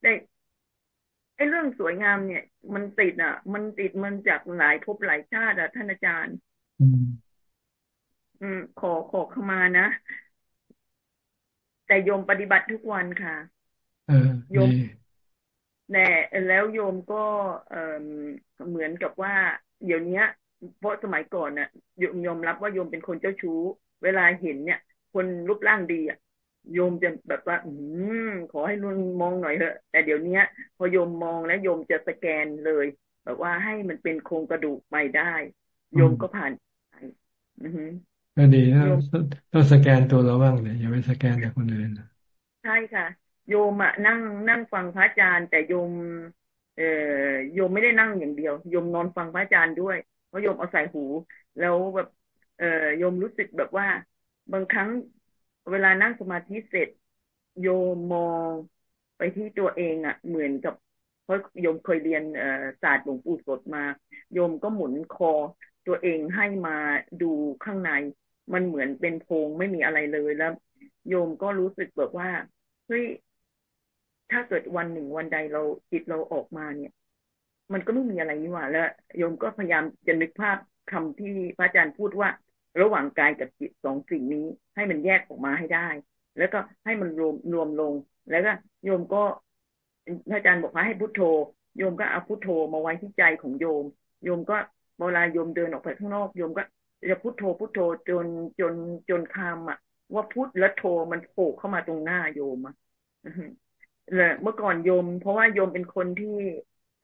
แต่ไอ้เรื่องสวยงามเนี่ย มันติดอะ มันติดมันจากหลายภพหลายชาติอะท่านอาจารย์ อืม ขอขอเข้ามานะ แต่โยมปฏิบัติทุกวันค่ะโยม แต่แล้วโยมก็เอเหมือนกับว่าเดี๋ยวนี้เพราะสมัยก่อนน่ะโยมยอมรับว่าโยมเป็นคนเจ้าชู้ เวลาเห็นเนี่ย คนรูปร่างดีอะโยมจะแบบว่า อืมขอให้นุ่นมองหน่อยเถอะ แต่เดี๋ยวนี้พอโยมมองแล้วโยมจะสแกนเลย แบบว่าให้มันเป็นโครงกระดูกไปได้ โยมก็ผ่านก็ดีนะต้องสแกนตัวเราบ้างเลยอย่าไปสแกนแต่คนอื่นใช่ค่ะ โยมอะนั่งนั่งฟังพระอาจารย์ แต่โยม เอ่อโยมไม่ได้นั่งอย่างเดียวโยมนอนฟังพระอาจารย์ด้วยเพราะโยมเอาใส่หู แล้วแบบ เอ่อโยมรู้สึกแบบว่า บางครั้งเวลานั่งสมาธิเสร็จ โยมมองไปที่ตัวเองอะ่ะเหมือนกับเพราะโยมเคยเรียนศาสตร์หลวงปู่สดมา โยมก็หมุนคอตัวเองให้มาดูข้างใน มันเหมือนเป็นโพรงไม่มีอะไรเลยแล้ว โยมก็รู้สึกแบบว่าเฮ้ย ถ้าเกิดวันหนึ่งวันใดเราจิตเราออกมาเนี่ย มันก็ไม่มีอะไรนี่หว่า แล้วโยมก็พยายามจะนึกภาพคำที่พระอาจารย์พูดว่า ระหว่างกายกับจิตสองสิ่งนี้ ให้มันแยกออกมาให้ได้ แล้วก็ให้มันรวมรวมลง แล้วก็โยมก็พระอาจารย์บอกว่าให้พุทโธโโยมก็เอาพุทโธมาไว้ที่ใจของโยม โยมก็เวลาโยมเดินออกไปข้างนอกโยมก็จะพุทโธพุทโธจนจนจนคำอะ ว่าพุทและโธมันโผล่เข้ามาตรงหน้าโยมอะ เลยเมื่อก่อนโยม เพราะว่าโยมเป็นคนที่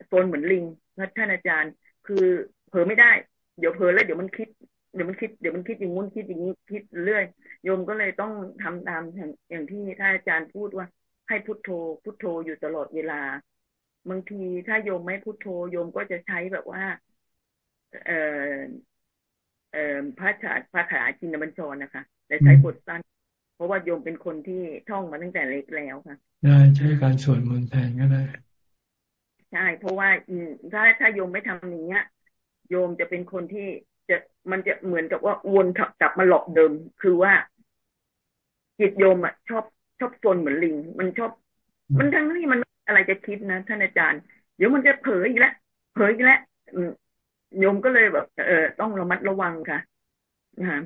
โซนเหมือนลิงนะท่านอาจารย์ คือเผลอไม่ได้ เดี๋ยวเผลอแล้วเดี๋ยวมันคิดเดี๋ยวมันคิดเดี๋ยวมันคิดอย่างงู้นคิดอย่างนี้คิดเรื่อยโยมก็เลยต้องทำตามอย่างอย่างที่ท่านอาจารย์พูดว่า ให้พุทโธ พุทโธอยู่ตลอดเวลา บางทีถ้าโยมไม่พุทโธโยมก็จะใช้แบบว่า เอ่อเอ่อพระชาพระขาจินบัญชรนะคะแต่ใช้บทสั้น เพราะว่าโยมเป็นคนที่ท่องมาตั้งแต่เล็กแล้วค่ะ ได้ใช้การสวดมนต์แทนก็ได้ใช่เพราะว่าถ้าถ้าโยมไม่ทำอย่างเงี้ย โยมจะเป็นคนที่จะมันจะเหมือนกับว่าวนกลับมาหลอกเดิม คือว่า จิตโยมอะชอบชอบโซนเหมือนลิง มันชอบ มันทั้งนี้มันอะไรจะคิดนะท่านอาจารย์ เดี๋ยวมันจะเผยอีกแล้วเผยอีกแล้วโยมก็เลยแบบ เออต้องระมัดระวังค่ะนะ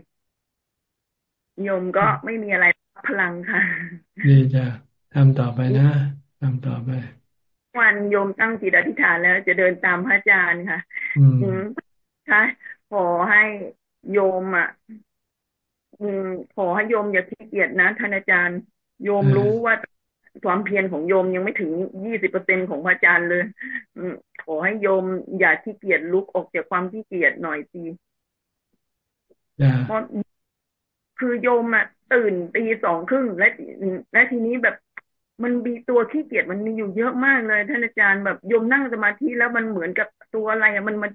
โยมก็ไม่มีอะไรพลังค่ะดีจ้ะทำต่อไปนะทำต่อไป วันโยมตั้งจิตอธิษฐานแล้ว จะเดินตามพระอาจารย์ค่ะอืมค่ะขอให้โยมอะอืมขอให้โยมอย่าขี้เกียจนะท่านอาจารย์ โยมรู้ว่าความเพียรของโยมยังไม่ถึงยี่สิบเปอร์เซ็นของพระอาจารย์เลยอืมขอให้โยมอย่าขี้เกียจลุกออกจากความขี้เกียจหน่อยสิเพราะ คือโยมอะตื่นตีสองครึ่งและและทีนี้แบบมันมีตัวขี้เกียจมันมีอยู่เยอะมากเลยท่านอาจารย์แบบโยมนั่งสมาธิแล้วมันเหมือนกับตัวอะไรอะมันมัน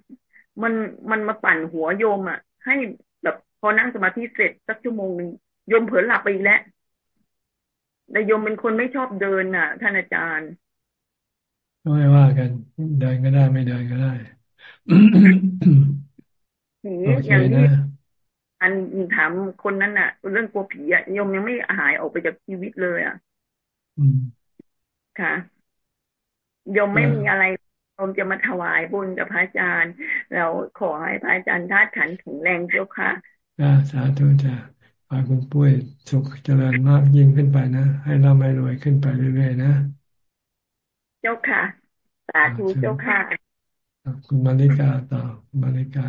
มันมันมาปั่นหัวโยมอะให้แบบพอนั่งสมาธิเสร็จสักชั่วโมงหนึ่งโยมเผลอหลับไปอีกแล้วแต่โยมเป็นคนไม่ชอบเดินอะ ท่านอาจารย์ไม่ว่ากันเดินก็ได้ไม่เดินก็ได้ผีอย่างนี้ อันถามคนนั้นอะ เรื่องกลัวผีอะโยมยังไม่หายออกไปจากชีวิตเลยอะค่ะโยมไม่มีอะไรโยมจะมาถวายบุญกับพระอาจารย์ แล้วขอให้พระอาจารย์ธาตุขันแข็งแรงเจ้าค่ะสาธุจ้ะขอคุณปุ้ยสุขเจริญมากยิ่งขึ้นไปนะ ให้เราไม่รวยขึ้นไปเรื่อยๆนะ เจ้าค่ะ สาธุเจ้าค่ะ คุณมาริกาต่อมาริกา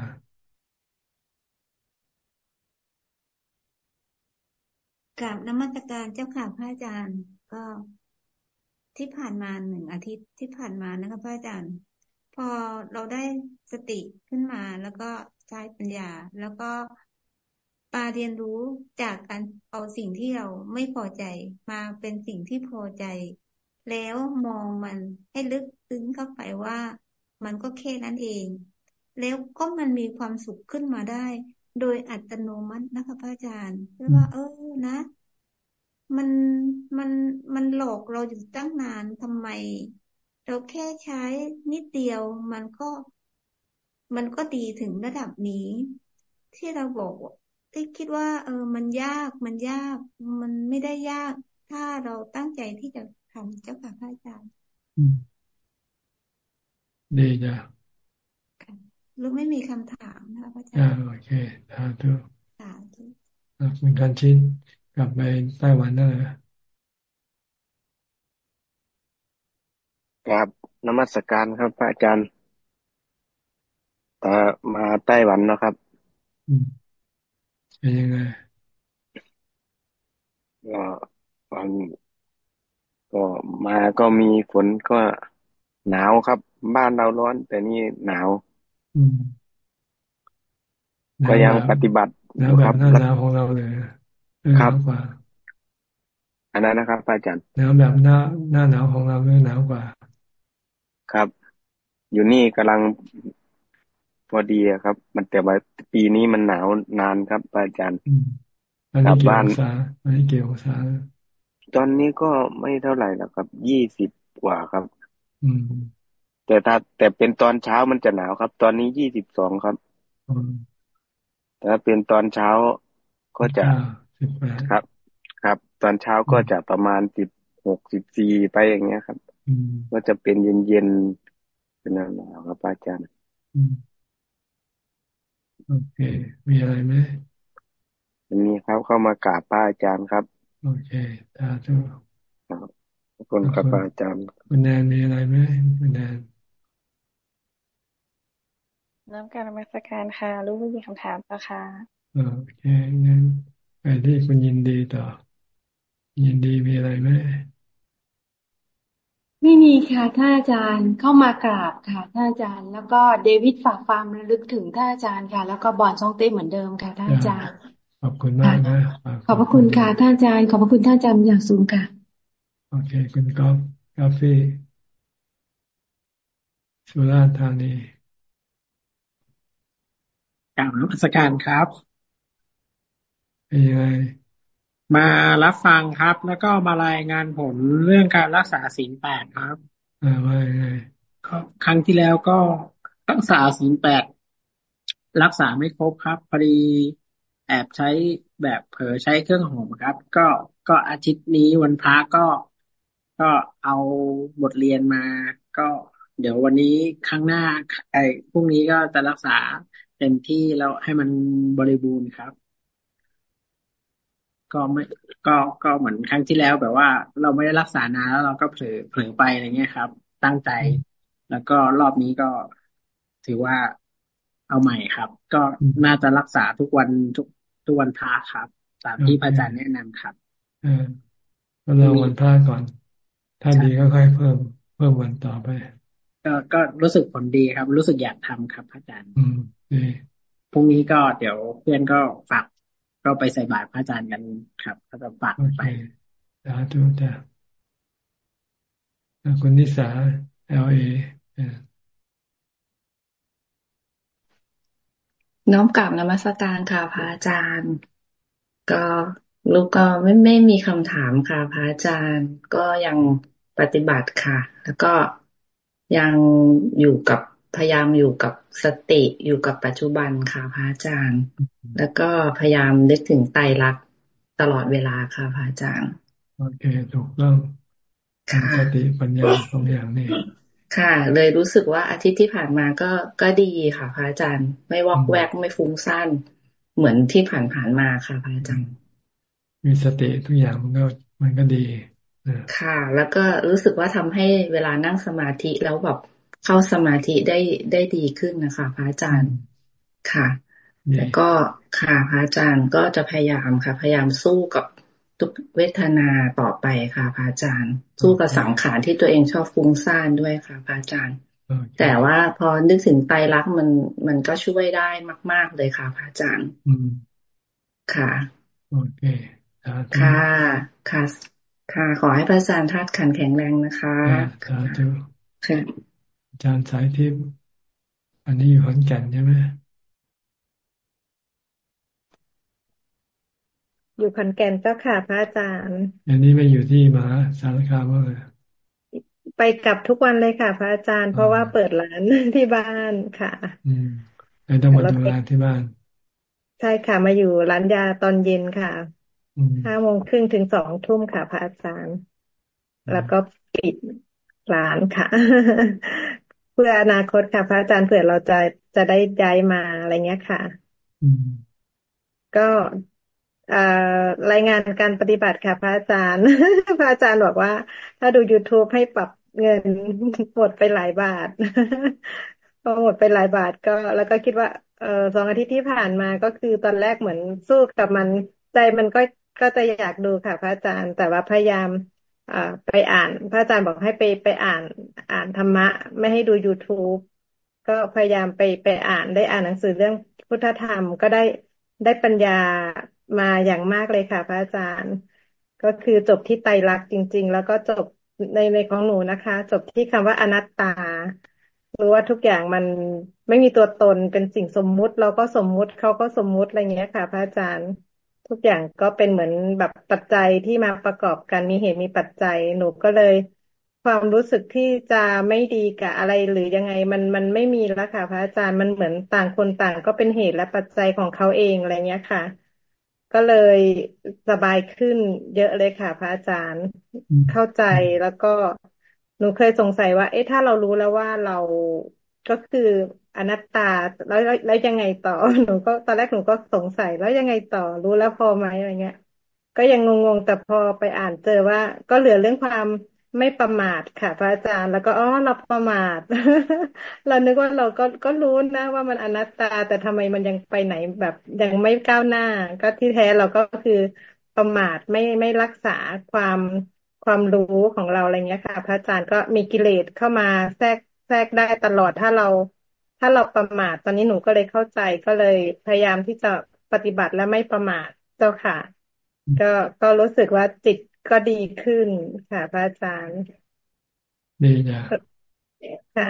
กับนมัสการเจ้าค่ะพระอาจารย์ก็ที่ผ่านมาหนึ่งอาทิตย์ที่ผ่านมานะคะพระอาจารย์ พอเราได้สติขึ้นมาแล้วก็ใช้ปัญญา แล้วก็ปาเรียนรู้จากการเอาสิ่งที่เราไม่พอใจมาเป็นสิ่งที่พอใจ แล้วมองมันให้ลึกซึ้งเข้าไปว่า มันก็แค่นั้นเอง แล้วก็มันมีความสุขขึ้นมาได้ โดยอัตโนมัตินะคะพระอาจารย์เพื่อว่า เออนะ มันมันมันหลอกเราอยู่ตั้งนานทำไม เราแค่ใช้นิดเดียวมันก็ มันก็ดีถึงระดับนี้ ที่เราบอกที่คิดว่า เออ มันยากมันยาก มันไม่ได้ยาก ถ้าเราตั้งใจที่จะทำเจ้าค่ะพระอาจารย์ดีจ้ะ ลูกไม่มีคำถามนะคะพระอาจารย์โอเคสาธุสาธุคุณการชินกลับไปไต้หวันได้เลยครับนมัสการครับ พระอาจารย์แต่มาไต้หวันนะครับเป็นยังไงก็วันก็มาก็มีฝนก็หนาวครับ บ้านเราร้อน แต่นี่หนาว ก็ยังปฏิบัติครับหน้าหนาวของเราเลยครับอันนั้นนะครับอาจารย์หนาวแบบหน้าหน้าหนาวของเราเลยหนาวกว่า ครับ อยู่นี่กำลังพอดีครับ มันแต่ว่าปีนี้มันหนาวนานครับอาจารย์กลับบ้านอันนี้เกี่ยวกับสาตอนนี้ก็ไม่เท่าไหร่แล้วครับยี่สิบกว่าครับ อืม แต่ถ้าแต่เป็นตอนเช้ามันจะหนาวครับ ตอนนี้ยี่สิบสองครับถ้าเป็นตอนเช้าก็จะครับ ครับ ตอนเช้าก็จะประมาณสิบหกสิบสี่ไปอย่างเงี้ยครับก็จะเป็นเย็นเย็นเป็นหนาวครับอาจารย์โอเค มีอะไรไหมมีครับเข้ามากราบป้าอาจารย์ครับ โอเคสาธุครับขอบคุณครับอาจารย์คุณแนนมีอะไรไหมคุณแนน น้ำการนมัสการค่ะ รู้ว่ามีคำถามปะคะโอเคงั้นไปที่คุณยินดีต่อ ยินดีมีอะไรไหมไม่มีค่ะท่านอาจารย์เข้ามากราบค่ะท่านอาจารย์ แล้วก็เดวิดฝากความระลึกถึงท่านอาจารย์ค่ะ แล้วก็บอลซองเต้เหมือนเดิมค่ะท่านอาจารย์ขอบคุณมากนะขอบพระคุณค่ะท่านอาจารย์ขอบพระคุณท่านอาจารย์อย่างสูงค่ะโอเค คุณกอล์ฟกาแฟสุราษฎร์ธานี กล่าวนักสการครับเป็นยังไงมารับฟังครับ แล้วก็มารายงานผลเรื่องการรักษาศีลแปดครับอ่าว่ายังไงครั้งที่แล้วก็รักษาศีลแปดรักษาไม่ครบครับพอดีแอบใช้แบบเผลอใช้เครื่องหอมครับ ก็ก็อาทิตย์นี้วันพระก็ก็เอาบทเรียนมา ก็ เดี๋ยววันนี้ข้างหน้า ไอ้พรุ่งนี้ก็จะรักษา เต็มที่แล้วให้มันบริบูรณ์ครับ ก็ไม่ก็ก็เหมือนครั้งที่แล้วแบบว่า เราไม่ได้รักษานานแล้วเราก็เผลอเผลอไปอะไรเงี้ยครับ ตั้งใจ แล้วก็รอบนี้ก็ถือว่าเอาใหม่ครับ ก็น่าจะรักษาทุกวันทุกทุกวันพระครับ ตามที่พระอาจารย์แนะนำครับเออเราวันพระก่อน ถ้าดีก็ค่อยเพิ่มเพิ่มวันต่อไป ก็ก็รู้สึกผลดีครับ รู้สึกอยากทำครับอาจารย์ อืม พรุ่งนี้ก็เดี๋ยวเพื่อนก็ฝากก็ไปใส่บาตรพระอาจารย์กันครับก็จะฝากไปสาธุจ้ะคุณนิสาเอลเอน้อมกลับนมัสการค่ะพระอาจารย์ ก็ลูกก็ไม่ไม่มีคำถามค่ะพระอาจารย์ ก็ยังปฏิบัติค่ะ แล้วก็ยังอยู่กับ พยายามอยู่กับสติอยู่กับปัจจุบันค่ะพระอาจารย์ แล้วก็พยายามนึกถึงไตรลักษณ์ตลอดเวลาค่ะพระอาจารย์โอเคถูกต้องสติปัญญาสองอย่างนี้ค่ะ เลยรู้สึกว่าอาทิตย์ที่ผ่านมาก็ก็ดีค่ะพระอาจารย์ ไม่วอกแวกไม่ฟุ้งซ่านเหมือนที่ผ่านผ่านมาค่ะพระอาจารย์ มีสติทุกอย่างมันก็มันก็ดีค่ะ แล้วก็รู้สึกว่าทำให้เวลานั่งสมาธิแล้วแบบ เข้าสมาธิได้ได้ดีขึ้นนะคะพระอาจารย์ค่ะแล้วก็ค่ะพระอาจารย์ก็จะพยายามค่ะ พยายามสู้กับทุกเวทนาต่อไปค่ะพระอาจารย์ สู้กับสังขารที่ตัวเองชอบฟุ้งซ่านด้วยค่ะพระอาจารย์ แต่ว่าพอนึกถึงไตรลักษณ์มันมันก็ช่วยได้มาก ๆเลยค่ะพระอาจารย์ค่ะโอเคค่ะ ค่ะ ค่ะ ขอให้พระอาจารย์ทัดขันแข็งแรงนะคะสาธุค่ะ อาจารย์สายทิพย์อันนี้อยู่ขอนแก่นใช่ไหมอยู่ขอนแก่นเจ้าค่ะ พระอาจารย์อันนี้ไม่อยู่ที่มาสารคามเลยไปกลับทุกวันเลยค่ะ พระอาจารย์ เพราะว่าเปิดร้านที่บ้านค่ะ อืมไปต้องมาดูร้านที่บ้าน ใช่ค่ะมาอยู่ร้านยาตอนเย็นค่ะห้าโมงครึ่งถึงสองทุ่มค่ะ พระอาจารย์ แล้วก็ปิดร้านค่ะ เพื่ออนาคตค่ะ พระอาจารย์เผื่อเราจะจะได้ย้ายมาอะไรเงี้ยค่ะก็รายงานการปฏิบัติค่ะ พระอาจารย์ พระอาจารย์บอกว่า ถ้าดู youtube ให้ปรับเงินหมดไปหลายบาทพอหมดไปหลายบาทก็ แล้วก็คิดว่า เออสองอาทิตย์ที่ผ่านมาก็คือตอนแรกเหมือนสู้กับมัน ใจมันก็ก็จะอยากดูค่ะ พระอาจารย์ แต่ว่าพยายาม ไปอ่าน พระอาจารย์บอกให้ไปไปอ่านอ่านธรรมะ ไม่ให้ดู youtube ก็พยายามไปไปอ่านได้อ่านหนังสือเรื่องพุทธธรรมก็ได้ได้ปัญญามาอย่างมากเลยค่ะ พระอาจารย์ ก็คือจบที่ไตรลักษณ์จริง ๆ แล้วก็จบในในของหนูนะคะ จบที่คำว่าอนัตตารู้ว่าทุกอย่างมันไม่มีตัวตนเป็นสิ่งสมมุติ เราก็สมมุติเขาก็สมมุติอะไรเงี้ยค่ะ พระอาจารย์ ทุกอย่างก็เป็นเหมือนแบบปัจจัยที่มาประกอบกันมีเหตุมีปัจจัย หนูก็เลย ความรู้สึกที่จะไม่ดีกับอะไรหรือยังไงมันมันไม่มีแล้วค่ะ พระอาจารย์มันเหมือนต่างคนต่างก็เป็นเหตุและปัจจัยของเขาเองอะไรเงี้ยค่ะ ก็เลยสบายขึ้นเยอะเลยค่ะ พระอาจารย์เข้าใจแล้วก็หนูเคยสงสัยว่า เอ๊ะถ้าเรารู้แล้วว่าเราก็คือ อนัตตาแล้วแล้วยังไงต่อหนูก็ตอนแรกหนูก็สงสัยแล้วยังไงต่อรู้แล้วพอไหมอะไรเงี้ย ก็ยังงงๆแต่พอไปอ่านเจอว่า ก็เหลือเรื่องความไม่ประมาทค่ะ พระอาจารย์ แล้วก็อ๋อเราประมาท เรานึกว่าเราก็ก็รู้นะว่ามันอนัตตา แต่ทำไมมันยังไปไหนแบบยังไม่ก้าวหน้า ก็ที่แท้เราก็คือประมาทไม่ไม่รักษาความความรู้ของเราอะไรเงี้ยค่ะ พระอาจารย์ก็มีกิเลสเข้ามาแทรกแทรกได้ตลอดถ้าเรา ถ้าเราประมาทตอนนี้หนูก็เลยเข้าใจก็เลยพยายามที่จะปฏิบัติและไม่ประมาทเจ้าค่ะ ก็ก็รู้สึกว่าจิตก็ดีขึ้นค่ะ พระอาจารย์ดีจ้ะค่ะ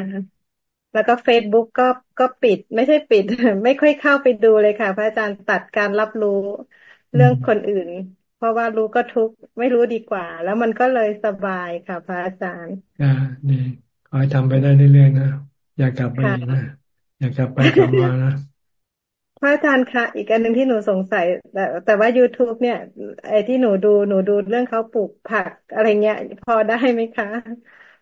แล้วก็เฟซบุ๊กก็ก็ปิด ไม่ใช่ปิด ไม่ค่อยเข้าไปดูเลยค่ะ พระอาจารย์ตัดการรับรู้เรื่องคนอื่น เพราะว่ารู้ก็ทุกไม่รู้ดีกว่า แล้วมันก็เลยสบายค่ะ พระอาจารย์ อ่าดีขอให้ทำไปได้เรื่อยๆนะ อย่ากลับไปนะ อย่ากลับไปกลับมานะพระอาจารย์คะอีกอันหนึ่งที่หนูสงสัย แต่แต่ว่า youtube เนี่ย ไอ้ที่หนูดูหนูดูเรื่องเขาปลูกผักอะไรเงี้ย พอได้ไหมคะ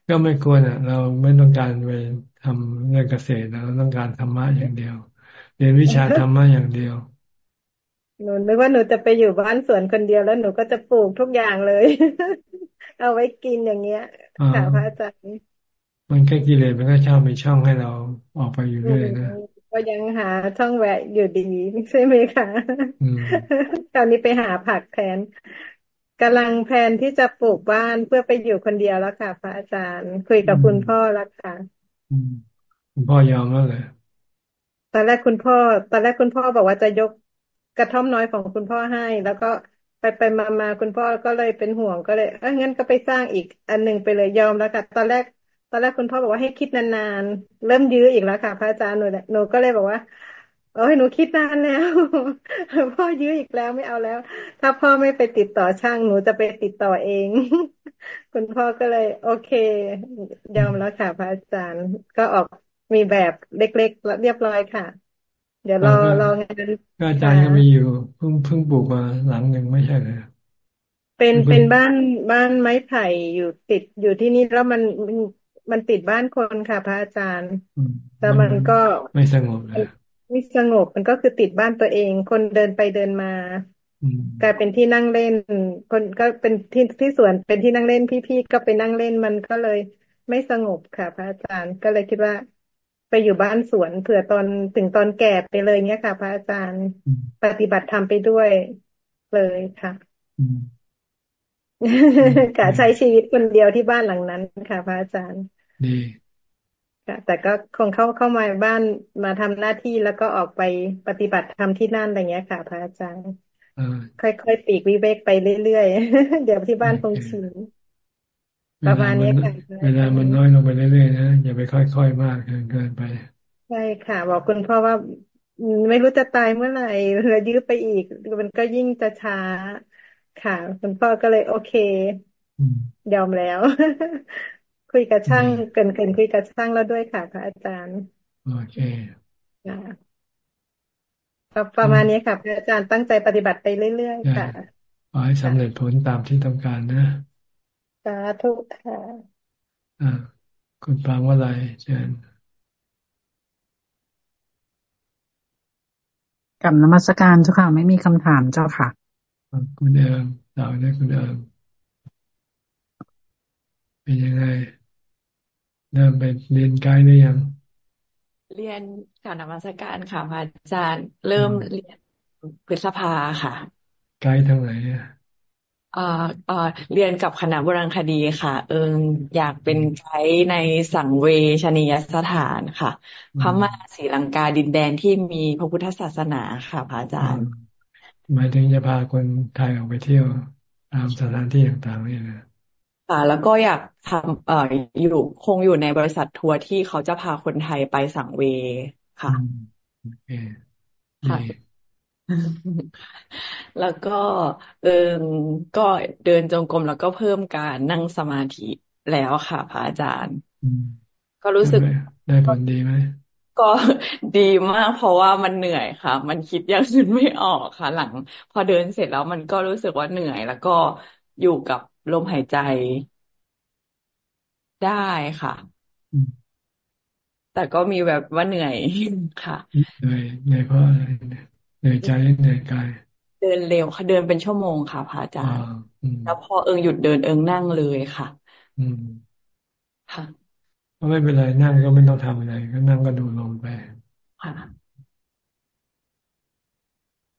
ก็ไม่ควรอะ เราไม่ต้องการไปทำเรื่องเกษตรเราต้องการธรรมะอย่างเดียวเรียนวิชาธรรมะอย่างเดียวหนูนึกว่าหนูจะไปอยู่บ้านสวนคนเดียวแล้วหนูก็จะปลูกทุกอย่างเลย เอาไว้กินอย่างเงี้ยค่ะพระอาจารย์ มันแค่กิเลสมันก็ชอบมีช่องให้เราออกไปอยู่เรื่อยนะก็ยังหาช่องแวะอยู่ดีใช่ไหมคะตอนนี้ไปหาผักแทนกำลังแพนที่จะปลูกบ้านเพื่อไปอยู่คนเดียวแล้วค่ะ พระอาจารย์ คุยกับคุณพ่อแล้วค่ะคุณพ่อยอมแล้วเลยตอนแรกคุณพ่อ ตอนแรกคุณพ่อบอกว่าจะยกกระท่อมน้อยของคุณพ่อให้ แล้วก็ไปไปมามาคุณพ่อก็เลยเป็นห่วงก็เลยเอองั้นก็ไปสร้างอีกอันหนึ่งไปเลยยอมแล้วค่ะ ตอนแรก อนแรกคุณพ่อบอกว่าให้คิดนานๆ เริ่มยื้ออีกแล้วค่ะ พระอาจารย์หนูหนูก็เลยบอกว่าเออหนูคิดนานแล้ว พ่อยื้ออีกแล้วไม่เอาแล้ว ถ้าพ่อไม่ไปติดต่อช่างหนูจะไปติดต่อเอง คุณพ่อก็เลย โอเค ยอมแล้วค่ะ พระอาจารย์ ก็ออกมีแบบเล็กๆเรียบร้อยค่ะ เดี๋ยวรอรองานก็อาจารย์ก็มีอยู่เพิ่งเพิ่งปลูกมาหลังหนึ่งไม่ใช่เลยเป็นเป็นบ้านบ้านไม้ไผ่อยู่ติดอยู่ที่นี่แล้วมัน มันติดบ้านคนค่ะ พระอาจารย์ แต่มันก็ไม่สงบเลยไม่สงบมันก็คือติดบ้านตัวเอง คนเดินไปเดินมากลายเป็นที่นั่งเล่น คนก็เป็นที่ที่สวนเป็นที่นั่งเล่นพี่ๆก็ไปนั่งเล่นมันก็เลยไม่สงบค่ะ พระอาจารย์ก็เลยคิดว่า ไปอยู่บ้านสวนเผื่อตอนถึงตอนแก่ไปเลยเนี้ยค่ะ พระอาจารย์ ปฏิบัติธรรมไปด้วยเลยค่ะกะใช้ชีวิตคนเดียวที่บ้านหลังนั้นค่ะ พระอาจารย์ ดีแต่ก็คงเข้าเข้ามาบ้านมาทำหน้าที่แล้วก็ออกไปปฏิบัติธรรมที่นั่นอะไรเงี้ยค่ะพระอาจารย์ค่อยๆปีกวิเวกไปเรื่อยๆ เดี๋ยวที่บ้านคงชินประมาณนี้ค่ะเวลามันน้อยลงไปเรื่อยๆนะอย่าไปค่อยๆมากเกินไปใช่ค่ะ บอกคุณพ่อว่าไม่รู้จะตายเมื่อไหร่เรายื้อไปอีก มันก็ยิ่งจะช้า ค่ะ คุณพ่อก็เลยโอเค ยอมแล้ว คุยกับช่างเกินเกินคุยกับช่างแล้วด้วยค่ะพระอาจารย์ โอเคประมาณนี้ค่ะพระอาจารย์ตั้งใจปฏิบัติไปเรื่อยๆค่ะขอให้สำเร็จผลตามที่ต้องการนะสาธุค่ะอ่าคุณปางว่าอะไรเชิญกับนมัสการเจ้าค่ะ ไม่มีคำถามเจ้าค่ะ คุณเอิมดาวได้คุณเอิมเป็นยังไง เริ่มไปเรียนไกด์หรือยัง เรียนการนมัสการค่ะพระอาจารย์ เริ่มเรียนพฤษภาค่ะ ไกด์ทางไหนอะเอ่อเอ่อเรียนกับคณะโบราณคดีค่ะ เอิงอยากเป็นไกด์ในสังเวชนียสถานค่ะพม่าศรีลังกาดินแดนที่มีพระพุทธศาสนาค่ะพระอาจารย์หมายถึงจะพาคนไทยออกไปเที่ยวตามสถานที่ต่างๆนี่นะ ค่ะแล้วก็อยากทำเอ่ออยู่คงอยู่ในบริษัททัวร์ที่เขาจะพาคนไทยไปสังเวค่ะค่ะ แล้วก็เออก็เดินจงกรมแล้วก็เพิ่มการนั่งสมาธิแล้วค่ะพระอาจารย์ ก็รู้สึกได้ผลดีไหมก็ดีมากเพราะว่ามันเหนื่อยค่ะ มันคิดอย่างอื่นไม่ออกค่ะ หลัง พอเดินเสร็จแล้วมันก็รู้สึกว่าเหนื่อย แล้วก็อยู่กับ ลมหายใจได้ค่ะ แต่ก็มีแบบว่าเหนื่อยค่ะเหนื่อยเหนื่อยเพราะอะไรเหนื่อยใจเหนื่อยกายเดินเร็วค่ะเดินเป็นชั่วโมงค่ะพระอาจารย์แล้วพอเอิงหยุดเดินเอิงนั่งเลยค่ะ อืมค่ะก็ไม่เป็นไรนั่งก็ไม่ต้องทำอะไรก็นั่งก็ดูลงไปค่ะ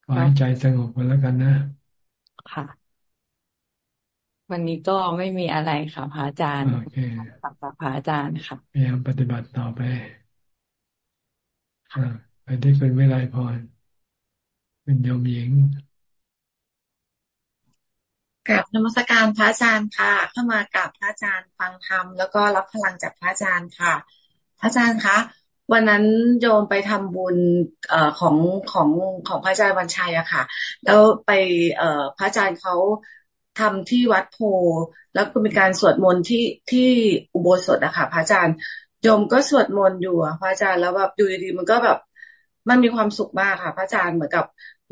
ขอให้ใจสงบกันแล้วกันนะค่ะ วันนี้ก็ไม่มีอะไรค่ะพระอาจารย์โอเคตักพระอาจารย์ค่ะพยายามปฏิบัติต่อไปไปที่คุณวิไลพรเป็นโยมหญิงกับนมัสการพระอาจารย์ค่ะ เข้ามากับพระอาจารย์ฟังธรรมแล้วก็รับพลังจากพระอาจารย์ค่ะ พระอาจารย์คะวันนั้นโยมไปทำบุญเอ่อของของของพระอาจารย์วันชัยอะค่ะ แล้วไปเอ่อพระอาจารย์เขา ทำที่วัดโพ แล้วก็มีการสวดมนต์ที่ที่อุโบสถอะค่ะพระอาจารย์โยมก็สวดมนต์อยู่อะพระอาจารย์แล้วแบบอยู่ดีๆมันก็แบบ มันมีความสุขมากค่ะ พระอาจารย์เหมือนกับ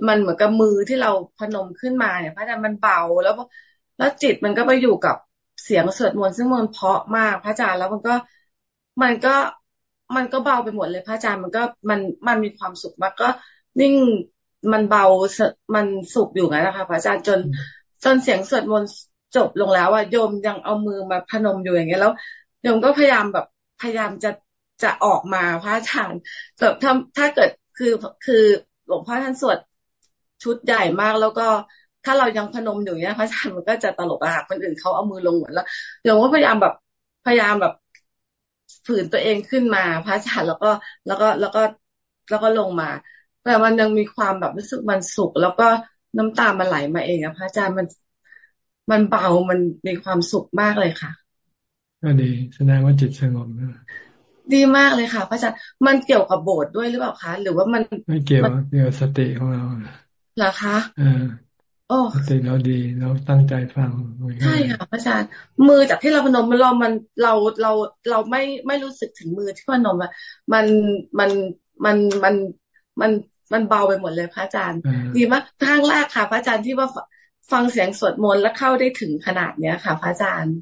มันเหมือนกับมือที่เราพนมขึ้นมาเนี่ย พระอาจารย์มันเบาแล้วแล้วจิตมันก็ไปอยู่กับเสียงสวดมนต์ซึ่งมันเพาะมากพระอาจารย์แล้วมันก็มันก็มันก็เบาไปหมดเลยพระอาจารย์มันก็มันมันมีความสุขมากก็นิ่งมันเบา มันสุขอยู่ไงนะคะพระอาจารย์จน จนเสียงสวดมนต์จบลงแล้วอะโยมยังเอามือมาพนมอยู่อย่างเงี้ยแล้วโยมก็พยายามแบบพยายามจะจะออกมาพระอาจารย์แบบถ้าถ้าเกิดคือคือหลวงพ่อท่านสวดชุดใหญ่มากแล้วก็ถ้าเรายังพนมอยู่เนี้ยพระอาจารย์มันก็จะตลกอะคนอื่นเขาเอามือลงหมดแล้วโยมก็พยายามแบบพยายามแบบฝืนตัวเองขึ้นมาพระอาจารย์แล้วก็แล้วก็แล้วก็แล้วก็ลงมา แต่มันยังมีความแบบรู้สึกมันสุข แล้วก็ น้ำตามันไหลมาเองอะพระอาจารย์มันมันเบามันมีความสุขมากเลยค่ะก็ดีแสดงว่าจิตสงบนะดีมากเลยค่ะพระอาจารย์มันเกี่ยวกับโบสถ์ด้วยหรือเปล่าคะหรือว่ามันไม่เกี่ยวเกี่ยวสติของเราเหรอคะอ่าโอ้สติเราดีเราตั้งใจฟังใช่ค่ะพระอาจารย์ มือจากที่เราพนมเรามันเราเราเราไม่ไม่รู้สึกถึงมือที่พนมอะมันมันมันมันมันมัน เบาไปหมดเลยพระอาจารย์ ดีมากครั้งแรกค่ะพระอาจารย์ที่ว่าฟังเสียงสวดมนต์แล้วเข้าได้ถึงขนาดเนี้ยค่ะ พระอาจารย์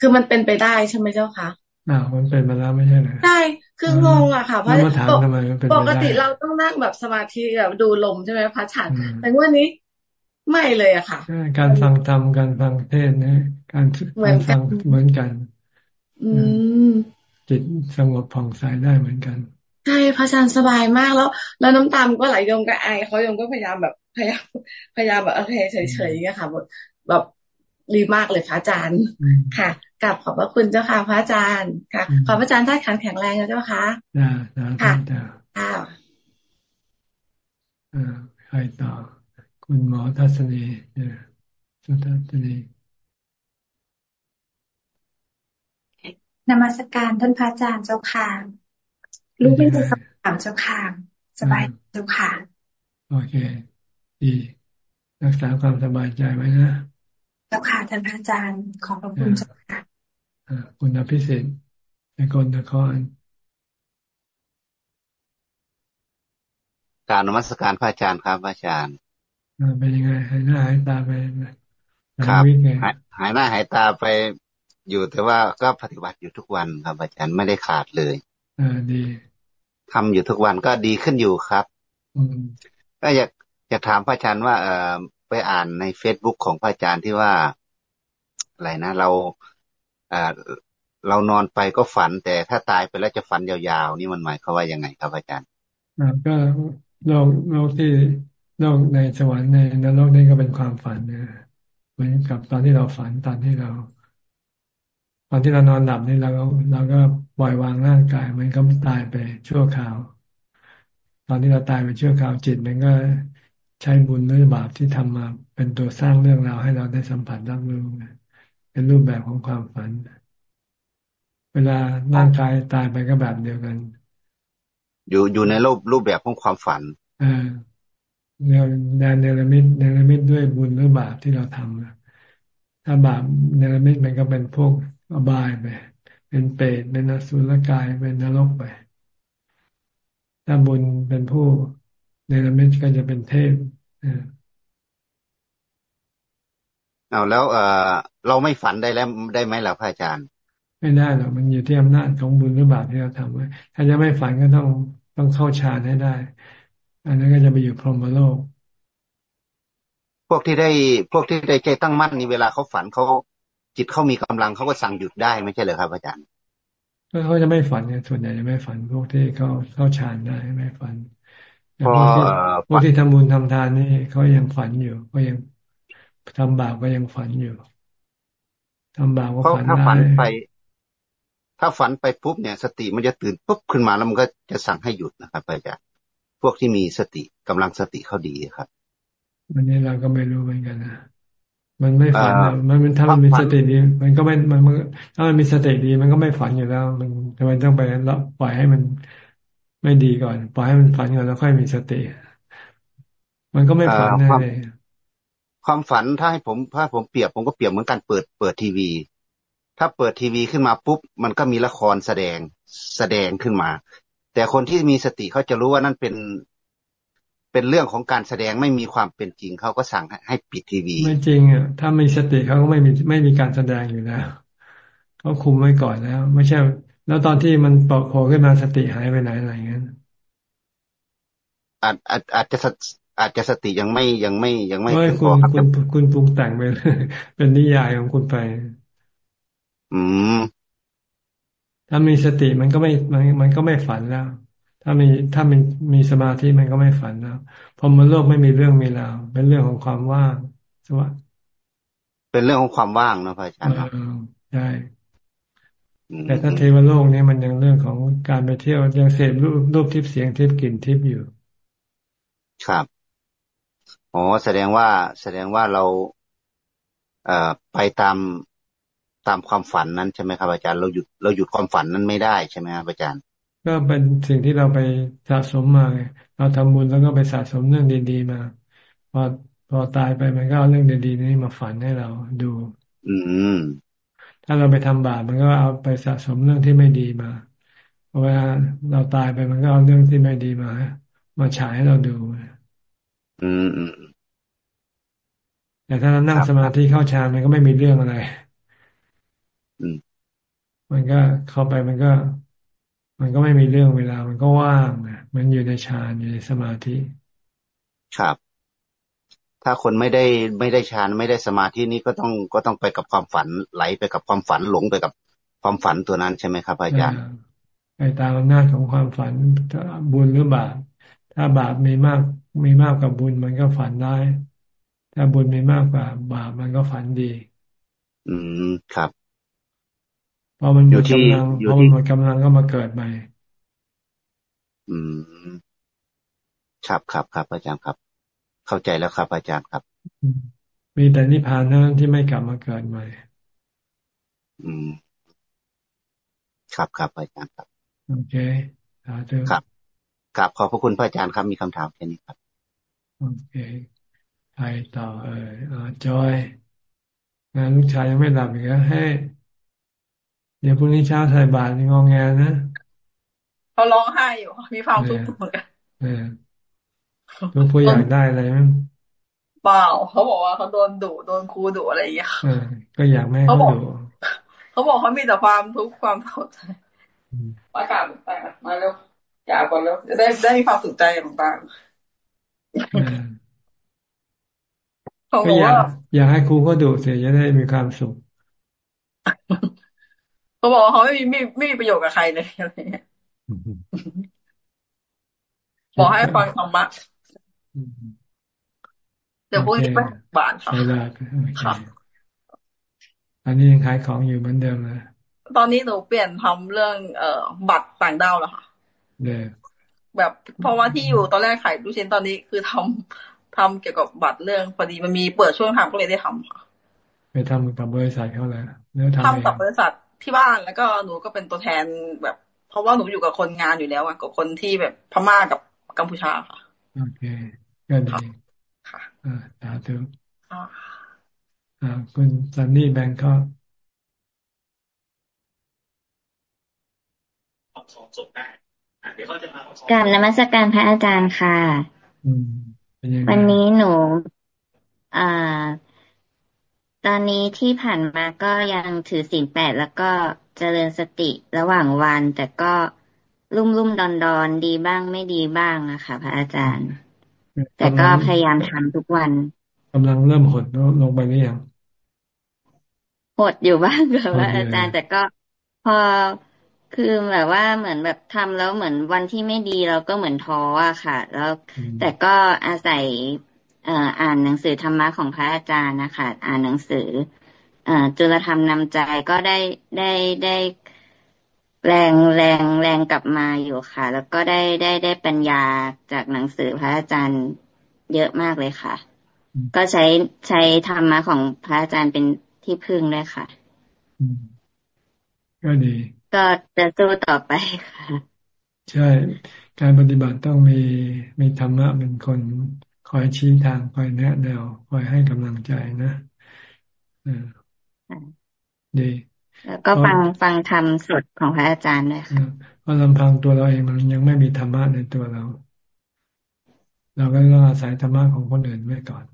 คือมันเป็นไปได้ใช่ไหมเจ้าคะอ่ามันเป็นมาแล้วไม่ใช่เหรอใช่คืองงอะค่ะเพราะปกติเราต้องนั่งแบบสมาธิแบบดูลมใช่ไหมพระอาจารย์แต่วันนี้ไม่เลยอะค่ะ การฟังธรรมการฟังเทศนะการการฟังเหมือนกัน อืมจิตสงบผ่องใสได้เหมือนกัน ใช่พระอาจารย์สบายมากแล้ว แล้วน้ำตามก็ไหลยงกับไอเขายงก็พยายามแบบพยายามพยายามแบบโอเคเฉยๆอย่างเงี้ยค่ะแบบดีมากเลยพระอาจารย์ค่ะกลับขอบพระคุณเจ้าค่ะพระอาจารย์ค่ะ ขอพระอาจารย์ท่านขันแข็งแรงนะเจ้าค่ะค่ะค่ะใครต่อ คุณหมอทัศนีสุทัศนีนมัสการท่านพระอาจารย์เจ้าค่ะ ลูกไม่มีคำถามเจ้าค่ะสบายเจ้าค่ะ โอเค ดี รักษาความสบายใจไว้นะเจ้าค่ะท่านพระอาจารย์ขอบพระคุณเจ้าค่ะคุณอภิเศษในกรนครการนมัสการพระอาจารย์ครับพระอาจารย์เป็นยังไงหายหน้าหายตาไปครับหายหน้าหายตาไปอยู่แต่ว่าก็ปฏิบัติอยู่ทุกวันครับอาจารย์ไม่ได้ขาดเลย อ่าดี ทำอยู่ทุกวันก็ดีขึ้นอยู่ครับก็อยากอยากถามพระอาจารย์ว่า เออไปอ่านในเฟซบุ๊กของพระอาจารย์ที่ว่าอะไรนะเราอ่าเรานอนไปก็ฝัน แต่ถ้าตายไปแล้วจะฝันยาวๆ นี่มันหมายเขาว่ายังไงครับอาจารย์ก็โลกโลกที่โลกในสวรรค์ในนรกนี่ก็เป็นความฝันนะเหมือนกับตอนที่เราฝันตอนที่เรา ตอนที่เรานอนหลับนี่เราเราก็ปล่อยวางร่างกายมันก็ตายไปชั่วคราว ตอนที่เราตายไปชั่วคราวจิตมันก็ใช้บุญหรือบาปที่ทำมา เป็นตัวสร้างเรื่องราวให้เราได้สัมผัสรับรู้เป็นรูปแบบของความฝัน เวลาร่างกายตายไปก็แบบเดียวกัน อยู่อยู่ในรูปรูปแบบของความฝันอ่าแนวแดนเนรมิตเนรมิตด้วยบุญหรือบาปที่เราทำถ้าบาปเนรมิตมันก็เป็นพวก อบายไป เป็นเปรตเป็นนสุลกายเป็นนรกไป ถ้าบุญเป็นผู้เนรมิตก็จะเป็นเทพเอาแล้วเออเราไม่ฝันได้แล้วได้ไหมล่ะพระอาจารย์ ไม่ได้หรอกมันอยู่ที่อำนาจของบุญหรือบาปที่เราทำไว้ถ้าจะไม่ฝันก็ต้องต้องเข้าฌานให้ได้ อันนั้นก็จะไปอยู่พรหมโลก พวกที่ได้พวกที่ได้ใจตั้งมั่นนี่เวลาเขาฝันเขา จิจิตเขามีกำลังเขาก็สั่งหยุดได้ไม่ใช่เหรอครับอาจารย์เขาจะไม่ฝันเนี่ยส่วนใหญ่จะไม่ฝันพวกที่เขาเข้าฌานได้ไม่ฝันพวกที่พวกที่ทำบุญทำทานนี่เขายังฝันอยู่ก็ยังทำบาปก็ยังฝันอยู่ทำบาปก็ฝันได้ถ้าฝันไป ถ้าฝันไปปุ๊บเนี่ย สติมันจะตื่นปุ๊บขึ้นมาแล้วมันก็จะสั่งให้หยุดนะครับอาจารย์พวกที่มีสติกำลังสติเขาดีครับวันนี้เราก็ไม่รู้เหมือนกันนะ มันไม่ฝันมันมันถ้ามันมีสติดี มันก็ไม่มันถ้ามันมีสติดี มันก็ไม่ฝันอยู่แล้ว มันทำไมต้องไปแล้วปล่อยให้มันไม่ดีก่อน ปล่อยให้มันฝันก่อนแล้วค่อยมีสติ มันก็ไม่ฝันแน่เลยความฝันถ้าให้ผมถ้าผมเปรียบผมก็เปรียบเหมือนการเปิดเปิดทีวี ถ้าเปิดทีวีขึ้นมาปุ๊บมันก็มีละครแสดงแสดงขึ้นมา แต่คนที่มีสติเขาจะรู้ว่านั่นเป็น เป็นเรื่องของการแสดงไม่มีความเป็นจริงเขาก็สั่งให้ปิดทีวี ไม่จริงอะถ้ามีสติเขาก็ไม่มีไม่มีการแสดงอยู่แล้วเขาคุมไว้ก่อนแล้ว ไม่ใช่ แล้วตอนที่มันโผล่ขึ้นมาสติหายไปไหนอะไรเงี้ยอาจอาจอาจจะอาจจะสติยังไม่ยังไม่ยังไม่คุณคุณคุณปรุงแต่งไปเป็นนิยายของคุณไป อืมถ้ามีสติมันก็ไม่มันมันก็ไม่ฝันแล้วถ้ามีถ้ามีมีสมาธิมันก็ไม่ฝันแล้วพอมันโลกไม่มีเรื่องมีราวเป็นเรื่องของความว่างสวัสดเป็นเรื่องของความว่างนะพระอาจารย์ใช่แต่ถ้าเทวโลกนี้มันยังเรื่องของการไปเที่ยวยังเสพรูปรูปทิพย์เสียงทิพย์กลิ่นทิพย์อยู่ ครับอ๋อแสดงว่าแสดงว่าเรา เอ่อไปตามตามความฝันนั้นใช่ไหมครับอาจารย์เราหยุดเราหยุดความฝันนั้นไม่ได้ใช่ไหมครับอาจารย์ ก็เป็นสิ่งที่เราไปสะสมมาเราทำบุญแล้วก็ไปสะสมเรื่องดีๆมา พอพอตายไปมันก็เอาเรื่องดีๆนี้มาฝันให้เราดู อืมถ้าเราไปทำบาปมันก็เอาไปสะสมเรื่องที่ไม่ดีมาเวลาเราตายไปมันก็เอาเรื่องที่ไม่ดีมา มาฉายให้เราดูอืมอืมแต่ถ้าเรานั่งสมาธิเข้าฌานมันก็ไม่มีเรื่องอะไร อืมมันก็เข้าไปมันก็ มันก็ไม่มีเรื่องเวลา มันก็ว่างมันอยู่ในฌานอยู่ในสมาธิ ครับ ถ้าคนไม่ได้ไม่ได้ฌานไม่ได้สมาธินี้ก็ต้องก็ต้องไปกับความฝันไหลไปกับความฝันหลงไปกับความฝันตัวนั้นใช่ไหมครับอาจารย์ไปตามอำนาจของความฝันบุญหรือบาปถ้าบาปมีมากมีมากกว่าบุญมันก็ฝันได้ ถ้าบุญมีมากกว่าบาปมันก็ฝันดี อืมครับ พอมันหมดกำลังพอมันหมดกำลังก็มาเกิดใหม่ อืมครับครับครับอาจารย์ครับ เข้าใจแล้วครับ อาจารย์ครับ มีแต่นิพพานนั้นที่ไม่กลับมาเกิดใหม่ อืม ครับครับอาจารย์ครับโอเคคครับครับขอบพระคุณพระอาจารย์ครับมีคำถามแค่นี้ครับโอเคใครต่อเออจอยงานลูกชายยังไม่หลับอีกแล้วให้ เดี๋ยวพรุ่งนี้เช้าใส่บาตรงองแงนะเขาร้องไห้อยู่มีความทุกข์เหมือนกันเออลูกผู้อยากได้อะไรมั้งเปล่าเขาบอกว่าเขาโดนดุโดนครูดุอะไรอย่างเงี้ยเออก็อยากแม่เขาดุเขาบอกเขามีแต่ความทุกข์ความท้อใจมากราบแต่มาแล้วกราบก่อนแล้วจะได้ได้มีความสุขใจของบ้างก็อยากอยากให้ครูก็ดุเสียจะได้มีความสุข เขาบอกว่าเขาไม่มีไม่ไม่มีประโยชน์กับใครเลยอะไรเงี้ยบอกให้ฟังธรรมะเดี๋ยวพวกนี้ไปบ้านค่ะค่ะอันนี้ยังขายของอยู่เหมือนเดิมเลยตอนนี้หนูเปลี่ยนทำเรื่องเอ่อบัตรต่างด้าวแล้วค่ะแบบเพราะว่าที่อยู่ตอนแรกขายลูกชิ้นตอนนี้คือทำทำเกี่ยวกับบัตรเรื่องพอดีมันมีเปิดช่วงทำก็เลยได้ทำค่ะไปทำกับบริษัทเขาแล้วทำกับบริษัท ที่บ้านแล้วก็หนูก็เป็นตัวแทนแบบ เพราะว่าหนูอยู่กับคนงานอยู่แล้วอะกับคนที่แบบพม่ากับกัมพูชาค่ะโอเคก็ดีค่ะอ่าสาธุอ่าคุณซันนี่แบงก์ก็กับนมัสการพระอาจารย์ค่ะ วันนี้หนู อ่า ตอนนี้ที่ผ่านมาก็ยังถือศีลแปดแล้วก็เจริญสติระหว่างวัน แต่ก็รุ่มรุ่มดอนดอนดีบ้างไม่ดีบ้างอะค่ะ พระอาจารย์ แต่ก็พยายามทำทุกวันกำลังเริ่มหดลงไปหรือยังหหดอยู่บ้างค่ะว่าอาจารย์ แต่ก็พอคือแบบว่าเหมือนแบบทำแล้วเหมือนวันที่ไม่ดีเราก็เหมือนท้ออะค่ะ แล้วแต่ก็อาศัย อ่านหนังสือธรรมะของพระอาจารย์นะคะอ่านหนังสือจุลธรรมนำใจก็ได้ได้ได้แรงแรงแรงกลับมาอยู่ค่ะ แล้วก็ได้ได้ได้ปัญญาจากหนังสือพระอาจารย์เยอะมากเลยค่ะ ก็ใช้ใช้ธรรมะของพระอาจารย์เป็นที่พึ่งด้วยค่ะก็ดี ก็จะสู้ต่อไปค่ะ ใช่ การปฏิบัติต้องมีมีธรรมะเป็นคน คอยชี้ทางคอยแนะแนวคอยให้กำลังใจนะดี แล้วก็ฟังฟังธรรมสดของพระอาจารย์ด้วยค่ะเพราะลำพังตัวเราเองมันยังไม่มีธรรมะในตัวเรา เราก็ต้องอาศัยธรรมะของคนอื่นไว้ก่อน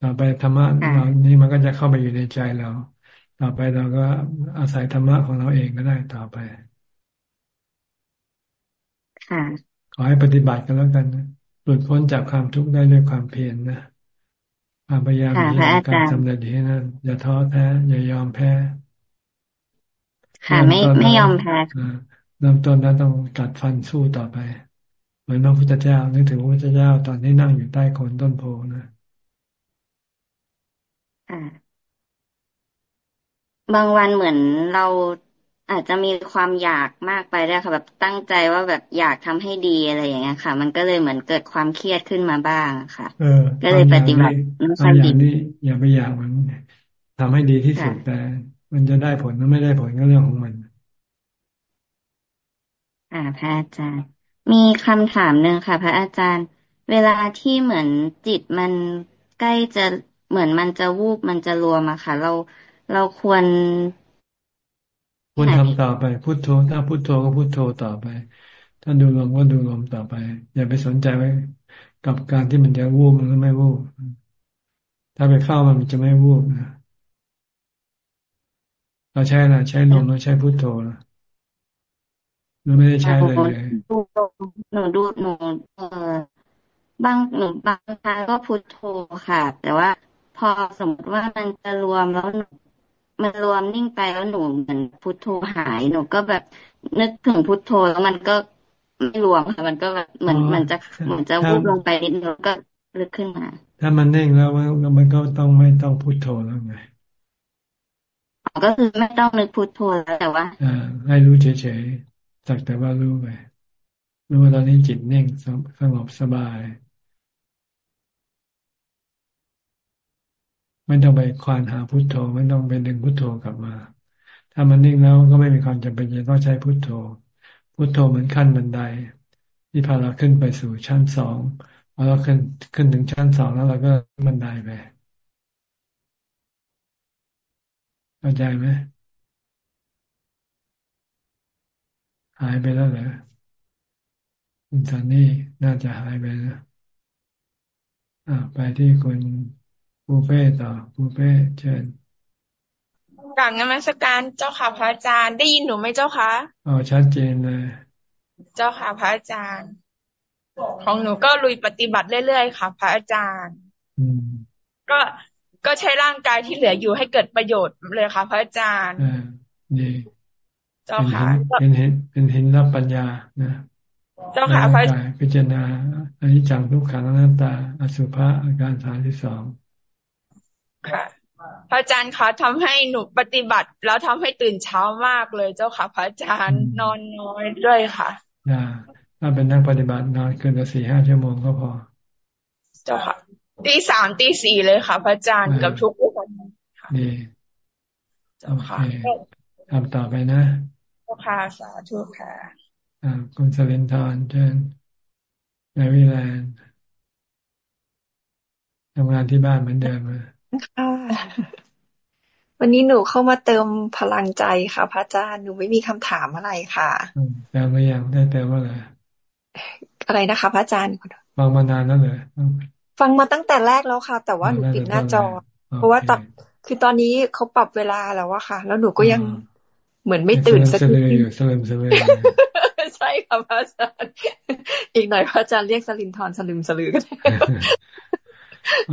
ต่อไปธรรมะเรานี่มันก็จะเข้าไปอยู่ในใจเรา ต่อไปเราก็อาศัยธรรมะของเราเองก็ได้ต่อไปค่ะขอให้ปฏิบัติกันแล้วกันห ลุดพ้นจากความทุกข์ได้ด้วยความเพียรนะความพยายามที่การสำเร็จที่นั่นอย่าท้อแท้อย่ายอมแพ้ ค่ะ ไม่ไม่ยอมแพ้เริ่มต้นแล้วต้องกัดฟันสู้ต่อไป เหมือนพระพุทธเจ้านึกถึงพระพุทธเจ้าตอนที่นั่งอยู่ใต้โคนต้นโพนะบางวันเหมือนเรา อาจจะมีความอยากมากไปได้ค่ะแบบตั้งใจว่าแบบอยากทำให้ดีอะไรอย่างเงี้ยค่ะ มันก็เลยเหมือนเกิดความเครียดขึ้นมาบ้างค่ะก็เลยปฏิบัติไม่ค่อยดีนี่อย่าไปอยากมันทำให้ดีที่สุดแต่ มันจะได้ผลหรือไม่ได้ผลก็เรื่องของมัน อ่าพระอาจารย์ มีคำถามหนึ่งค่ะ พระอาจารย์ เวลาที่เหมือนจิตมันใกล้จะเหมือนมันจะวูบมันจะรวมอะค่ะ เราเราควร ควรทำต่อไปพุโทโธ ถ้าพุโทโธก็พุโทโธต่อไป ถ้าดูลมก็ดูลมต่อไป อย่าไปสนใจไว้ กับการที่มันจะวูบหรือไม่วูบถ้าไปเข้ามันจะไม่วูบนะเราใช้อะไรใช้ลมเราใช้พุโทโธนะหรือไม่ได้ใช้เลยเลยหนูดูหนูเออบางหนูบางครั้งก็พุโทโธค่ะ แต่ว่าพอสมมติว่ามันจะรวมแล้วหนู มันรวมนิ่งไปแล้วหนูเหมือนพุทโธหายหนูก็แบบนึกถึงพุทโธแล้วมันก็ไม่รวมค่ะมันก็แบบเหมือนมันจะเหมือนจะวูบลงไปนิดนึงก็ลึกขึ้นมา ถ้ามันนิ่งแล้วมันก็ต้องไม่ต้องพุทโธแล้วไงก็คือไม่ต้องนึกพุทโธแล้วแต่ว่าอ่าให้รู้เฉยๆสักแต่ว่ารู้ไปรู้ว่าตอนนี้จิตนิ่งสงบสบาย ไม่ต้องไปควานหาพุทโธไม่ต้องไปดึงพุทโธกลับมา ถ้ามันนิ่งแล้วก็ไม่มีความจำเป็นจะต้องใช้พุทโธ พุทโธเหมือนขั้นบันได ที่พาเราขึ้นไปสู่ชั้นสองพอเราขึ้นขึ้นถึงชั้นสองแล้วเราก็บันไดไปเข้าใจไหมหายไปแล้วเหรอคุณสันนี่น่าจะหายไปนะอ่าไปที่คุณ ปูเป้ต่อปูเป้เชิญกลับนมัสการเจ้าค่ะพระอาจารย์ได้ยินหนูไหมเจ้าคะอ๋อชัดเจนเลย เจ้าค่ะพระอาจารย์ ของหนูก็ลุยปฏิบัติเรื่อยๆค่ะ พระอาจารย์ก็ก็ใช้ร่างกายที่เหลืออยู่ให้เกิดประโยชน์เลยค่ะ พระอาจารย์ดีเจ้าค่ะเป็นเห็นเป็นเห็นรับปัญญานะเจ้าค่ะพระอาจารย์พิจารณาอันนี้จังทุกขังอนัตตา อสุภะอาการสามที่สอง ค่ะพระอาจารย์คะทำให้หนูปฏิบัติ แล้วทำให้ตื่นเช้ามากเลยเจ้าค่ะ พระอาจารย์นอนน้อยด้วยค่ะอ่าถ้าเป็นนักปฏิบัตินอนเกินสี่ห้าชั่วโมงก็พอ เจ้าค่ะตีสามตีสี่เลยค่ะ พระอาจารย์กับทุกวันดีเจ้าค่ะทำต่อไปนะเจ้าค่ะสาธุค่ะอ่าคุณสลินทร์เชิญแมรี่แลนด์ทำงานที่บ้านเหมือนเดิมเลย ค่ะ วันนี้หนูเข้ามาเติมพลังใจค่ะ พระอาจารย์หนูไม่มีคำถามอะไรค่ะแปลมายังได้แปลว่าอะไรอะไรนะคะ พระอาจารย์ฟังมานานแล้วเลยฟังมาตั้งแต่แรกแล้วค่ะ แต่ว่าหนูปิดหน้าจอ เพราะว่าตัดคือตอนนี้เขาปรับเวลาแล้วอะค่ะ แล้วหนูก็ยังเหมือนไม่ตื่นสักทีอยู่สลิมสลิมใช่ค่ะพระอาจารย์ อีกหน่อยพระอาจารย์เรียกสลินทอนสลิมสลือก็ได้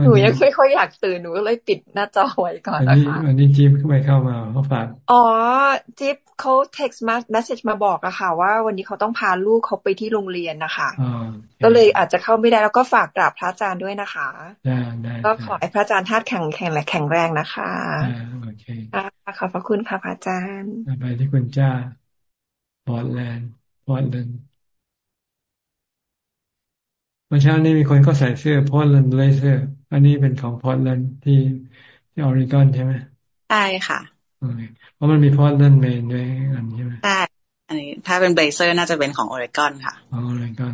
หนูยังไม่ค่อยอยากตื่นหนูก็เลยปิดหน้าจอไว้ก่อนนะคะวันนี้จิ๊บไม่เข้ามาเขาฝากอ๋อจิ๊บเขา text message มาบอกอะค่ะ ว่าวันนี้เขาต้องพาลูกเขาไปที่โรงเรียนนะคะก็เลยอาจจะเข้าไม่ได้แล้วก็ฝากกราบพระอาจารย์ด้วยนะคะก็ขอให้พระอาจารย์ธาตุแข็งแข็งและแข็งแรงนะคะโอเคขอบพระคุณค่ะพระอาจารย์ไปที่คุณจ้าพอร์ตแลนด์พอร์ตแลนด์ เมื่อเช้านี้มีคนก็ใส่เสื้อพอร์ตแลนด์ Blazer อันนี้เป็นของพอร์ตแลนด์ที่ที่ออริกอนใช่ไหมใช่ค่ะเพราะมันมีพอร์ตแลนด์เมนด้วยอันใช่ไหมใช่อันนี้ถ้าเป็น Blazer น่าจะเป็นของออริกอนค่ะออริกอน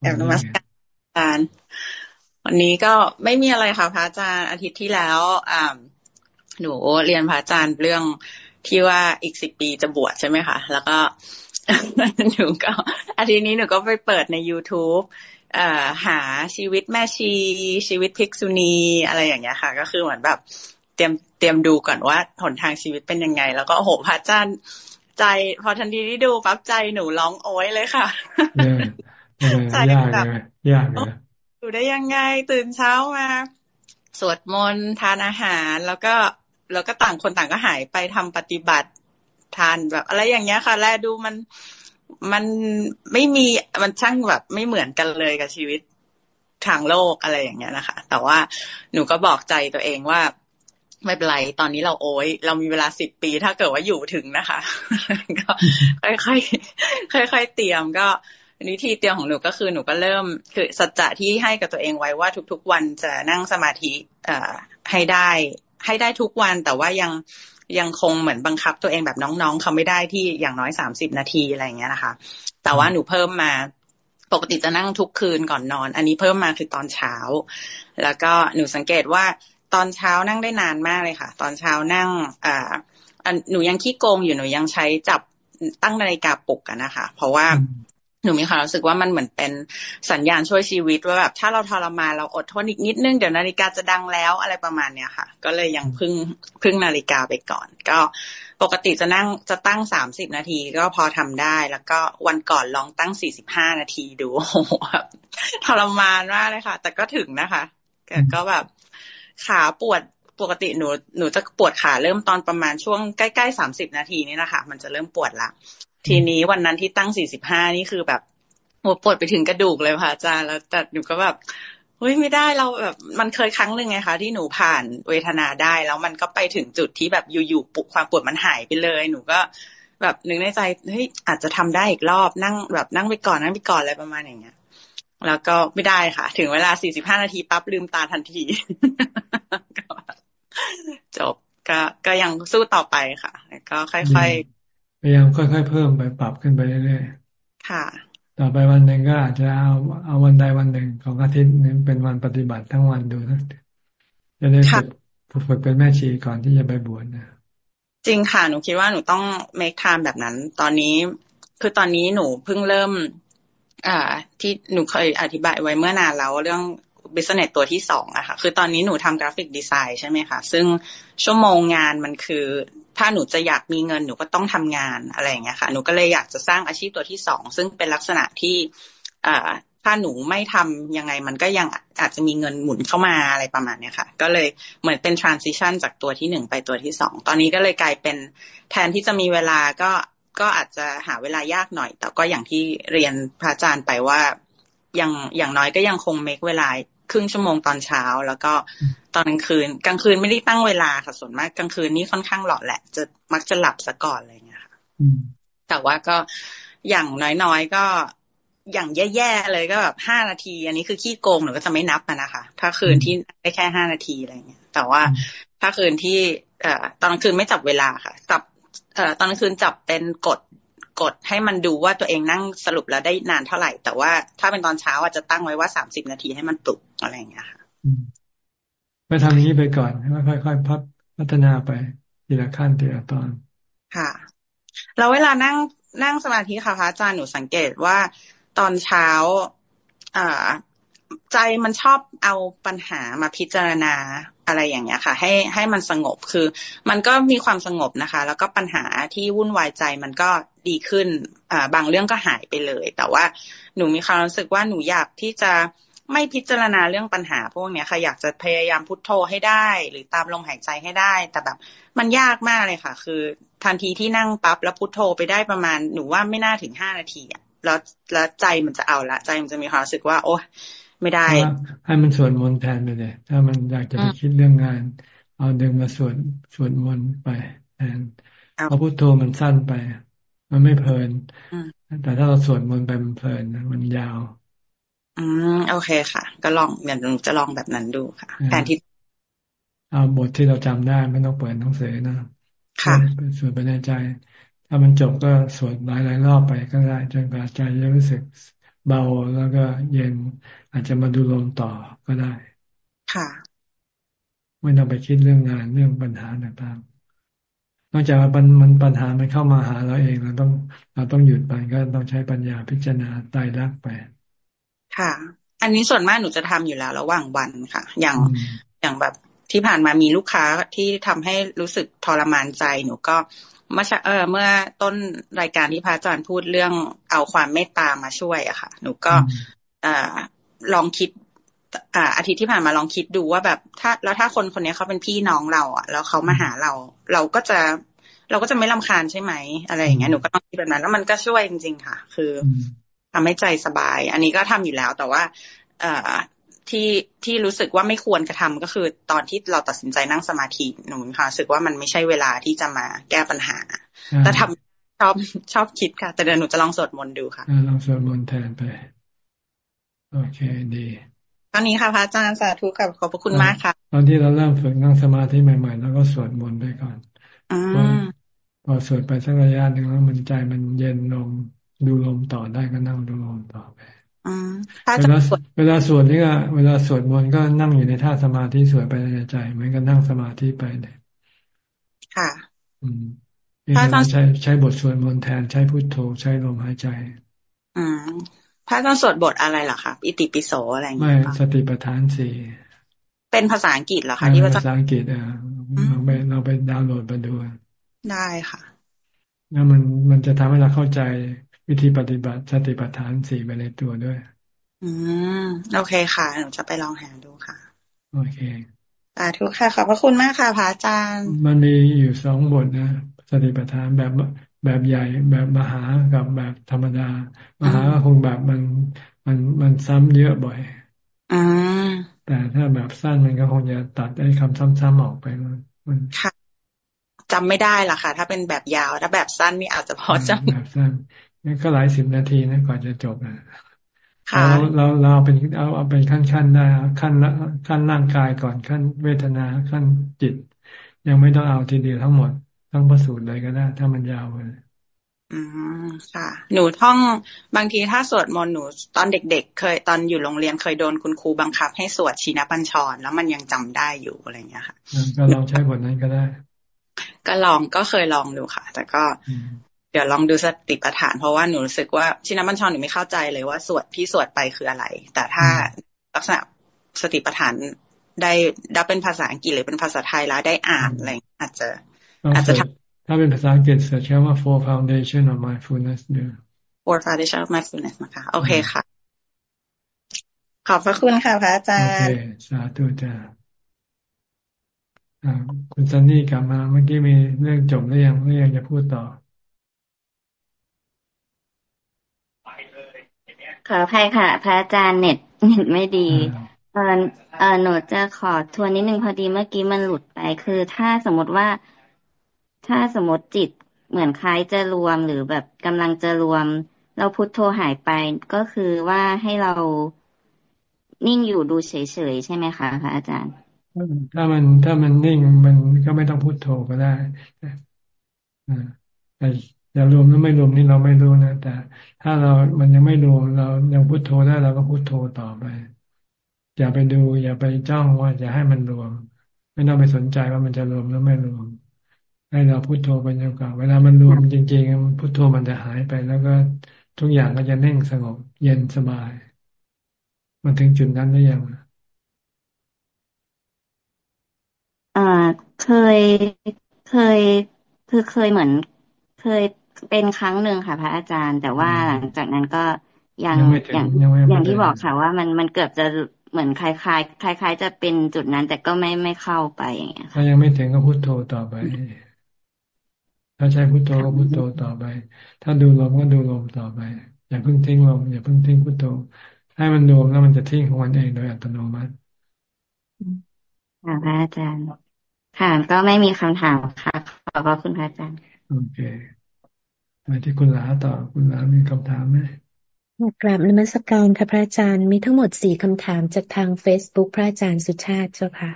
แอบนมัสการวันนี้ก็ไม่มีอะไรค่ะพระอาจารย์อาทิตย์ที่แล้วอ่าหนูเรียนพระอาจารย์เรื่องที่ว่าอีกสิบปีจะบวชใช่ไหมคะแล้วก็ หนูก็อาทิตย์นี้หนูก็ไปเปิดใน youtube เอ่อหาชีวิตแม่ชี ชีวิตภิกษุณีอะไรอย่างเงี้ยค่ะ ก็คือเหมือนแบบเตรียมเตรียมดูก่อนว่าหนทางชีวิตเป็นยังไง แล้วก็โอ้โหพระอาจารย์ใจ พอทันทีที่ดูปั๊บใจหนูร้องโอ้ยเลยค่ะใจแบบยากเลยดูได้ยังไงตื่นเช้ามาสวดมนต์ทานอาหารแล้วก็แล้วก็ต่างคนต่างก็หายไปทำปฏิบัติ ทานแบบอะไรอย่างเงี้ยค่ะ แลดูมันมันไม่มีมันช่างแบบไม่เหมือนกันเลยกับชีวิตทางโลกอะไรอย่างเงี้ยนะคะ แต่ว่าหนูก็บอกใจตัวเองว่า ไม่เป็นไร ตอนนี้เราโอ้ยเรามีเวลาสิบปีถ้าเกิดว่าอยู่ถึงนะคะ ก็ค่อยๆค่อยๆเตรียมก็วิธีเตรียมของหนูก็คือหนูก็เริ่มคือสัจจะที่ให้กับตัวเองไว้ว่าทุก ๆ วันจะนั่งสมาธิเอ่อให้ได้ ให้ได้ทุกวันแต่ว่ายัง ยังคงเหมือนบังคับตัวเองแบบน้องๆเขาไม่ได้ที่อย่างน้อยสามสิบนาทีอะไรอย่างเงี้ยนะคะ แต่ว่าหนูเพิ่มมาปกติจะนั่งทุกคืนก่อนนอน อันนี้เพิ่มมาคือตอนเช้า แล้วก็หนูสังเกตว่าตอนเช้านั่งได้นานมากเลยค่ะ ตอนเช้านั่งอ่าหนูยังขี้โกงอยู่หนูยังใช้จับตั้งนาฬิกาปลุกกันนะคะ เพราะว่า หนูมีความรู้สึกว่ามันเหมือนเป็นสัญญาณช่วยชีวิตว่าแบบถ้าเราทรมานเราอดทนอีกนิดนึงเดี๋ยวนาฬิกาจะดังแล้วอะไรประมาณเนี้ยค่ะ ก็เลยยังพึ่งพึ่งนาฬิกาไปก่อน ก็ปกติจะนั่งจะตั้งสามสิบนาทีก็พอทำได้ แล้วก็วันก่อนลองตั้งสี่สิบห้านาทีดูแบบทรมานมากเลยค่ะ แต่ก็ถึงนะคะแต่ก็แบบขาปวดปกติหนูหนูจะปวดขาเริ่มตอนประมาณช่วงใกล้ๆสามสิบนาทีนี่นะคะมันจะเริ่มปวดละ ทีนี้วันนั้นที่ตั้งสี่สิบห้านี่คือแบบหัวปวดไปถึงกระดูกเลยค่ะอาจารย์แล้วแต่หนูก็แบบเฮ้ยไม่ได้เราแบบมันเคยครั้งหนึ่งไงคะที่หนูผ่านเวทนาได้ แล้วมันก็ไปถึงจุดที่แบบอยู่ๆปุความปวดมันหายไปเลย หนูก็แบบนึกในใจเฮ้ยอาจจะทำได้อีกรอบนั่งแบบนั่งไปก่อนนั่งไปก่อนอะไรประมาณอย่างเงี้ย แล้วก็ไม่ได้ค่ะ ถึงเวลาสี่สิบห้านาทีปั๊บลืมตาทันทีจบก็ก็ยังสู้ต่อไปค่ะ ก็ค่อยๆ พยายามค่อยๆเพิ่มไปปรับขึ้นไปเรื่อยๆค่ะ ต่อไปวันหนึ่งก็อาจจะเอาเอาวันใดวันหนึ่งของอาทิตย์นึงเป็นวันปฏิบัติทั้งวันดูนะจะได้ฝึกฝึกเป็นแม่ชีก่อนที่จะไปบวชนะจริงค่ะหนูคิดว่าหนูต้อง make time แบบนั้น ตอนนี้คือตอนนี้หนูเพิ่งเริ่ม อ่า ที่หนูเคยอธิบายไว้เมื่อนานแล้วเรื่องbusiness ตัวที่สองอะค่ะ คือตอนนี้หนูทำ graphic design ใช่ไหมคะ ซึ่งชั่วโมงงานมันคือ ถ้าหนูจะอยากมีเงินหนูก็ต้องทำงานอะไรอย่างเงี้ยค่ะ หนูก็เลยอยากจะสร้างอาชีพตัวที่สองซึ่งเป็นลักษณะที่อ่าถ้าหนูไม่ทำยังไงมันก็ยังอาจจะมีเงินหมุนเข้ามาอะไรประมาณเนี้ยค่ะ ก็เลยเหมือนเป็น transition จากตัวที่หนึ่งไปตัวที่สองตอนนี้ก็เลยกลายเป็นแทนที่จะมีเวลาก็ก็อาจจะหาเวลายากหน่อย แต่ก็อย่างที่เรียนพระอาจารย์ไปว่าอย่างอย่างน้อยก็ยังคงเมคเวลา ครึ่งชั่วโมงตอนเช้า แล้วก็ตอนกลางคืน กลางคืนไม่ได้ตั้งเวลาค่ะส่วนมากกลางคืนนี่ค่อนข้างหลอดแหละ จะมักจะหลับซะก่อนอะไรเงี้ยค่ะแต่ว่าก็อย่างน้อยๆก็อย่างแย่ๆเลยก็แบบห้านาที อันนี้คือขี้โกงหนูก็จะไม่นับนะคะ ถ้าคืนที่ได้แค่ห้านาทีอะไรเงี้ย แต่ว่าถ้าคืนที่เอ่อตอนกลางคืนไม่จับเวลาค่ะจับเอ่อตอนกลางคืนจับเป็นกฎ กดให้มันดูว่าตัวเองนั่งสรุปแล้วได้นานเท่าไหร่ แต่ว่าถ้าเป็นตอนเช้าอาจจะตั้งไว้ว่าสามสิบนาทีให้มันปลุกอะไรอย่างเงี้ยค่ะไปทำนี้ไปก่อนค่อยๆพัฒพัฒนาไปทีละขั้นทีละตอนค่ะแล้วเวลานั่งนั่งสมาธิค่ะพระอาจารย์หนูสังเกตว่าตอนเช้าอ่าใจมันชอบเอาปัญหามาพิจารณา อะไรอย่างเงี้ยค่ะ ให้ให้มันสงบคือ มันก็มีความสงบนะคะ แล้วก็ปัญหาที่วุ่นวายใจมันก็ดีขึ้นอ่าบางเรื่องก็หายไปเลย แต่ว่าหนูมีความรู้สึกว่าหนูอยากที่จะไม่พิจารณาเรื่องปัญหาพวกเนี้ยค่ะ อยากจะพยายามพุทโธให้ได้ หรือตามลมหายใจให้ได้ แต่แบบมันยากมากเลยค่ะ คือทันทีที่นั่งปั๊บแล้วพุทโธไปได้ประมาณหนูว่าไม่น่าถึงห้านาทีอะแล้วแล้วใจมันจะเอาละใจมันจะมีความรู้สึกว่า โอ้ ไม่ได้ ให้มันสวดมนต์แทนไปเลย ถ้ามันอยากจะไปคิดเรื่องงาน เอาดึงมาสวดสวดมนต์ไปแทนเพราะพุทโธมันสั้นไป มันไม่เพลินแต่ถ้าเราสวดมนต์ไปมันเพลินมันยาวอืมโอเคค่ะ ก็ลองเดี๋ยวหนูจะลองแบบนั้นดูค่ะแทนที่เอาบทที่เราจำได้ไม่ต้องเปิดหนังสือนะค่ะสวดไปในใจ ถ้ามันจบก็สวดหลายหลายรอบไปก็ได้จนกว่าใจจะรู้สึก เบาแล้วก็เย็นอาจจะมาดูลมต่อก็ได้ ค่ะ ไม่ต้องไปคิดเรื่องงานเรื่องปัญหาต่างๆ นอกจากว่ามันมันปัญหามันเข้ามาหาเราเองเราต้อง เราต้องหยุดมันก็ต้องใช้ปัญญาพิจารณาตายรักไป ค่ะ อันนี้ส่วนมากหนูจะทำอยู่แล้วระหว่างวันค่ะ อย่างอย่างแบบที่ผ่านมามีลูกค้าที่ทำให้รู้สึกทรมานใจหนูก็ เมื่อเออเมื่อต้นรายการที่พระอาจารย์พูดเรื่องเอาความเมตตามาช่วยอะค่ะ หนูก็อลองคิดอ่าอาทิตย์ที่ผ่านมาลองคิดดูว่าแบบถ้าแล้วถ้าคนคนนี้เขาเป็นพี่น้องเราอะ แล้วเขามาหาเรา เราก็จะเราก็จะไม่ลำคาญใช่ไหมอะไรอย่างเงี้ยหนูก็ต้องคิดแบบนั้น แล้วมันก็ช่วยจริง ๆ ค่ะ คือทำให้ใจสบาย อันนี้ก็ทำอยู่แล้วแต่ว่า เอ่อ ที่ที่รู้สึกว่าไม่ควรกระทำก็คือ ตอนที่เราตัดสินใจนั่งสมาธิหนูค่ะรู้สึกว่ามันไม่ใช่เวลาที่จะมาแก้ปัญหาแต่ทำชอบชอบคิดค่ะ แต่เดี๋ยวหนูจะลองสวดมนต์ดูค่ะลองสวดมนต์แทนไป โอเคดีตอนนี้ค่ะพระอาจารย์สาธุกับขอบพระคุณมากค่ะ ตอนที่เราเริ่มฝึกนั่งสมาธิใหม่ ๆ แล้วก็สวดมนต์ไปก่อนพอสวดไปสักระยะหนึ่งแล้วมันใจมันเย็นลงดูลมต่อได้ก็นั่งดูลมต่อไป เวลาเวลาสวดนี่ก็เวลาสวดมนต์ก็นั่งอยู่ในท่าสมาธิสวดไปในใจเหมือนกับนั่งสมาธิไปเลยค่ะ อืมใช้ใช้บทสวดมนต์แทนใช้พุทโธใช้ลมหายใจ อืมพระต้องสวดบทอะไรหรอคะอิติปิโสอะไรอย่างเงี้ยไม่สติปัฏฐานสี่เป็นภาษาอังกฤษเหรอคะที่ว่าภาษาอังกฤษอะเราไปเราไปดาวน์โหลดมาดูได้ค่ะ แล้วมันมันจะทำให้เราเข้าใจ วิธีปฏิบัติสติปัฏฐานสี่ไปในตัวด้วย อืมโอเคค่ะหนูจะไปลองหาดูค่ะ โอเคสาธุค่ะขอบพระคุณมากค่ะพระอาจารย์ มันมีอยู่สองบทนะสติปัฏฐานแบบแบบใหญ่แบบมหากับแบบธรรมดา มหาคงแบบมันมันมันซ้ำเยอะบ่อยอแต่ถ้าแบบสั้นมันก็คงจะตัดไอ้คำซ้ำๆออกไปมันค่ะจำไม่ได้ล่ะค่ะ ถ้าเป็นแบบยาวถ้าแบบสั้นนี่อาจจะพอจำแบบสั้น นี่ก็หลายสิบนาทีนะก่อนจะจบนะเราเราเราเป็นเอาเอาเป็นขั้นขั้นได้ขั้นละขั้นร่างกายก่อนขั้นเวทนาขั้นจิต ยังไม่ต้องเอาทีเดียวทั้งหมดทั้งประสูตรเลยก็ได้ ถ้ามันยาวเลยอืมค่ะ หนูท่องบางทีถ้าสวดมนต์หนู ตอนเด็ก ๆ เคยตอนอยู่โรงเรียนเคยโดนคุณครูบังคับ ให้สวดชีนปัญชร แล้วมันยังจำได้อยู่อะไรเงี้ยค่ะก็ลองใช้บทนั้นก็ได้ ก็ลองก็เคยลองดูค่ะ แต่ก็ เดี๋ยวลองดูสติปัฏฐาน เพราะว่าหนูรู้สึกว่าชินปัญชรหนูไม่เข้าใจเลยว่าสวดที่สวดไปคืออะไร แต่ถ้าลักษณะสติปัฏฐานได้ได้เป็นภาษาอังกฤษหรือเป็นภาษาไทยแล้วได้อ่านอะไรอาจจะ อาจจะทถ้าเป็นภาษาอังกฤษเชื่อว่า four foundation of mindfulness เดือ four foundation of mindfulness นะคะโอเคค่ะ ขอบพระคุณค่ะพระอาจารย์ โอเค สาธุจ้าคุณซันนี่กลับมาเมื่อกี้มีเรื่องจบหรือยังหรือยังจะพูดต่อ ขออภัยค่ะ พระอาจารย์เน็ตเน็ตไม่ดีเออเออหนูจะขอทวนนิดนึงพอดีเมื่อกี้มันหลุดไป คือถ้าสมมติว่าถ้าสมมติจิตเหมือนคล้ายจะรวมหรือแบบกำลังจะรวม เราพุทโธหายไปก็คือว่าให้เรานิ่งอยู่ดูเฉยๆใช่ไหมคะพระอาจารย์ ถ้ามันถ้ามันนิ่งมันก็ไม่ต้องพุทโธก็ได้แต่ จะรวมหรือไม่รวมนี่เราไม่รู้นะแต่ ถ้าเรามันยังไม่รวมเรายังพุทโธได้เราก็พุทโธต่อไป อย่าไปดู อย่าไปจ้องว่าจะให้มันรวม ไม่ต้องไปสนใจว่ามันจะรวมหรือไม่รวม ให้เราพุโทโธไปจนกว่าเวลามันรวมจริงๆพุโทโธมันจะหายไป แล้วก็ทุกอย่างก็จะเน่งสงบ เย็นสบาย มันถึงจุดนั้นหรือยังอ่าเคยเคยคือเคยเหมือนเคย เป็นครั้งหนึ่งค่ะพระอาจารย์ แต่ว่าหลังจากนั้นก็อย่างอย่างอย่างที่บอกค่ะว่ามันมันเกือบจะเหมือนคล้ายคล้ายคล้ายคล้ายจะเป็นจุดนั้นแต่ก็ไม่ไม่เข้าไปอย่างเงี้ยถ้ายังไม่ถึงก็พุทโธต่อไป ถ้าใช้พุทโธก็พุทโธต่อไป ถ้าดูลมก็ดูลมต่อไป อย่าเพิ่งทิ้งลมอย่าเพิ่งทิ้งพุทโธ ให้มันรวมแล้วมันจะทิ้งของมันเองโดยอัตโนมัติค่ะพระอาจารย์ค่ะก็ไม่มีคำถามค่ะขอบพระคุณพระอาจารย์โอเค ไปที่คุณหลาต่อคุณหลามีคำถามไหมกราบนมัสการค่ะพระอาจารย์มีทั้งหมดสี่คำถามจากทางเฟซบุ๊กพระอาจารย์สุชาติเจ้าค่ะ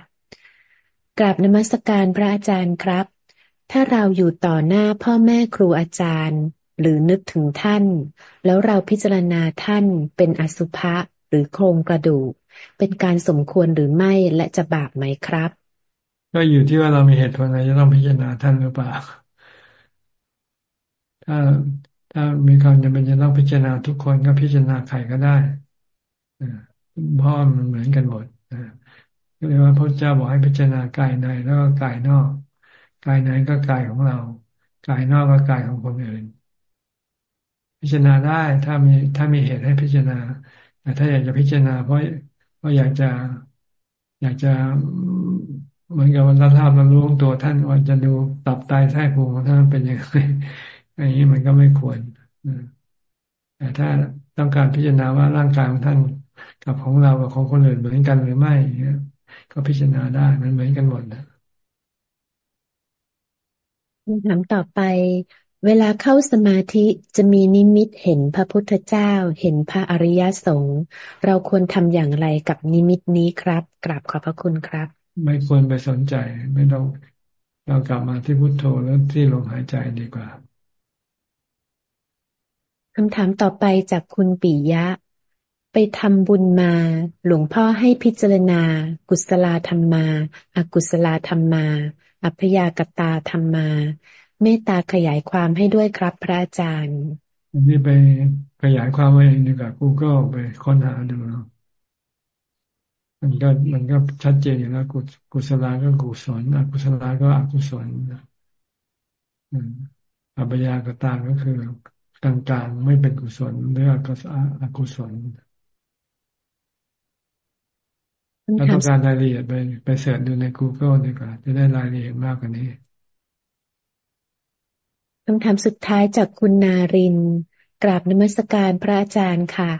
กราบนมัสการพระอาจารย์ครับ ถ้าเราอยู่ต่อหน้าพ่อแม่ครูอาจารย์ หรือนึกถึงท่าน แล้วเราพิจารณาท่านเป็นอสุภะหรือโครงกระดูก เป็นการสมควรหรือไม่และจะบาปไหมครับ ก็อยู่ที่ว่าเรามีเหตุผลอะไรจะต้องพิจารณาท่านหรือเปล่า ถ้าถ้ามีความจำเป็นจะต้องพิจารณาทุกคนก็พิจารณาใครก็ได้เพราะมันเหมือนกันหมดก็เลยว่าพระเจ้าบอกให้พิจารณากายในแล้วก็กายนอก กายในก็กายของเรา กายนอกก็กายของคนอื่น พิจารณาได้ถ้ามีถ้ามีเหตุให้พิจารณาแต่ถ้าอยากจะพิจารณา เพราะเพราะอยากจะอยากจะเหมือนกับวันละภาพเรารู้ตัวท่านว่าจะดูตับไตไส้พุงของท่านเป็นยังไง อันนี้มันก็ไม่ควรแต่ถ้าต้องการพิจารณาว่าร่างกายของท่านกับของเรากับของคนอื่นเหมือนกันหรือไม่ก็พิจารณาได้มันเหมือนกันหมดนะคำถามต่อไป เวลาเข้าสมาธิจะมีนิมิตเห็นพระพุทธเจ้า เห็นพระอริยสงฆ์เราควรทำอย่างไรกับนิมิตนี้ครับกราบขอบพระคุณครับ ไม่ควรไปสนใจ ไม่ต้องเรากลับมาที่พุทโธแล้วที่ลมหายใจดีกว่า คำถามต่อไปจากคุณปิยะ ไปทำบุญมา หลวงพ่อให้พิจารณา กุศลธรรมมา อกุศลธรรมมา อัพยากตาธรรมมา เมตตาขยายความให้ด้วยครับพระอาจารย์อันนี้ไปขยายความเองดีกว่า Google ไปค้นหาดูเนาะมันก็มันก็ชัดเจนอยู่แล้วกุศลาก็กุศลอกุศลาก็อกุศลอัพยากตาก็คือ กลางๆ ไม่เป็นกุศลหรืออกุศลถ้าต้องการรายละเอียดไปไปเสิร์ชดูใน Google ดีกว่า จะได้รายละเอียดมากกว่านี้คำถามสุดท้ายจากคุณนาริน กราบนมัสการพระอาจารย์ค่ะ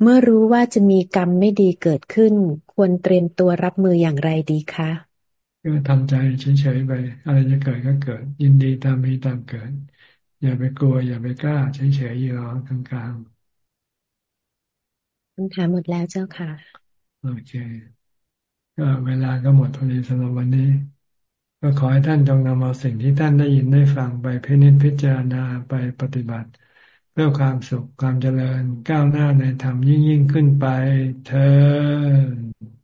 เมื่อรู้ว่าจะมีกรรมไม่ดีเกิดขึ้น ควรเตรียมตัวรับมืออย่างไรดีคะก็ทำใจเฉยๆไปอะไรจะเกิดก็เกิด ยินดีตามมีตามเกิด อย่าไปกลัว อย่าไปกล้าเฉยๆอยู่รอกลางๆคำถามหมดแล้วเจ้าค่ะ โอเค ก็เวลาก็หมดพอดีสำหรับวันนี้ ก็ขอให้ท่านจงนำเอาสิ่งที่ท่านได้ยินได้ฟังไปพินิจพิจารณาไปปฏิบัติ เพื่อความสุขความเจริญก้าวหน้าในธรรมยิ่งยิ่งขึ้นไปเธอ